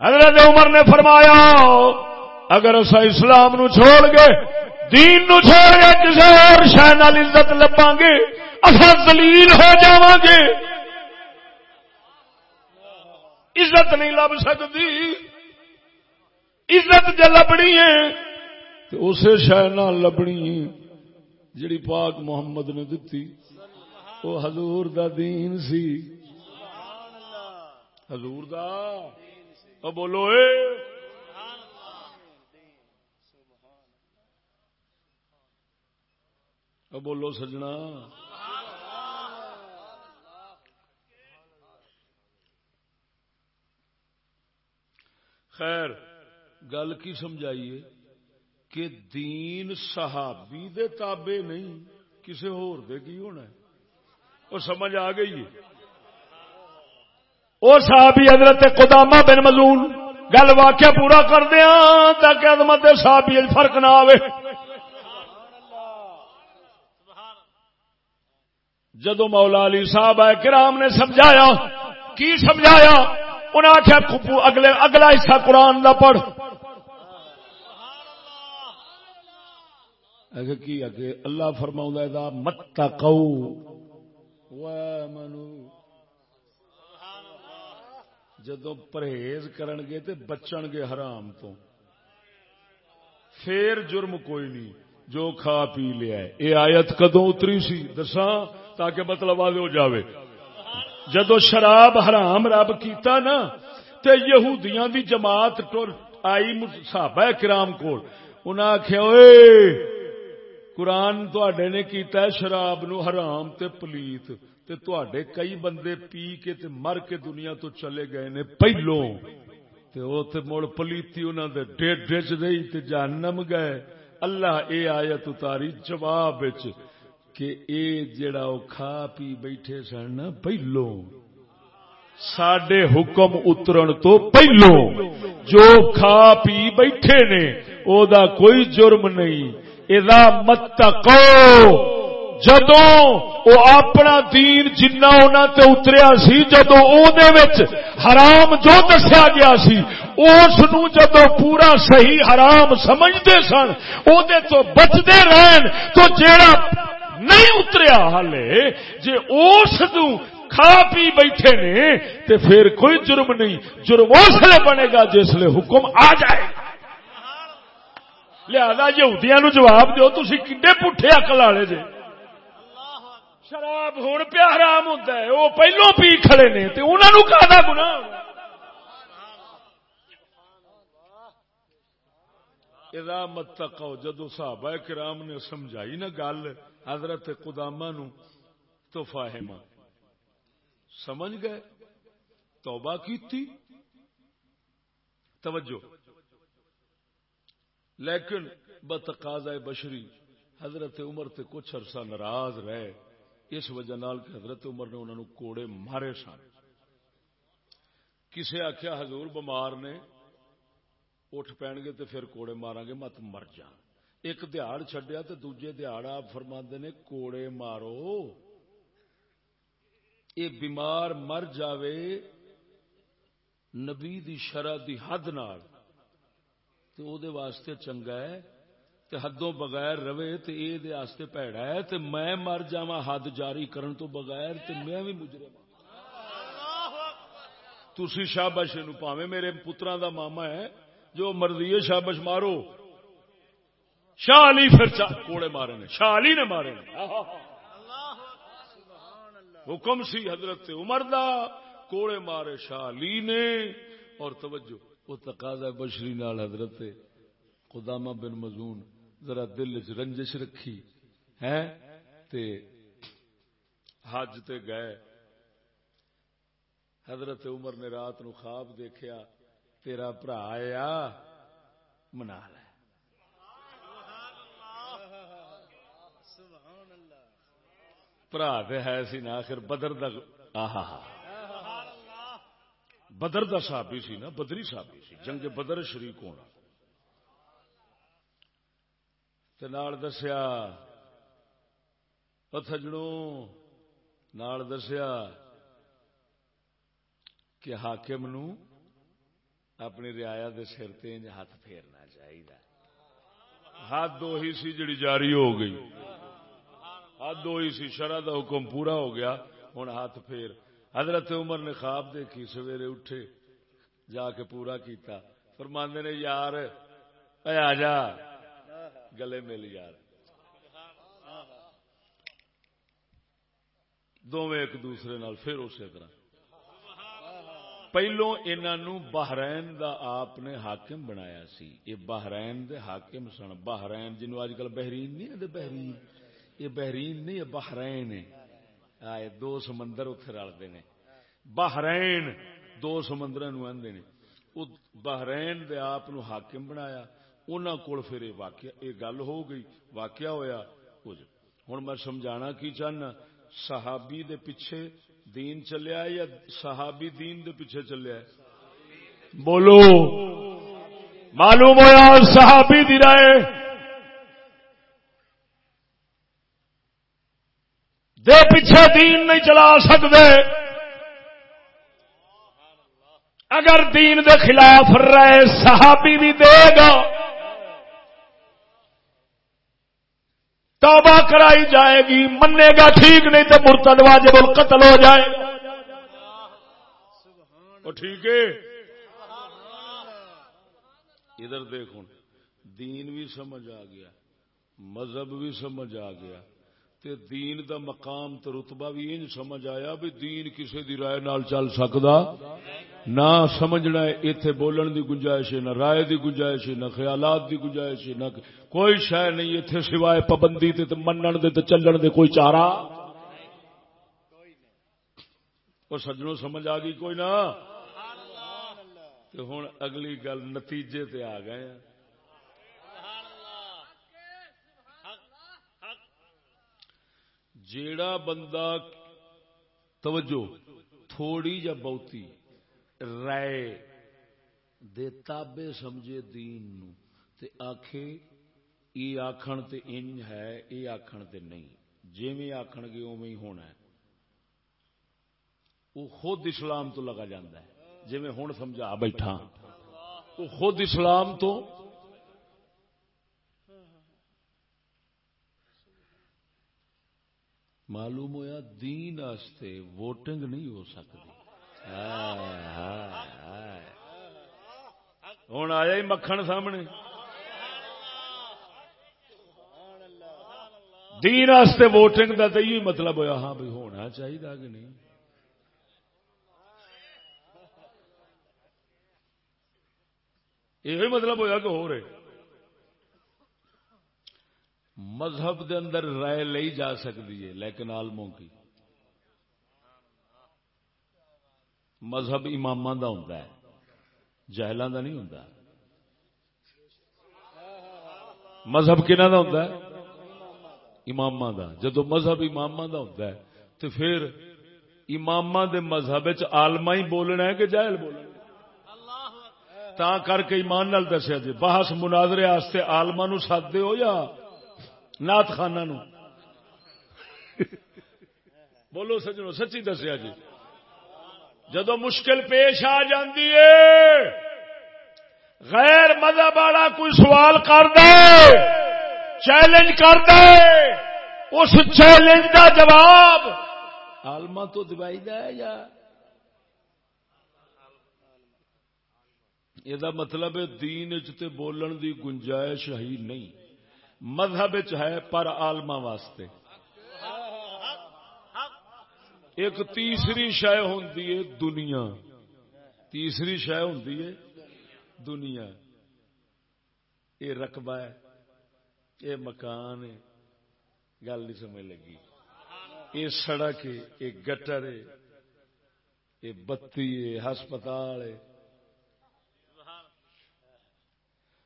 حضرت عمر نے فرمایا، اگر اصا اسلام نو چھوڑ گئے، دین نو چھوڑ گیا کسی اور شہ نال عزت لبا گے اصل دلیل ہو جا گے۔ عزت نہیں لب سکتی۔ عزت ج لبنی ہے تو اسے شہ نال لبنی جڑی پاک محمد نے دتی، وہ حضور دا دین سی۔ حضور دا؟ بولو اے۔ بولو سجنا۔ خیر، گل کی سمجھائیے کہ دین صحابی دے تابے نہیں کسی ہور دے کی ہونا ہے؟ وہ سمجھ آ گئی وہ صحابی حضرت قدامہ بن مزون گل واقعہ پورا کر دیا تاکہ عظمت صحابی فرق نہ آئے جدو مولا علی صاحب آئے، کرام نے سمجھایا، کی سمجھایا؟ انہیں آخیا اگلے اگلا حصہ قرآن کا پڑھ۔ کی اگے اللہ فرما مت منو جدو پرہیز کرن گے تے بچن گے حرام تو۔ پھر جرم کوئی نہیں، جو کھا پی لیا یہ آیت کدو اتری سی؟ دساں تاکہ مطلب واضح ہو جاوے۔ جدو شراب حرام رب کیتا نا، تے یہودیاں دی جماعت ٹر آئی صحابہ کرام کول۔ انہاں آکھیا، اوئے، قرآن تواڈے نے کیتا ہے شراب نو حرام تے پلیت۔ تے تواڈے کئی بندے پی کے تے مر کے دنیا تو چلے گئے نے پہلو۔ تے او تے مڑ پلیتی انہاں دے ڈیڈ ڈج دئی تے جہنم گئے۔ اللہ اے آیت اتاری جواب وچ۔ کہ اے جڑا او کھا پی بیٹھے سن پہلو۔ سڈے حکم اترن تو پہلو۔ جو کھا پی بیٹھے نے، او دا کوئی جرم نہیں۔ ادا مت جدو وہ اپنا دین جنا انہوں تے اتریا سی جدو او حرام جو دسیا گیا سی اس جدو پورا صحیح حرام سمجھتے سن او دے تو بچتے رہن۔ تو جیڑا نہیں اتریا ہالے۔ جی اس کھا پی بیٹھے نے، تے پھر کوئی جرم نہیں۔ جرم اس لیے بنے گا جس لیے حکم آ جائے۔ لہذا یہودیاں نو جواب دو تھی کڈے پٹھے اکل والے جی شراب ہوں پیا حرام ہوتا ہے وہ پہلو پی کھڑے نے، تے انہوں نے کہا گنا مت جدو صحابہ کرام نے سمجھائی نا گل حضرت قدامہ نو تو سمجھ گئے؟ توبہ کی تھی توجہ۔ لیکن بتقاض بشری حضرت عمر تے کچھ عرصہ ناراض رہے، اس وجہ نال کہ حضرت عمر نے انہوں کوڑے مارے سن۔ کسے آخیا حضور بمار نے، اٹھ پین گے تو پھر کوڑے مارا گے، مت مر جان۔ ایک دہاڑ چڈیا تو دوجے دہاڑ آپ فرما نے کوڑے مارو۔ یہ بیمار مر جاوے نبی دی شرح دی حد نال۔ او دے واسطے چنگا ہے۔ تے حدوں بغیر رہے تے اے دے واسطے پیڑا ہے۔ تے میں مر جاواں حد جاری کرن تو بغیر تے میں بھی مجرم ہاں۔ تسی شابش نو پاویں، میرے پتراں دا ماما ہے، جو مرضی ہے شابش مارو۔ شاہ علی پھر کوڑے مارے نے شاہ علی نے مارے نے۔ حکم سی حضرت عمر دا، کوڑے مارے شاہ علی نے۔ اور توجہ، وہ تقاضا بشری نال حضرت قدامہ بن مزون ذرا دل چ رنجش رکھی ہے تے حج تے گئے۔ حضرت عمر نے رات نو خواب دیکھیا، تیرا برا آیا، منا لے۔ برا ہے سی نا، آخر بدر دا آہا بدر دا صحابی سی نا، بدری صحابی سی۔ جنگ بدر شریک ہونا۔ نال دسیا سجڑوں نال دسیا کہ حاکم نو اپنی رعایا دے سر تینج ہاتھ پھیرنا چاہیے ہاتھ دو ہی سی جڑی جاری ہو گئی۔ حد ہوئی سی، شرح دا حکم پورا ہو گیا ہوں ہاتھ پھیر۔ حضرت عمر نے خواب دیکھی، سویرے اٹھے، جا کے پورا کیتا۔ فرماندے نے، یار، اے آ جا۔ گلے مل یار۔ دونوں ایک دوسرے نال پھر اسی طرح۔ پہلو انہوں بحرین دا آپ نے حاکم بنایا سی۔ یہ بحرین دے حاکم سن، بحرین جنوب اج کل بحرین نہیں بحرین۔ یہ بحرین نہیں، یہ بحرین آئے، دو سمندر اتنے رلتے ہیں بحرین، دو سمندر آدھے نے۔ بحرین دے آپ حاکم بنایا۔ انہوں کو پھر یہ گل ہو گئی، واقعہ ہویا۔ کچھ جی، ہوں میں سمجھانا کی چاہنا، صحابی دے پیچھے دین چلیا یا صحابی دین دے پیچھے چلیا بولو۔ معلوم ہوا صحابی دی رائے۔ دے پیچھے دین نہیں چلا سکتے اگر دین دے خلاف رہے، صحابی بھی دے گا۔ توبہ کرائی جائے گی منے گا ٹھیک نہیں تو مرتد واجب القتل ہو جائے۔ وہ ٹھیک ہے۔ ادھر دیکھو، دین بھی سمجھ آ گیا، مذہب بھی سمجھ آ گیا۔ تے دین دا مقام تے رتبہ بھی انج سمجھ آیا بھی دین کسے دی رائے نال چل سکدا۔ نہ سمجھنا ایتھے بولن دی گنجائش ہے نہ رائے دی گنجائش ہے نہ خیالات دی گنجائش ہے نہ کوئی شے نہیں ایتھے سوائے پابندی تے تے منن دے تے چلن دے کوئی چارہ۔ او سجنوں سمجھ آ گئی کوئی نہ؟ تے ہن اگلی گل نتیجے تے آ گئے ہیں۔ جیڑا بندہ توجہ تھوڑی یا بہتی رائے دے تابے سمجھے دین نو، تے آکھے ای آکھن تے انج ہے، ای آکھن تے نہیں۔ جویں آکھن گے اوویں ہی ہونا ہے۔ وہ خود اسلام تو لگا جاندا ہے۔ جویں ہن سمجھا بیٹھا۔ وہ خود اسلام تو معلوم ہوا دین آستے ووٹنگ نہیں ہو سکتی۔ ہوں آیا ہی مکھن سامنے۔ دین آستے ووٹنگ کا تو یہ مطلب ہوا ہاں بھائی ہونا چاہیے کہ نہیں۔ یہ مطلب ہوا کہ ہو رہے۔ مذہب دے اندر رائے لئی جا سکتی ہے، لیکن آلموں کی۔ مذہب امام دا ہوں جہلان دا نہیں ہوں مذہب کنہ دا ہوں امام دا۔ جدو مذہب امام دا ہوں تو پھر امام دے مذہب آلما ہی بولنا ہے کہ جہل بولنا تا کر کے ایمان نال دسیا جی بحث مناظرے آلما نو ساتھ ہو یا نات خانہ نو۔ بولو سجنو، سچی دسیا جی۔ جدو مشکل پیش آ جاندی ہے، غیر مذہب والا کوئی سوال کر دے چیلنج کر دے اس چیلنج کا جواب آلما تو دوائی ہے یا؟ یہ مطلب دین چ بولن دی گنجائش ہی نہیں۔ مذہب ہے پر آلما واسطے۔ ایک تیسری شہ ہوں دنیا۔ تیسری شہ ہوں دنیا۔ یہ رقبہ ہے یہ مکان ہے۔ گل نہیں سمجھ لگی۔ یہ سڑک ہے یہ گٹر ہے یہ بتی ہے، ہسپتال ہے۔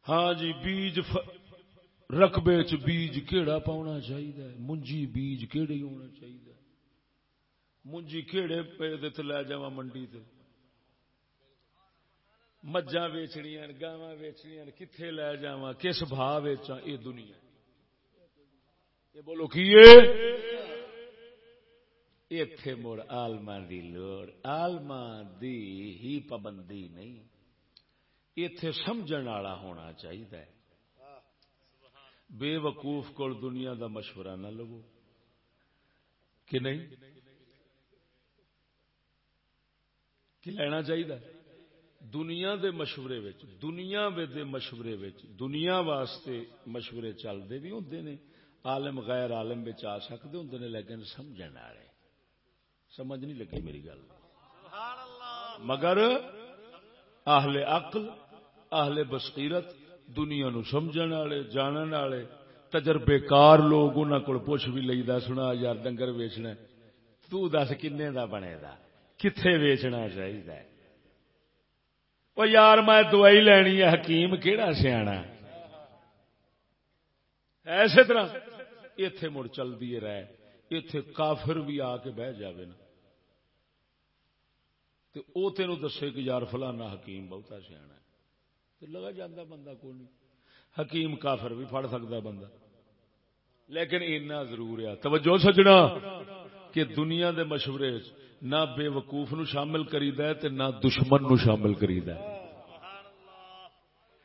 ہاں جی بیج رقبے چ بیج کیڑا پاؤنا چاہیے منجی بیج کیڑے ہونا چاہیے منجی کہڑے پے لے جا منڈی تے۔ مجھا ویچنیا گاواں ویچنیا کتنے لے جا کس بھا ویچا یہ دنیا۔ یہ بولو کی اتے مڑ آلما دی لوڑ آلما دی ہی پابندی نہیں۔ اتے سمجھ والا ہونا چاہیے بے وقوف کو دنیا دا مشورہ نہ لو کہ نہیں؟ کی لینا چاہیے دنیا دے مشورے وچ دنیا دے مشورے وچ دنیا واسطے مشورے چلتے بھی ہوں نے۔ عالم غیر عالم بچ آ سکتے ہوں نے لیکن سمجھ والے۔ سمجھ نہیں لگی میری گل۔ مگر اہل عقل اہل بصیرت دنیا نو سمجھن والے، جانن والے تجربے کار لوگ انہوں کو پوچھ بھی لئی سنا یار ڈنگر ویچنا تو دس کنے دا بنے دا؟ کتنے ویچنا چاہیے وہ یار میں دوائی لینی ہے، حکیم کہڑا سیا ایسے طرح اتے مڑ چلتی رہے اتے کافر بھی آ کے بہ جائے نا۔ تو وہ تین دسے کہ یار فلانا حکیم بہتا سیا لگا جانا بندہ کو نہیں۔ حکیم کافر بھی پڑ سکتا بندہ۔ لیکن اینا ضرور ہے۔ توجہ سجنا۔ کہ دنیا دے مشورے نہ بے وقوف نو شامل کرید نہ دشمن نو شامل کرید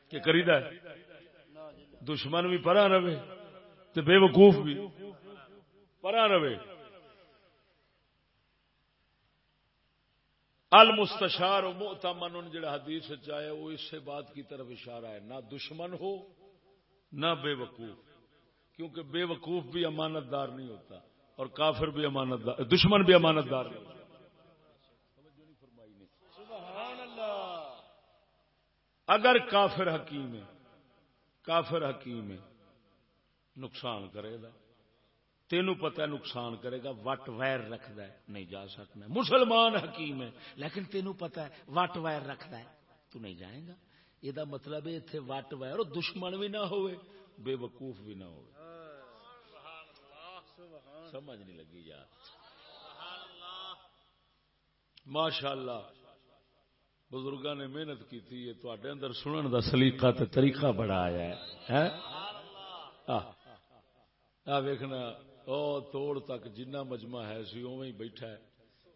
کہ کرید دشمن بھی پرا رہے تو بے وقوف بھی پرا رہے۔ المستشار موتمن جڑا حدیث چاہے وہ اس سے بات کی طرف اشارہ ہے۔ نہ دشمن ہو، نہ بے وقوف، کیونکہ بے وقوف بھی امانت دار نہیں ہوتا اور کافر بھی امانت دار، دشمن بھی امانت دار نہیں ہوتا۔ اگر کافر حکیم ہے، کافر حکیم ہے، نقصان کرے گا۔ تینوں پتا نقصان کرے گا وٹ ویر رکھد ہے نہیں جا سکنا مسلمان حکیم ہے لیکن تینوں پتا ہے وٹ ویر رکھد ہے تو نہیں جائے گا یہ مطلب ہے اتنے وٹ ویر دشمن بھی نہ ہوئے بے وقوف بھی نہ ہوئے سمجھ نہیں لگی یار ماشاء اللہ بزرگوں نے محنت کی تھی تے اندر سنن دا سلیقہ تے طریقہ بڑا آیا ہے ویکھنا او توڑ تک جنہ مجمع ہے سی اوویں ہی بیٹھا ہے۔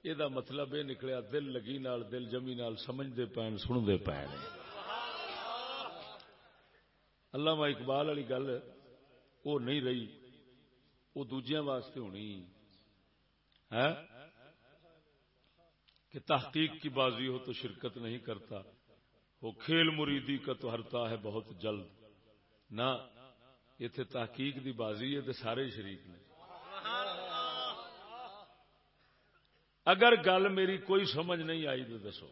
یہ دا مطلب یہ نکلیا، دل لگی نال، دل جمی نال، سمجھدے پین سنندے پین۔ علامہ اقبال والی گل وہ نہیں رہی وہ دوجیاں واسطے ہونی۔ ہے کہ تحقیق کی بازی ہو تو شرکت نہیں کرتا۔ وہ کھیل مریدی کا تو ہرتا ہے بہت جلد۔ نہ اتنے تحقیق دی بازی ہے تو سارے شریک نے۔ اگر گل میری کوئی سمجھ نہیں آئی تو دسو۔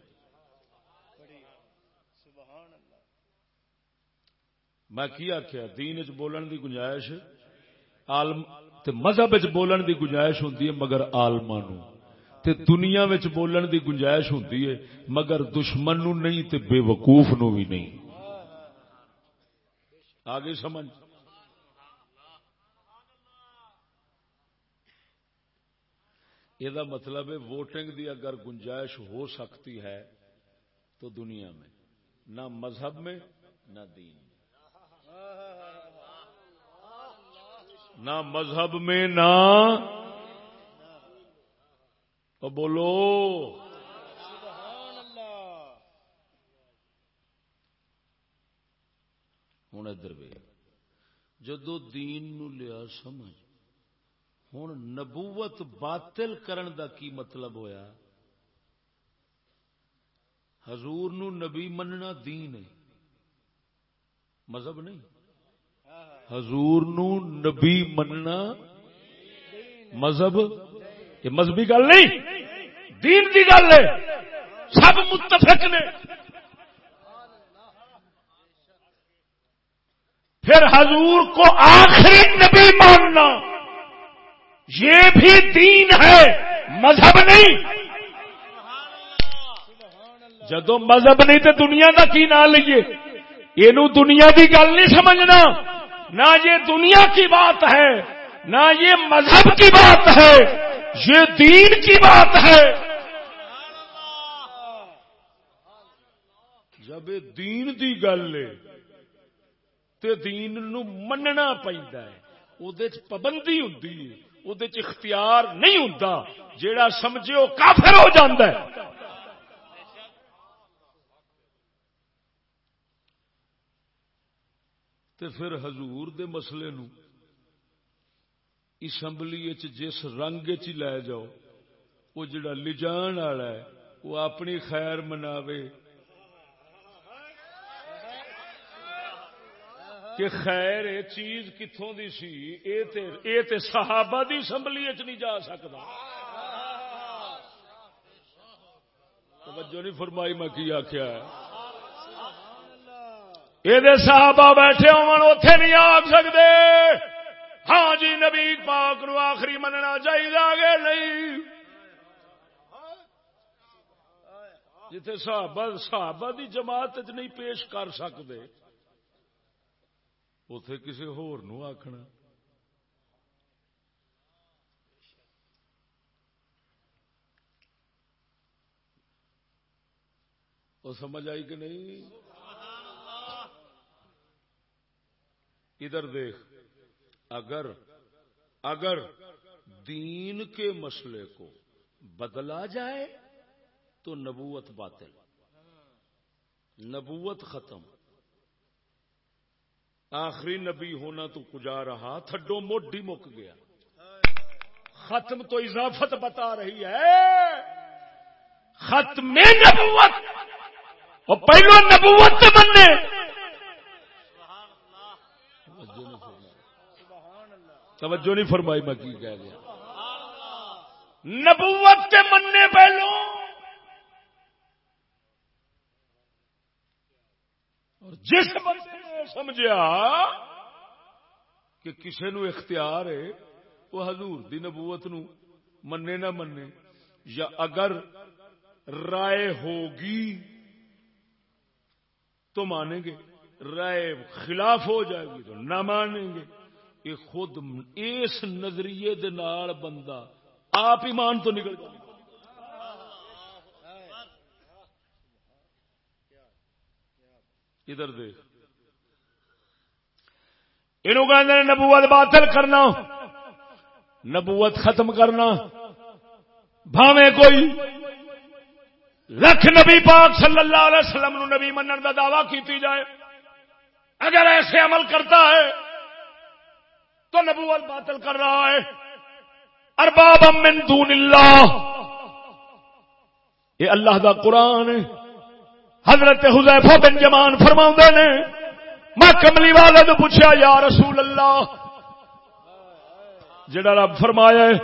میں کی آخیا دین چ بولن دی گنجائش؟ مذہب چ بولن دی گنجائش ہوتی ہے مگر آلما تے دنیا وچ بولن دی گنجائش ہوتی ہے مگر دشمن نو نہیں تے بے وقوف نو بھی نہیں۔ آگے سمجھ۔ یہ مطلب ہے ووٹنگ دی اگر گنجائش ہو سکتی ہے تو دنیا میں نہ مذہب میں نہ دین میں نہ مذہب میں نہ بولو ہوں ادھر جدو دین نو لیا سمجھ ہوں نبوت باطل کرن دا کی مطلب ہویا؟ حضور نو نبی مننا دین ہے۔ مذہب نہیں۔ حضور نو نبی مننا مذہب۔ یہ مذہبی گل نہیں۔ دین کی گل ہے۔ سب متفق نے۔ پھر حضور کو آخری نبی ماننا۔ یہ بھی دین ہے، مذہب نہیں۔ جدو مذہب نہیں تو دنیا کا کی نہ لیے؟ یہ دنیا کی گل نہیں سمجھنا۔ نہ یہ دنیا کی بات ہے، نہ یہ مذہب کی بات ہے، یہ دین کی بات ہے۔ جب دین دی گل ہے تو دین نو مننا پہنتا ہے۔ وہ پابندی ہوں وہ اختیار نہیں ہوں جیڑا سمجھے وہ کافر ہو جاندہ ہے۔ تے پھر حضور دے مسئلے نو اسمبلی جس رنگ چ لے جاؤ وہ جڑا لجان والا ہے وہ اپنی خیر مناوے۔ کہ خیر یہ چیز کتوں دی سی؟ اے تے اے تے صحابہ دی اسمبلی چ نہیں جا سکتا توجہ نہیں فرمائی، میں کی آخیا یہ صحابہ بیٹھے اتے نہیں آ سکتے ہاں جی نبی پاک نو آخری مننا چاہیے آگے نہیں۔ جتھے صحابہ صحابہ دی جماعت نہیں پیش کر سکتے اتے کسی ہور نو آخنا وہ سمجھ آئی کہ نہیں ادھر دیکھ اگر اگر دین کے مسئلے کو بدلا جائے تو نبوت باطل نبوت ختم آخری نبی ہونا تو کجا رہا؟ تھڈو موڈی مک گیا۔ ختم تو اضافت بتا رہی ہے۔ ختم نبوت۔ اور پہلو نبوت بننے توجہ نہیں فرمائی، میں کی کہہ گیا۔ نبوت کے مننے پہلو اور جس بندے نے سمجھا کہ کسی نو اختیار ہے، وہ حضور دی نبوت نو مننے نہ مننے یا اگر رائے ہوگی تو مانیں گے، رائے خلاف ہو جائے گی تو نہ مانیں گے۔ یہ خود اس نظریے دے نال بندہ آپ ایمان تو نکل جائے۔ ادھر دیکھ یہ نبوت باطل کرنا، نبوت ختم کرنا۔ بھاوے کوئی لکھ نبی پاک صلی اللہ علیہ وسلم نو نبی منن کا دعوی کیتی جائے، اگر ایسے عمل کرتا ہے تو نبوت باطل کر رہا ہے۔ ارباب من دون اللہ۔ یہ اللہ دا قرآن ہے۔ حضرت حذیفہ بن جمان فرما نے، میں کملی والے تو پوچھا، یا رسول اللہ، جڑا رب فرمایا ہے،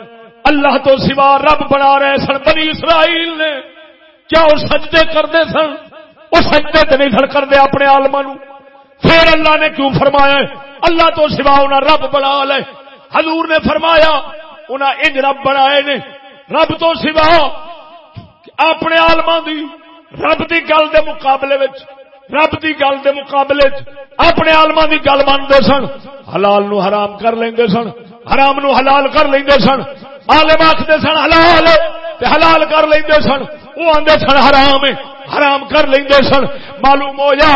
اللہ تو سوا رب بنا رہے سن، بنی اسرائیل نے، کیا وہ سجدے کرتے سن؟ وہ سجدے تو نہیں سن کرتے اپنے آلما پھر اللہ نے کیوں فرمایا اللہ تو سوا انہیں رب بنا لے۔ حضور نے فرمایا انہیں انج رب بنا نے۔ رب تو سوا اپنے آلما دی رب دی گل دے مقابلے وچ، رب دی گل دے مقابلے اپنے آلما دی گل منتے سن۔ حلال نو حرام کر لیں گے سن، حرام نو حلال کر لیں گے سن۔ آلم آخر سن، حلال، تے حلال کر لیں گے سن۔ وہ آدھے سن، حرام حرام کر لیں گے سن۔ معلوم ہو جا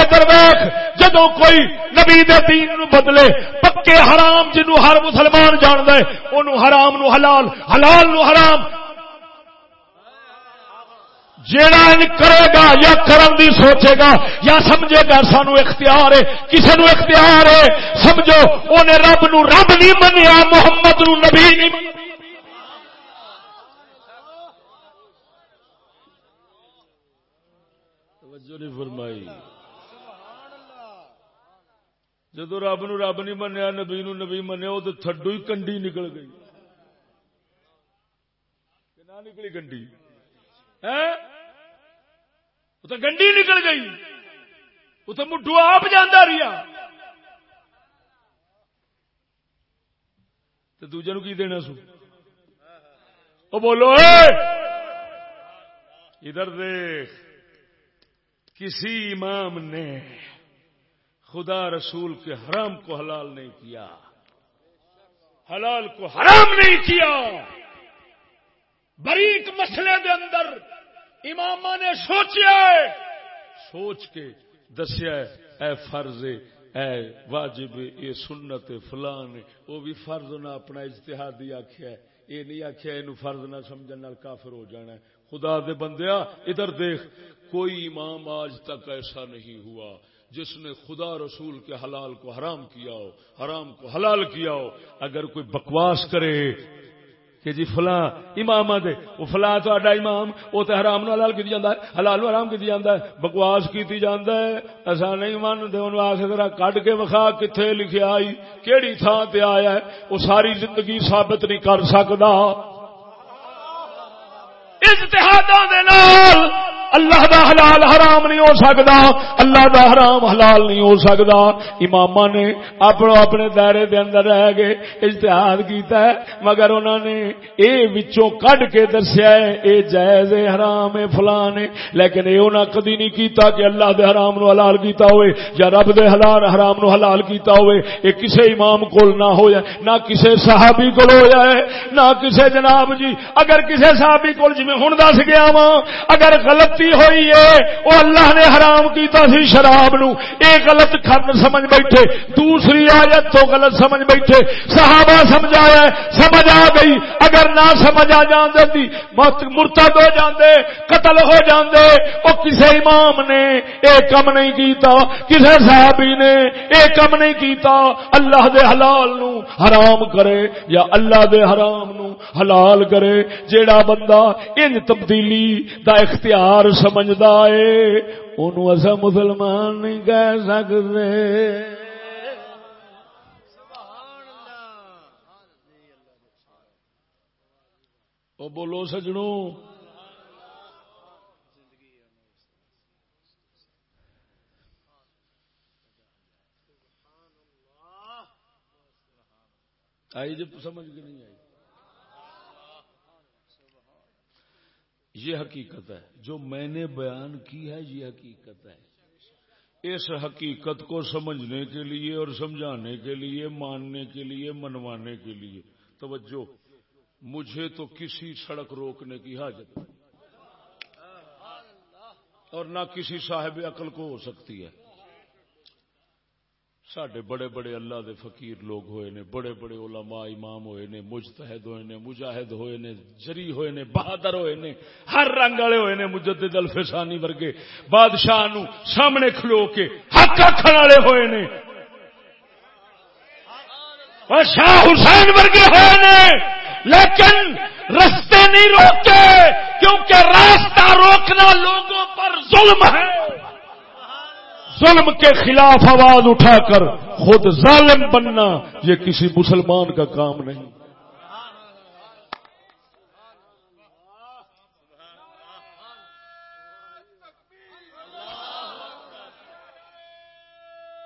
ادھر ویخ جدو کوئی نبی دے دین نو بدلے، پکے حرام جنو ہر مسلمان جان دے انہوں حرام نو حلال حلال نو حرام جیڑا ان کرے گا یا کرن دی سوچے گا یا سمجھے گا سانو اختیار ہے کسی نو اختیار ہے، سمجھو انہیں رب نو رب نہیں منیا، محمد نو نبی نہیں فرمائی۔ جدو رب نو رب نہیں منیا، نبی نو نبی منیا وہ تو تھڈو ہی کنڈی نکل گئی۔ نہ نکلی کنڈی؟ وہ تو گنڈی نکل گئی۔ وہ تو مٹھو آپ جانا رہا تو دوجے نو کی دینا سو؟ وہ بولو ادھر دیکھ، کسی امام نے خدا رسول کے حرام کو حلال نہیں کیا۔ حلال کو حرام نہیں کیا۔ بریک مسئلے دے اندر امام نے سوچیا سوچ کے دسیا اے فرض، اے واجب یہ سنت فلان، وہ بھی فرض نہ اپنا اجتہادی آخیا یہ نہیں آخیا یہ فرض نہ سمجھنے کافر ہو جانا خدا دے بندیا ادھر دیکھ، کوئی امام آج تک ایسا نہیں ہوا جس نے خدا رسول کے حلال کو حرام کیا ہو، حرام کو حلال کیا ہو۔ اگر کوئی بکواس کرے کہ جی فلاں امام دے وہ فلاں تو امام، وہ تو حرام نو حلال کی جاتا ہے، حلال نو حرام کی جاتا ہے، بکواس کی جاتا ہے، ایسا نہیں مانتے انہوں آخ ذرا کڈ کے وکھا کتنے لکھیا آئی، کیڑی تھان تے آیا ہے، وہ ساری زندگی ثابت نہیں کر سکتا اجتہاداں دے نال اللہ دا حلال حرام نہیں ہو سکتا اللہ دا حرام حلال نہیں ہو سکتا امام نے اپنے اپنے دائرے دے اندر رہ گئے اشتہار کیتا ہے، مگر انہوں نے اے وچوں کڈ کے دسیا ہے، اے جائز حرام ہے فلان ہے۔ لیکن اے انہاں کدی نہیں کیتا کہ اللہ دے حرام نو حلال کیتا ہوئے، یا رب دے حلال حرام نو حلال کیتا ہوئے۔ اے کسے امام کول نہ ہو جائے، نہ کسے صحابی کول ہو جائے، نہ کسے جناب جی۔ اگر کسے صحابی کول جی ہن دس گیا وا اگر غلطی غلطی ہوئی ہے۔ وہ اللہ نے حرام کیتا سی شراب نو۔ اے غلط کھن سمجھ بیٹھے۔ دوسری آیت تو غلط سمجھ بیٹھے۔ صحابہ سمجھایا، سمجھ آ گئی۔ اگر نہ سمجھ آ جاندے دی مرتد ہو جاندے، قتل ہو جاندے، او کسے امام نے اے کم نہیں کیتا، کسے صحابی نے اے کم نہیں کیتا۔ اللہ دے حلال نو حرام کرے یا اللہ دے حرام نو حلال کرے۔ جیڑا بندہ ان تبدیلی دا اختیار سمجھتا ہے ان مسلمان نہیں کہہ سکتے۔ وہ بولو سجڑوں آئی جب سمجھ کے نہیں آئی۔ یہ حقیقت ہے۔ جو میں نے بیان کی ہے، یہ حقیقت ہے۔ اس حقیقت کو سمجھنے کے لیے اور سمجھانے کے لیے، ماننے کے لیے، منوانے کے لیے۔ توجہ، مجھے تو کسی سڑک روکنے کی حاجت اور نہ کسی صاحب عقل کو ہو سکتی ہے۔ سڈے بڑے بڑے اللہ دے فقیر لوگ ہوئے نے، بڑے بڑے علماء امام ہوئے نے، مجتہد ہوئے نے، مجاہد ہوئے نے، جری ہوئے نے، بہادر ہوئے نے، ہر رنگ والے ہوئے نے مجدد الفسانی ورگے، بادشاہ نو سامنے کھلو کے حق آخر والے ہوئے نے۔ اور شاہ حسین ورگے ہوئے نے، لیکن رستے نہیں روکے کیونکہ راستہ روکنا لوگوں پر ظلم ہے۔ ظلم کے خلاف آواز اٹھا کر خود ظالم بننا یہ کسی مسلمان کا کام نہیں۔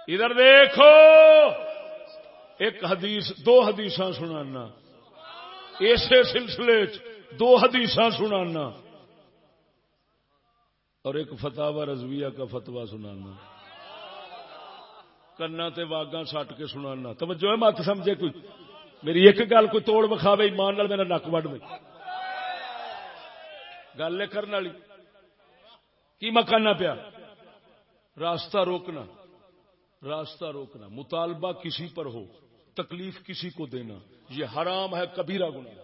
ادھر دیکھو، ایک حدیث، دو حدیث سنانا۔ اسی سلسلے دو حدیث سنانا۔ اور ایک فتح رضویہ کا فتوا سنانا۔ کنا تے واگا سٹ کے سنانا توجہ ہے مت سمجھے کوئی میری ایک گل کوئی توڑ بکھاوے ایمان نال میرا نک وڈ دے گل کرنے والی کی مکانا پیا راستہ روکنا راستہ روکنا مطالبہ کسی پر ہو تکلیف کسی کو دینا یہ حرام ہے کبیرہ گنا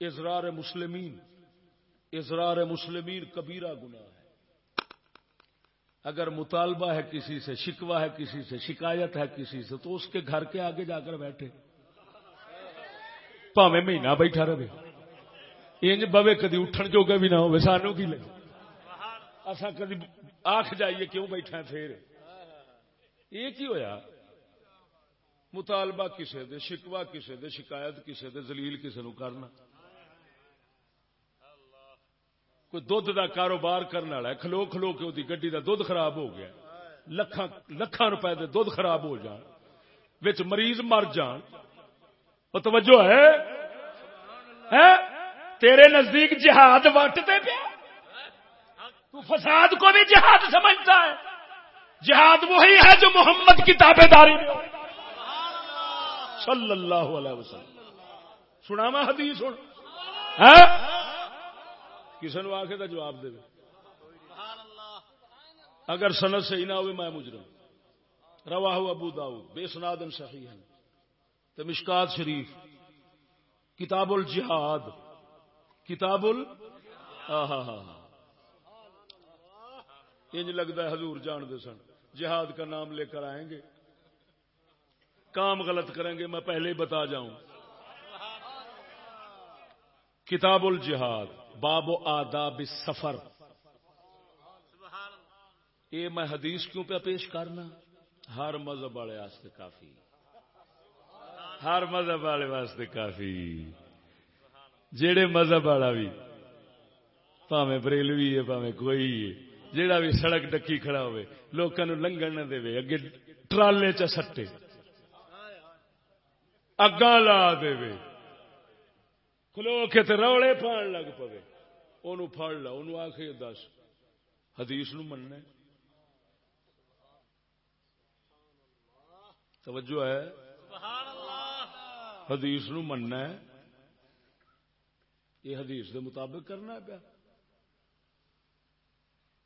ازرار مسلمین ازرار مسلمین کبیرہ گناہ ہے اگر مطالبہ ہے کسی سے شکوا ہے کسی سے، شکایت ہے کسی سے، تو اس کے گھر کے آگے جا کر بیٹھے۔ پاوے مہینہ بیٹھا رہے۔ انج بوے کدی اٹھن جو بھی نہ ہو سانو کی لگے اصا کدی آخ جائیے کیوں بیٹھا پھر؟ یہ کی ہویا؟ مطالبہ کسے دے شکوا کسے دے، شکایت کسے دے زلیل کسے نو کرنا۔ کوئی دھد کا کاروبار کرنے والا ہے، کھلو کھلو کے وہ گڈی کا دھد خراب ہو گیا۔ لکھان روپے دے دھد خراب ہو جان۔ وچ مریض مر جان۔ وہ توجہ ہے؟ تیرے نزدیک جہاد وٹتے پیا۔ تو فساد کو بھی جہاد سمجھتا ہے۔ جہاد وہی ہے جو محمد کی تابے داری صلی اللہ علیہ وسلم۔ سنا حدیث سن کسی نے آخے تو جواب دے اگر سنت صحیح نہ ہوئے میں مجرم۔ روا ابو داؤد بے سنادن صحیح ہے تو مشکات شریف کتاب الجہاد۔ کتاب ال انج لگتا ہے حضور جان دے سن۔ جہاد کا نام لے کر آئیں گے۔ کام غلط کریں گے میں پہلے ہی بتا جاؤں۔ کتاب الجہاد۔ باب و آداب سفر۔ یہ میں حدیث کیوں پہ پیش کرنا؟ ہر مذہب والے واسطے کافی۔ ہر مذہب والے واسطے کافی۔ جہے مذہب والا بھی پاوے بریلوی ہے پاوے کوئی ہے جہاں بھی سڑک ڈکی کھڑا ہوئے لوگوں لنگن نہ دے اگے ٹرالے چ سٹے۔ اگاں لا دے کھلو کے روڑے پان لگ پے وہ پڑ لا ان آخ دس۔ حدیث نو مننا توجہ ہے؟ حدیث نو مننا ہے۔ یہ حدیث دے مطابق کرنا ہے پیا۔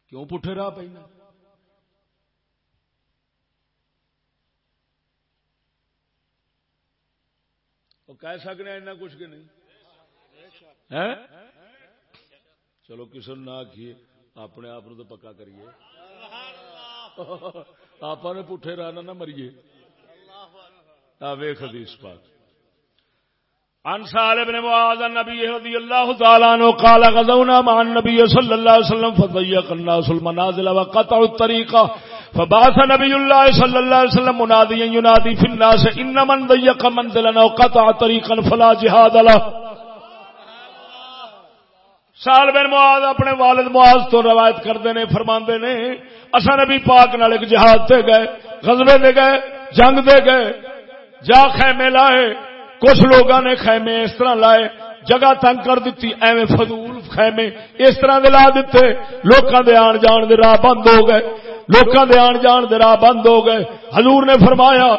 کیوں پٹھے راہ پہ کہہ سکنے ایسا کچھ کہ نہیں۔ چلو کسی نے نہ آخیے اپنے آپ تو پکا کریے۔ آپ نے پٹھے راہ نہ مریے۔ ویخ حدیث پاک۔ عن سال بن معاذ النبي رضي الله تعالى عنه قال غزونا مع النبي صلى الله عليه وسلم فضيق الناس المنازل وقطعوا الطريق فبعث نبي الله صلى الله عليه وسلم مناديا ينادي في الناس ان من ضيق منزلا وقطع طريقا فلا جهاد له۔ سال بن معاذ اپنے والد معاذ تو روایت کرتے نے فرما نے اصا نبی پاک نال ایک جہاد تے گئے غزبے دے گئے، جنگ دے گئے، جا خیمے لائے، کچھ لوگوں نے خیمے اس طرح لائے، جگہ تنگ کر دیتی ایویں فضول خیمے اس طرح دے لا دیتے لوکاں دے آن جان دے راہ بند ہو گئے، لوکاں دے آن جان دے راہ بند ہو گئے۔ حضور نے فرمایا،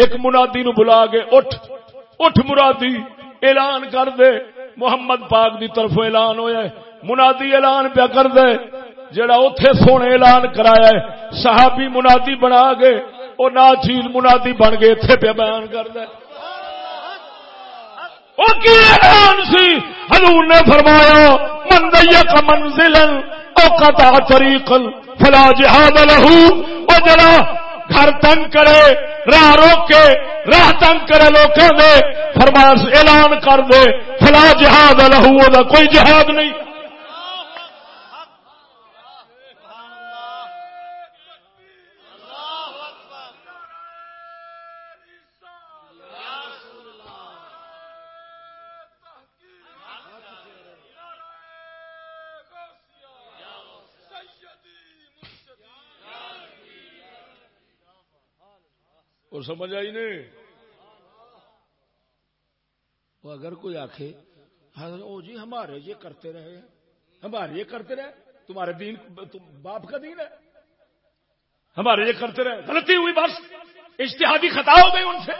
ایک منادی نو بلا کے اٹھ اٹھ مرادی اعلان کر دے۔ محمد پاک دی طرف اعلان ہویا ہے۔ منادی اعلان پیا کر دے جڑا اوتھے سونے اعلان کرایا ہے، صحابی منادی بنا گئے او نا چیز منادی بن گئے ایتھے پیا بیان کر دے او کی اعلان سی؟ حضور نے فرمایا، من دیق منزلا، او قطع طریقا، فلا جہاد لہو۔ او جڑا گھر تنگ کرے، راہ روک کے راہ تنگ کرے لوگوں دے فرماس اعلان کر دے۔ فلا جہاد لہو دا کوئی جہاد نہیں۔ اور سمجھ آئی نہیں؟ وہ اگر کوئی آخے او جی ہمارے یہ کرتے رہے ہمارے یہ کرتے رہے تمہارے دین باپ کا دین ہے۔ ہمارے یہ کرتے رہے غلطی ہوئی بس۔ اشتہادی خطا ہو گئی ان سے۔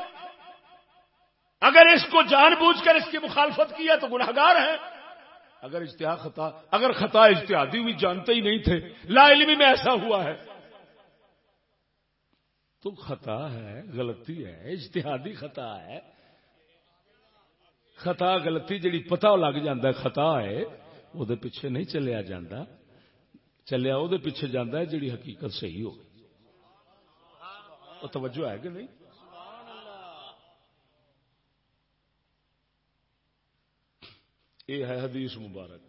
اگر اس کو جان بوجھ کر اس کی مخالفت کی ہے تو گناہگار ہیں۔ اگر اشتہار خطا، اگر خطا اشتہادی ہوئی، جانتے ہی نہیں تھے۔ لا علمی میں ایسا ہوا ہے۔ تو خطا ہے، غلطی ہے، اجتہادی خطا ہے۔ خطا غلطی جڑی پتہ لگ جاندہ ہے، خطا ہے وہ دے پیچھے نہیں چلیا جاندہ چلیا وہ پیچھے جاندہ ہے جڑی حقیقت صحیح ہو توجہ ہے کہ نہیں؟ یہ ہے حدیث مبارک۔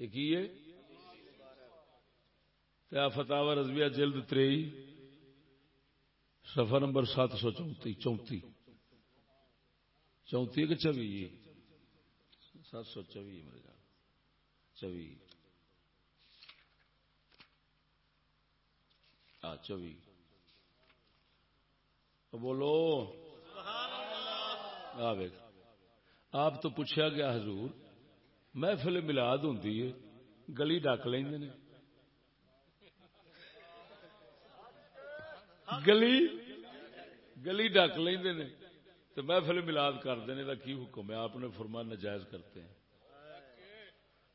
یہ فتح رضویہ جلد تری سفر نمبر سات سو چونتی چونتی۔ چونتی کہ چوی سات سو چوی میرے جان چوی چوی بولو۔ آپ تو پوچھا گیا حضور محفل ملاد ہوں گلی ڈک لیں گلی گلی ڈک لیں تو محفل ملاد کرتے ہیں کی حکم ہے؟ آپ نے فرمایا نجائز کرتے ہیں۔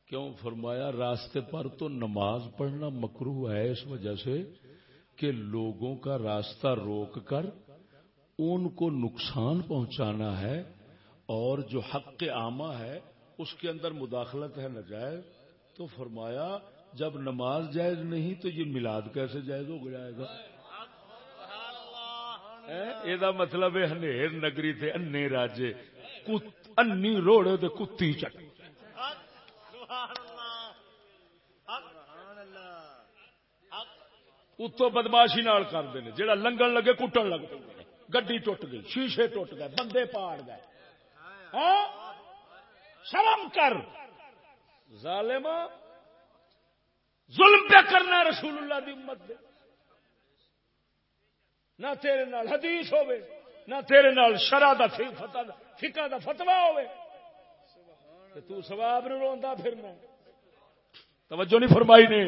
کیوں؟ فرمایا راستے پر تو نماز پڑھنا مکرو ہے اس وجہ سے کہ لوگوں کا راستہ روک کر ان کو نقصان پہنچانا ہے اور جو حق عامہ ہے اس کے اندر مداخلت ہے نجائز۔ تو فرمایا جب نماز جائز نہیں تو یہ میلاد کیسے جائز ہو جائے گا یہ مطلب ہے نگری تھے انے راجے انی روڑے کتی چٹ اتو بدماشی نال کرتے ہیں جہاں لنگن لگے کٹن لگ پہ گڈی ٹوٹ گئی شیشے ٹوٹ گئے بندے پاڑ گئے شرم کر ظالم ظلم پہ کرنا رسول اللہ دی امت دے نہ تیرے نال حدیث ہوے نہ تیرے نال شرع دا فقہ دا فتوا ہوے تے تو سواب نو روندا پھرنا توجہ نہیں فرمائی نے؟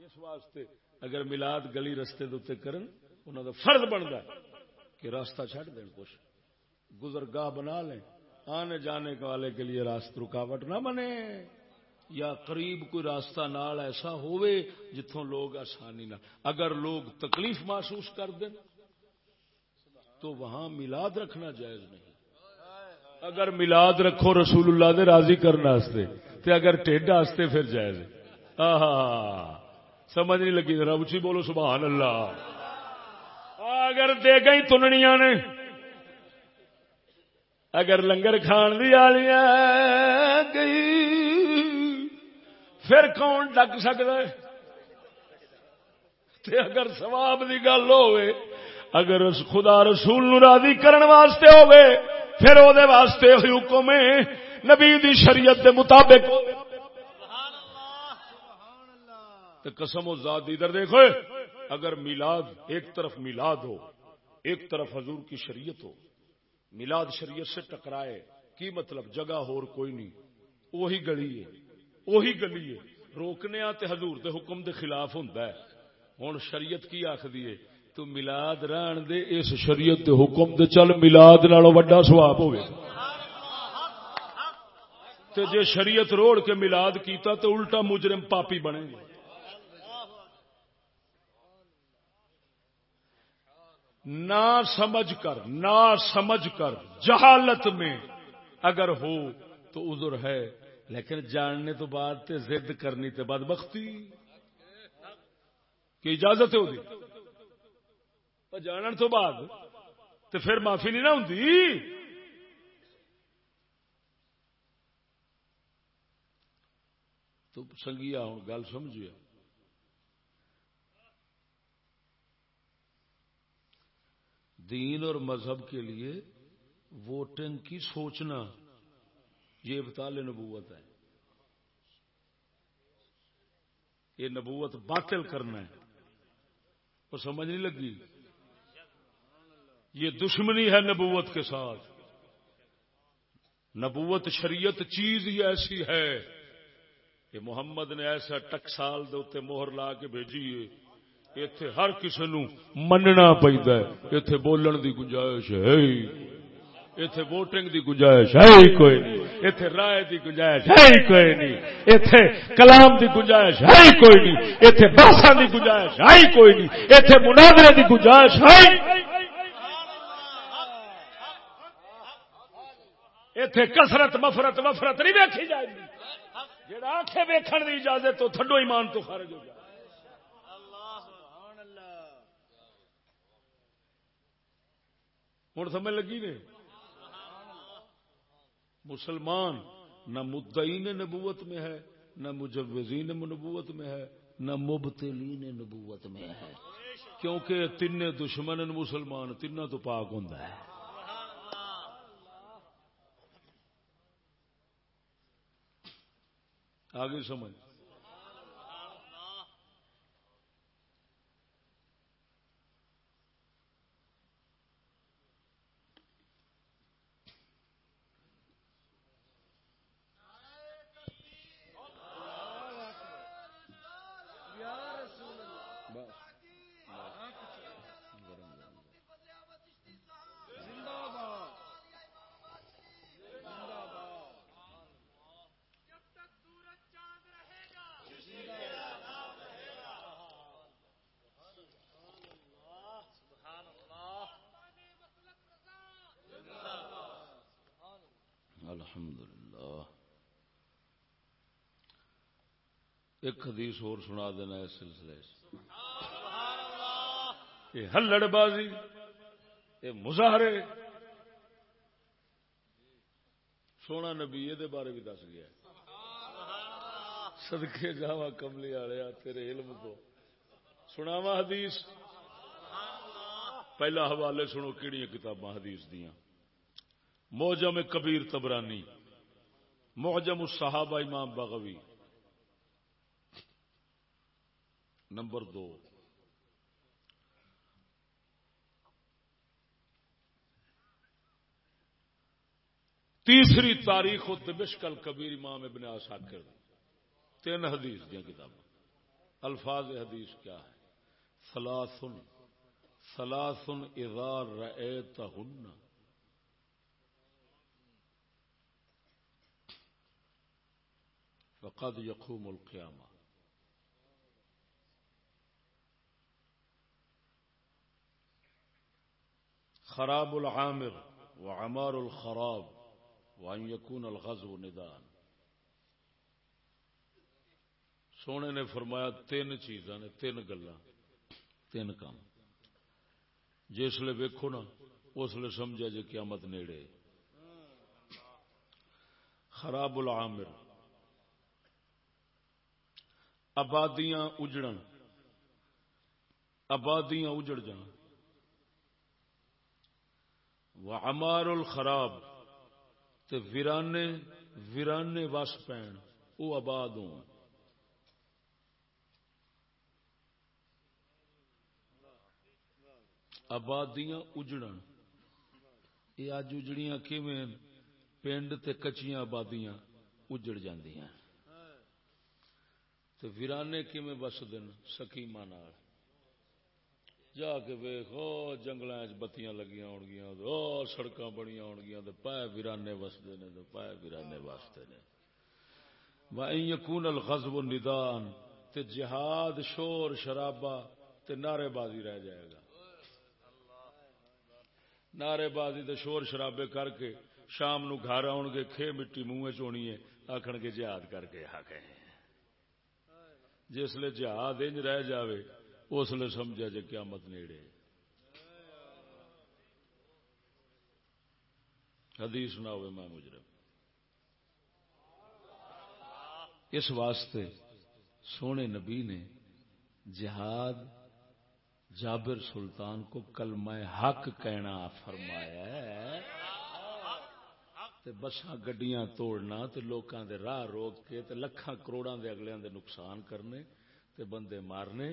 اس واسطے اگر ملاد گلی رستے دے کرن انہوں دا فرض بنتا ہے کہ راستہ چھڈ دین کچھ۔ گزر گاہ بنا لیں، آنے جانے والے کے لیے راستہ رکاوٹ نہ بنے۔ یا قریب کوئی راستہ نال ایسا ہوئے جتوں لوگ آسانی نہ اگر لوگ تکلیف محسوس کر دیں تو وہاں ملاد رکھنا جائز نہیں۔ اگر ملاد رکھو رسول اللہ دے راضی کرنے تے اگر ٹھڈ واسطے پھر جائز۔ آہا۔ سمجھ نہیں لگی ذرا اچھی بولو سبحان اللہ۔ اگر دے گئی تننیاں نے۔ اگر لنگر کھان دی آلیاں پھر کون ڈک سکتا ہے؟ تے اگر سواب دی گل ہوئے، اگر خدا رسول نو راضی کرن واسطے ہوئے، پھر او دے واسطے حکم نبی دی شریعت دے مطابق۔ ہوئے تو قسم و ذات ادھر دیکھو، اگر میلاد ایک طرف میلاد ہو، ایک طرف حضور کی شریعت ہو، میلاد شریعت سے ٹکرائے، کی مطلب؟ جگہ ہور کوئی نہیں، وہی گلی ہے۔ وہی گلی ہے۔ روکنے تے حضور دے حکم دے خلاف ہوں ہوں شریعت کی آخری ہے، تو ملاد رہن دے، اس شریعت دے حکم دے چل ملاد نالوں وڈا سواب ہوئے۔ تے جے شریعت روڑ کے ملاد کیتا تو الٹا مجرم پاپی بنے گے۔ نہ سمجھ کر نہ سمجھ کر، جہالت میں اگر ہو تو ادھر ہے۔ لیکن جاننے تو بعد تے زد کرنی تے بعد بختی کی اجازت ہوگی جانن تو بعد تو پھر معافی نہیں نہ ہوں تو سنگیا، ہوں گل سمجھیا دین اور مذہب کے لیے ووٹنگ کی سوچنا۔ یہ ابتال نبوت ہے۔ یہ نبوت باطل کرنا ہے۔ وہ سمجھ نہیں لگی۔ یہ دشمنی ہے نبوت کے ساتھ۔ نبوت شریعت چیز ہی ایسی ہے۔ کہ محمد نے ایسا ٹکسال دے مہر لا کے بھیجی ہے۔ اتے ہر کسی نو مننا پہنتا ہے۔ اتے بولن دی گنجائش ہے۔ اتے ووٹنگ دی گنجائش ہے۔ کوئی نہیں۔ اتے رائے دی گنجائش ہے ہی کوئی نہیں اتے کلام دی گنجائش ہے ہی کوئی نہیں اتے باسا دی گنجائش ہے ہی کوئی نہیں اتے مناظرے دی گنجائش ہے اتے کسرت مفرت وفرت نہیں ویکھی جائے گی جا آخے ویکھن کی اجازت تو تھڈو ایمان تو خارج ہو جائے ہوں سمجھ لگی نے مسلمان نہ مدعین نبوت میں ہے، نہ مجوزین نبوت میں ہے، نہ مبتلین نبوت میں ہے۔ کیونکہ تین دشمن مسلمان تین تو پاک ہوں آگے سمجھ۔ ایک حدیث اور سنا دینا اس سلسلے یہ ہلڑ بازی، یہ مظاہرے۔ سونا نبی یہ بارے بھی دس گیا سدکے جاوا کملی والے تیرے علم تو سناوا حدیث۔ پہلا حوالے سنو کہڑی کتاباں حدیث دیا موجم کبیر تبرانی، موجم الصحابہ امام بغوی۔ نمبر دو۔ تیسری تاریخ و دمشق کبیر امام ابن آساکر تین حدیث دیا کتاب الفاظ حدیث کیا ہے؟ سلاسن سلاسن ادار رن وقد یقوم القیامہ۔ خراب العامر وعمار الخراب وان يكون الغزو ندان سونے نے فرمایا تین چیزاں نے، تین گلا تین کام۔ جس لیے ویکھو نا، اس لیے سمجھا جی قیامت نیڑے۔ خراب العامر۔ آبادیاں اجڑن۔ آبادیاں اجڑ جان۔ امار الخراب تے ویرانے ویرانے وس پین وہ آباد ہوں۔ آبادیاں اجڑن۔ یہ اج اجڑیاں کیویں؟ پنڈ تے کچیاں آبادیاں اجڑ جاندیاں۔ تے ویرانے کیویں بسدن سکیماں نال۔ جا کے ویخ جنگل بتیاں لگی ہو گیا سڑک بنی ہو گیا پائے ویرانے وستے نے تو پائے ویرانے وستے نے۔ یقون الغزب ندان، تے جہاد، شور شرابا تے نعرے بازی رہ جائے گا۔ نعرے بازی تے شور، شرابے کر کے شام نو گھر آن گے، کھے مٹی منہ چونی ہے آخر کے جہاد کر کے آ گئے جس جہاد انج رہ جاوے اس لیے سمجھا جی قیامت نیڑے۔ حدیث نہ ہوئے میں مجرم۔ اس واسطے سونے نبی نے جہاد جابر سلطان کو کلمہ حق کہنا فرمایا ہے۔ بساں گڈیاں توڑنا تے لوکاں دے راہ روک کے تے لکھاں کروڑاں دے اگلیاں دے نقصان کرنے تے بندے مارنے۔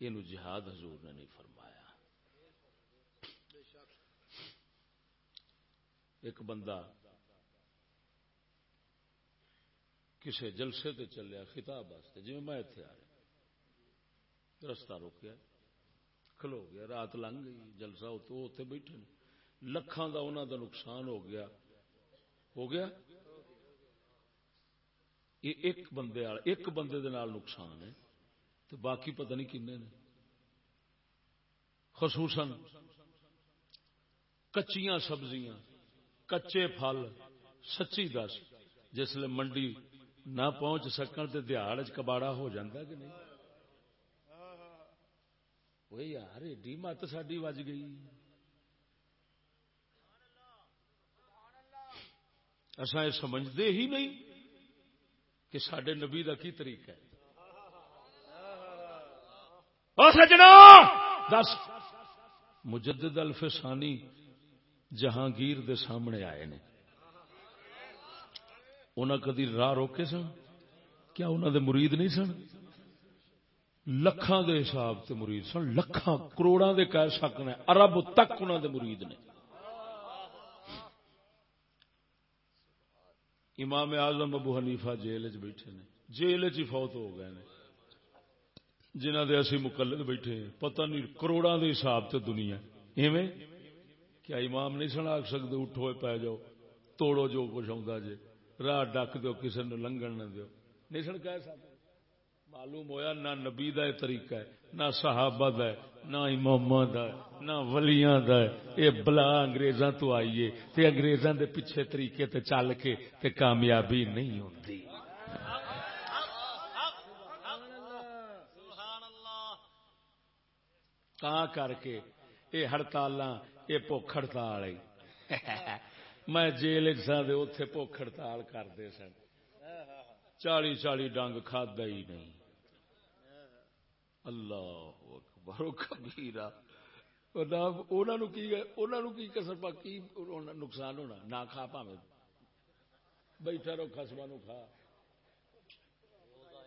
یہ جہاد حضور نے نہیں فرمایا۔ ایک بندہ کسی جلسے تے چلیا، خطاب واسطے جی میں اتنے آ رہا۔ رستہ روکیا، کھلو گیا، رات لنگ گئی، جلسہ تو اتنے بیٹھے لکھان دا انہوں دا نقصان ہو گیا۔ ہو گیا؟ یہ ایک بندے ایک بندے دے نال نقصان ہے۔ تو باقی پتہ نہیں کنے نے خصوصاً کچیاں سبزیاں، کچے پھل، سچی دس جسل منڈی نہ پہنچ سکن تو دیہڑ کباڑا ہو جاتا کہ نہیں؟ وہ یار، ایڈی مت ساری وج گئی۔ اصا یہ سمجھتے ہی نہیں کہ سڈے نبی کا کی طریقہ ہے۔ سجنا! دس۔ مجدد الفسانی جہانگیر دے سامنے آئے نے۔ انہیں کدی راہ روکے سن؟ کیا انہوں دے مرید نہیں سن؟ لکھان دے حساب تے مرید سن۔ لکھان کروڑا دے کہہ سکنے ارب تک انہوں دے مرید نے۔ امام اعظم ابو حنیفہ جیل چ بیٹھے نے۔ جیل چ فوت ہو گئے نے۔ جنہ دے اسی مقلد بیٹھے پتہ نہیں کروڑا دے حساب تے دنیا ایویں؟ کیا امام نہیں سن آخ سکتے اٹھو پی جاؤ۔ توڑو جو کچھ آ جے۔ راہ ڈک دو کسی نے لنگن نہ دیو۔ نہیں سن کہہ سکتے معلوم ہویا نہ نبی دا طریقہ ہے، نہ صحابہ دا ہے، نہ امام دا ہے، نہ ولیاں دا ہے۔ یہ بلا انگریزاں تو آئیے۔ تے انگریزاں دے پیچھے طریقے تے چل کے تے کامیابی نہیں ہوندی۔ تا کر کے یہ ہڑتال یہ بھوک ہڑتال میں جیل سا اتے بھوک ہڑتال کرتے سن چالی چالی ڈنگ کھدا ہی نہیں اللہ اکبر کبیرا کی کسر پا کی نقصان ہونا نہ کھا پاوے بیٹھا رو خسما نو کھا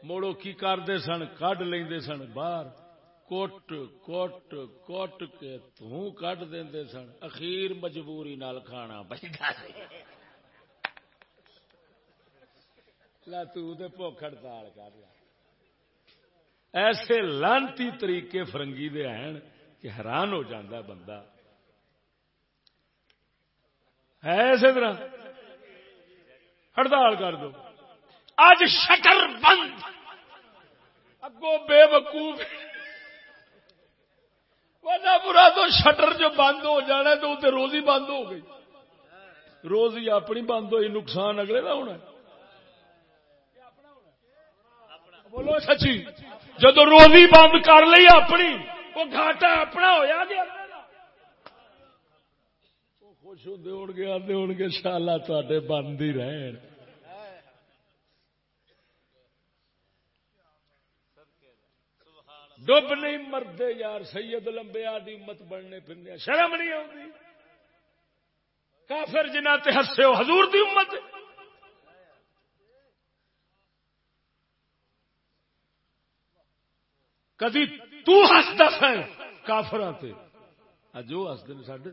موڑو کی کرتے سن کڈ لے سن باہر کوٹ کوٹ کوٹ کے توں کٹ دے سن۔ اخیر مجبوری نال کھانا۔ پہنتا تک ہڑتال کر ایسے لانتی طریقے فرنگی دے ہیں کہ حیران ہو جاندہ بندہ۔ ہے ایسے طرح۔ ہڑتال کر دو۔ اج شٹر بند۔ اگو بے وقوف۔ برا تو شٹر جو بند ہو جانا تو اسے روزی بند ہو گئی۔ روزی اپنی بند ہوئی، نقصان اگلے کا ہونا بولو سچی، جدو روزی بند کر لی اپنی، وہ گھاٹا اپنا ہوا گیا۔ خوش ہوتے ہو گے آتے ہو گے شالا تے بند ہی رہن۔ ڈب نہیں مردے یار، سید لمبے آدھی امت بننے پھرنے. شرم نہیں آتی کافر جنہ تے ہسے ہو، حضور دی امت. کدی تو ہستا کافر جو ہستے ہیں سڈے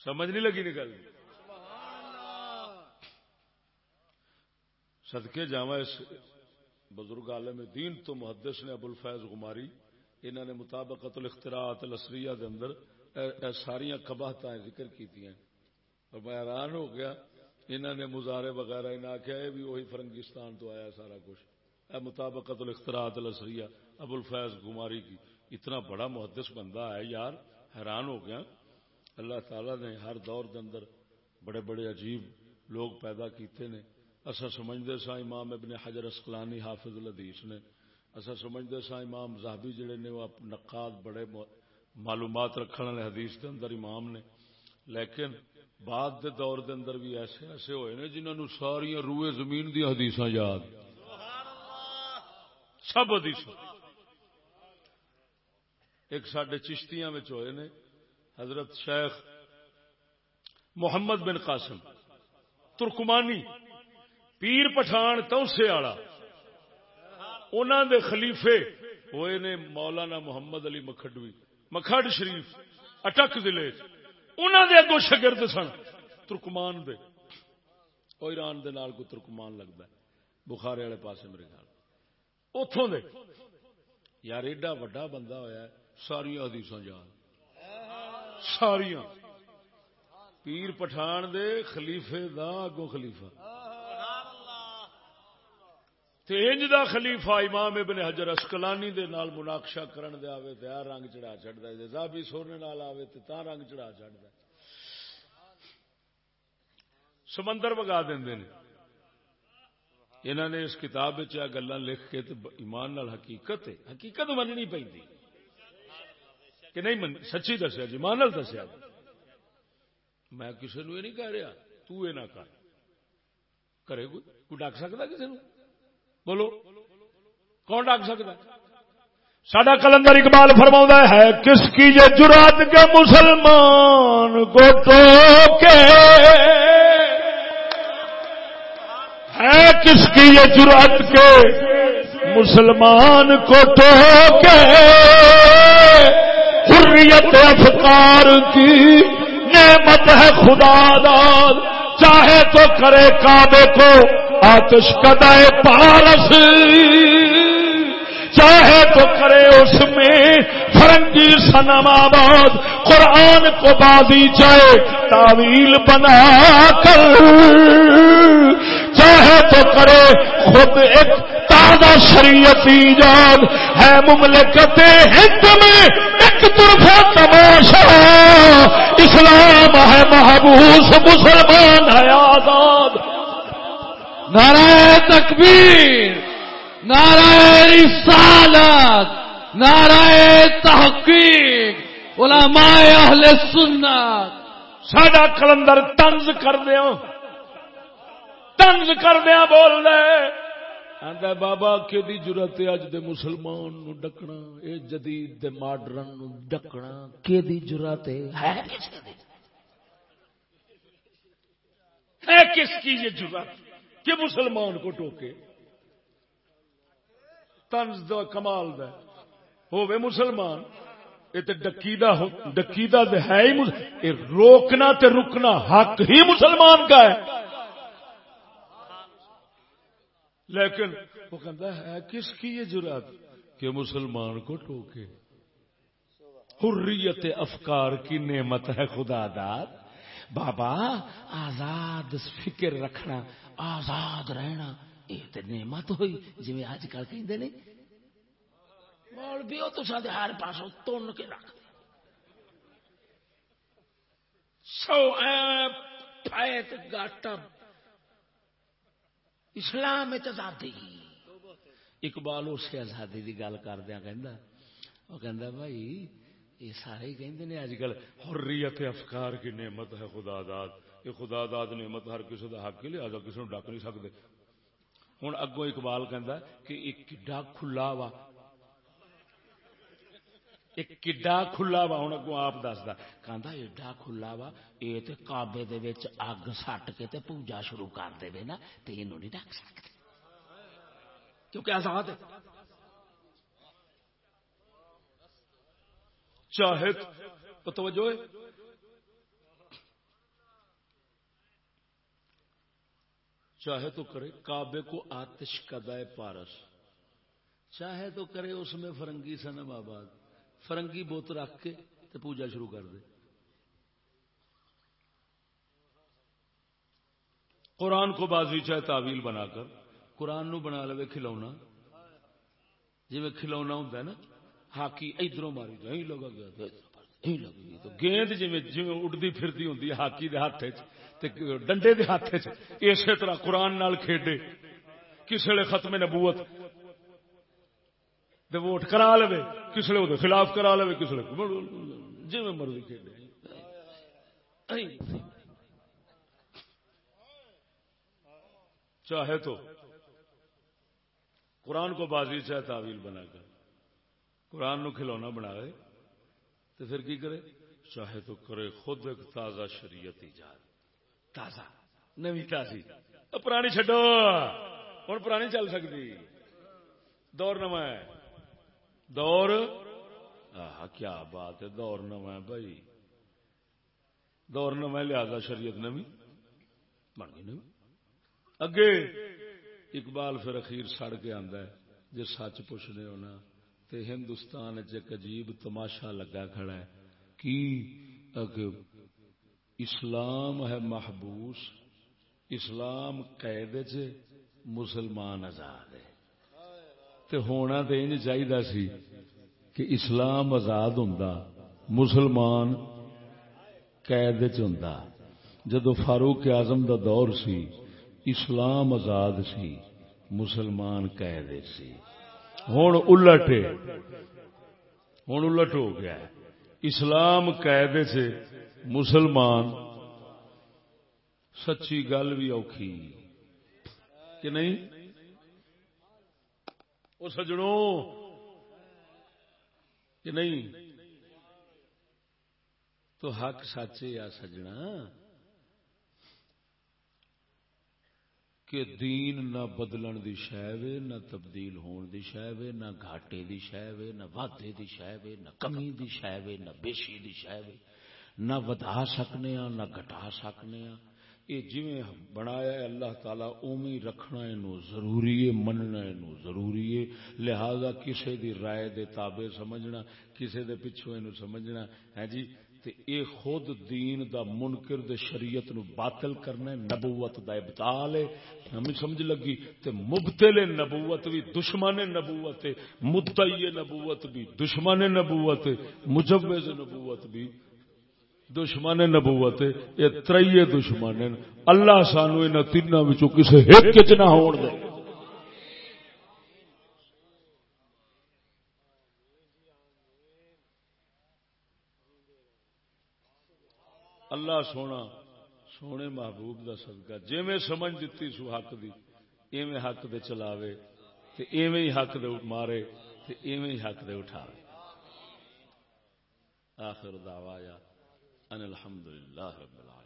سمجھ نہیں لگی نکل. سدکے جا اس بزرگ عالم دین تو محدث نے ابو الفیض گماری انہوں نے مطابقت الاختراعات الاسریہ دے اندر اے ساری قباہت ذکر کی اور میں حیران ہو گیا انہوں نے مظاہرے وغیرہ انہیں آخیا یہ بھی وہی فرنگستان تو آیا سارا کچھ۔ اے مطابقت الاختراعات الاسریہ ابو الفیض گماری کی اتنا بڑا محدث بندہ ہے یار، حیران ہو گیا۔ اللہ تعالی نے ہر دور دے اندر بڑے بڑے عجیب لوگ پیدا کیتے نے۔ اصا سمجھتے سا امام ابن حجر اسکلانی حافظ الحدیث نے۔ اصا سمجھتے سا امام زہبی جڑے نے، وہ نقاد بڑے معلومات رکھنے والے حدیث دے اندر امام نے۔ لیکن بعد دے دور دے اندر بھی ایسے ایسے ہوئے نے جنہوں نے ساری روئے زمین دی حدیث یاد۔ سب حدیث ایک سڈے چشتیاں ہوئے نے، حضرت شیخ محمد بن قاسم، ترکمانی۔ پیر پٹھان توسے والا۔ انہوں دے خلیفے، ہوئے نے مولانا محمد علی مکھڈوی، مکھڈ شریف، اٹک ضلع۔ انہوں دے اگو شگرد سن ترکمان دے۔ وہ ایران دے نال کو ترکمان لگتا ہے۔ بخارے والے پاسے میرے خیال۔ اتوں دے۔ یار ایڈا وڈا بندہ ہویا ہے ساریا حدیث جان۔ ساریا پیر پٹھان دے خلیفے دا اگوں خلیفہ۔ انج دا خلیفہ امام ابن حجر اسکلانی دے نال مناقشہ کرن دے آوے تے آ رنگ چڑھا چڑھدا ہے زابی سونے نال آوے تے تا رنگ چڑھا چڑھدا ہے۔ سمندر وگا دیندے نے انہوں نے اس کتاب گلا لکھ کے ایمان نال حقیقت ہے۔ حقیقت مننی پی کہ نہیں من، سچی دسیا جی مان دسیا۔ جی میں کسی نو یہ نہیں کہہ رہا، تو یہ نہ کر۔ کرے کوئی؟ کوئی ڈک سکتا کسی نو بولو کون ڈک سکتا سڈا کلندر اقبال فرما ہے کس کی یہ جرات کے مسلمان کو ٹوکے ہے کس کی یہ جرات کے مسلمان کو ٹوکے حریت افکار کی نعمت ہے خدا داد چاہے تو کرے کعبے کو آتش کدائے پارس۔ چاہے تو کرے اس میں فرنگی سنم آباد، قرآن کو بازی جائے، تعویل بنا کر۔ چاہے تو کرے خود ایک تازہ شریعت ایجاد۔ ہے مملکت ہند میں ایک طرفہ تماشا۔ اسلام ہے محبوس، مسلمان ہے آزاد۔ نعرہ تکبیر، نعرہ رسالت، نعرہ تحقیق، علماء اہل سنت۔ ساڈا کلندر تنز کر دیا تنز کر دیا بول دے۔ آندا بابا کہ دی ضرورت اج دے مسلمان نو ڈکنا؟ اے جدید دے ماڈرن نو ڈکنا؟ کہ دی ضرورت ہے کس ہے کس کی یہ ضرورت کہ مسلمان کو ٹوکے۔ تنز دو کمال دا۔ ہوے مسلمان، یہ تو ڈکیدہ ڈکیدہ دے ہے ہی یہ روکنا تے رکنا حق ہی مسلمان کا ہے۔ لیکن وہ کہتا ہے، کس کی یہ جرات کہ مسلمان کو ٹوکے۔ حریت افکار کی نعمت ہے خدا داد۔ بابا، آزاد فکر رکھنا آزاد رہنا، یہ تو نعمت ہوئی جی اج کل کہ مول بھی تو سارے ہر پاسوں تن کے رکھ سو ایت گاٹا اسلام آزادی۔ اقبال اس آزادی کی گل کردیا کہ بھائی، یہ سارے ہی کہ اج کل، حریت افکار کی نعمت ہے خدا داد یہ خدا داد نعمت ہر کسی کا حق لیا کسی ڈک نہیں سکتے ہوں اگوں اقبال کہہ کہ ایک کڈا کھلا وا۔ ایک کڈا کھلا وا ہوں اگوں آپ دستا کہ ایڈا کھلا وا یہ تو کابے اگ سٹ کے پوجا شروع کر دے نا تو یہ نہیں ڈک سکتے کیونکہ آزاد ہے۔ چاہے توجہ چاہے تو کرے کعبے کو آتش کدائے پارس، چاہے تو کرے اس میں فرنگی سنم آباد، فرنگی بوت رکھ کے تو پوجا شروع کر دے۔ قرآن کو بازی چاہے تعویل بنا کر، قرآن نو بنا لے کھلونا جی کھلونا ہوں نا، ہاکی ادھر ماری جی لگا گیا تو گیند جی جی اڈتی پھرتی ہوں ہاکی دے ہاتھ ڈنڈے دے ہاتھ اسی طرح قرآن نال کھیڈے کسی ختم نبوت دے ووٹ کرا لے کسی نے خلاف کرا لے کسی جی مرضی کھیڈے۔ چاہے تو قرآن کو بازی چاہے تعویل بنا کر، قرآن نو کھلونا بنا تو پھر کی کرے؟ چاہے تو کرے خود ایک تازہ شریعت ایجاد۔ تازہ، نوی تازی۔ پرانی چڈو ہوں پرانی چل سکتی۔ دور نو ہے دور؟ کیا بات ہے، دور نو ہے بھائی۔ دور نو لہذا شریعت نوی۔ بن گئی نوی۔ اگے، اقبال پھر اخیر سڑ کے آدھا ہے۔ جی سچ پوچھنے ہونا۔ تے ہندوستان ایک عجیب تماشا لگا کھڑا ہے۔ کی اسلام ہے محبوس، اسلام قید مسلمان آزاد ہے۔ تے ہونا تو انج چاہیے سی کہ اسلام آزاد ہوں مسلمان قید ہوں جدو فاروق اعظم دا دور سی، اسلام آزاد سی، مسلمان قید سی۔ ہوں الٹ ہوں الٹ ہو گیا اسلام قید سے مسلمان، سچی گل بھی اوکھی۔ کہ نہیں؟ وہ سجڑوں کہ نہیں؟ تو حق سچے آ سجنا؟ کہ دین نہ بدلن دی شہ نہ تبدیل ہون دی شہ نہ گھاٹے دی شہ نہ واٹے دی شہ نہ کمی دی شہ نہ بیشی دی شہ نہ ودا سکنے نہ گٹا سکنے یہ جی بنایا ہے، اللہ تعالی اوی رکھنا ضروری ہے، مننا ضروری ہے۔ لہذا کسے دی رائے دے تابع سمجھنا، کسے دے پچھو یہ سمجھنا۔ ہے جی تے اے خود دین دا منکر دے شریعت نو باطل کرنا نبوت دا ابتال ہے۔ ہمیں سمجھ لگی تے مبتل نبوت بھی دشمن نبوت ہے، مدعی نبوت بھی دشمن نبوت ہے، مجوز نبوت بھی دشمن نبوت یہ ترائیے دشمن اللہ سانو ان تینوں کسی ایک چ نہ ہون دے۔ اللہ سونا، سونے محبوب دا صدقہ۔ جی میں سمجھ دیتی سو حق دی، ایویں حق دے چلاوے، تے ایویں ہی حق دے مارے، تے ایویں ہی حق دے اٹھاوے۔ آخر دعوایا، ان الحمدللہ رب العالمین۔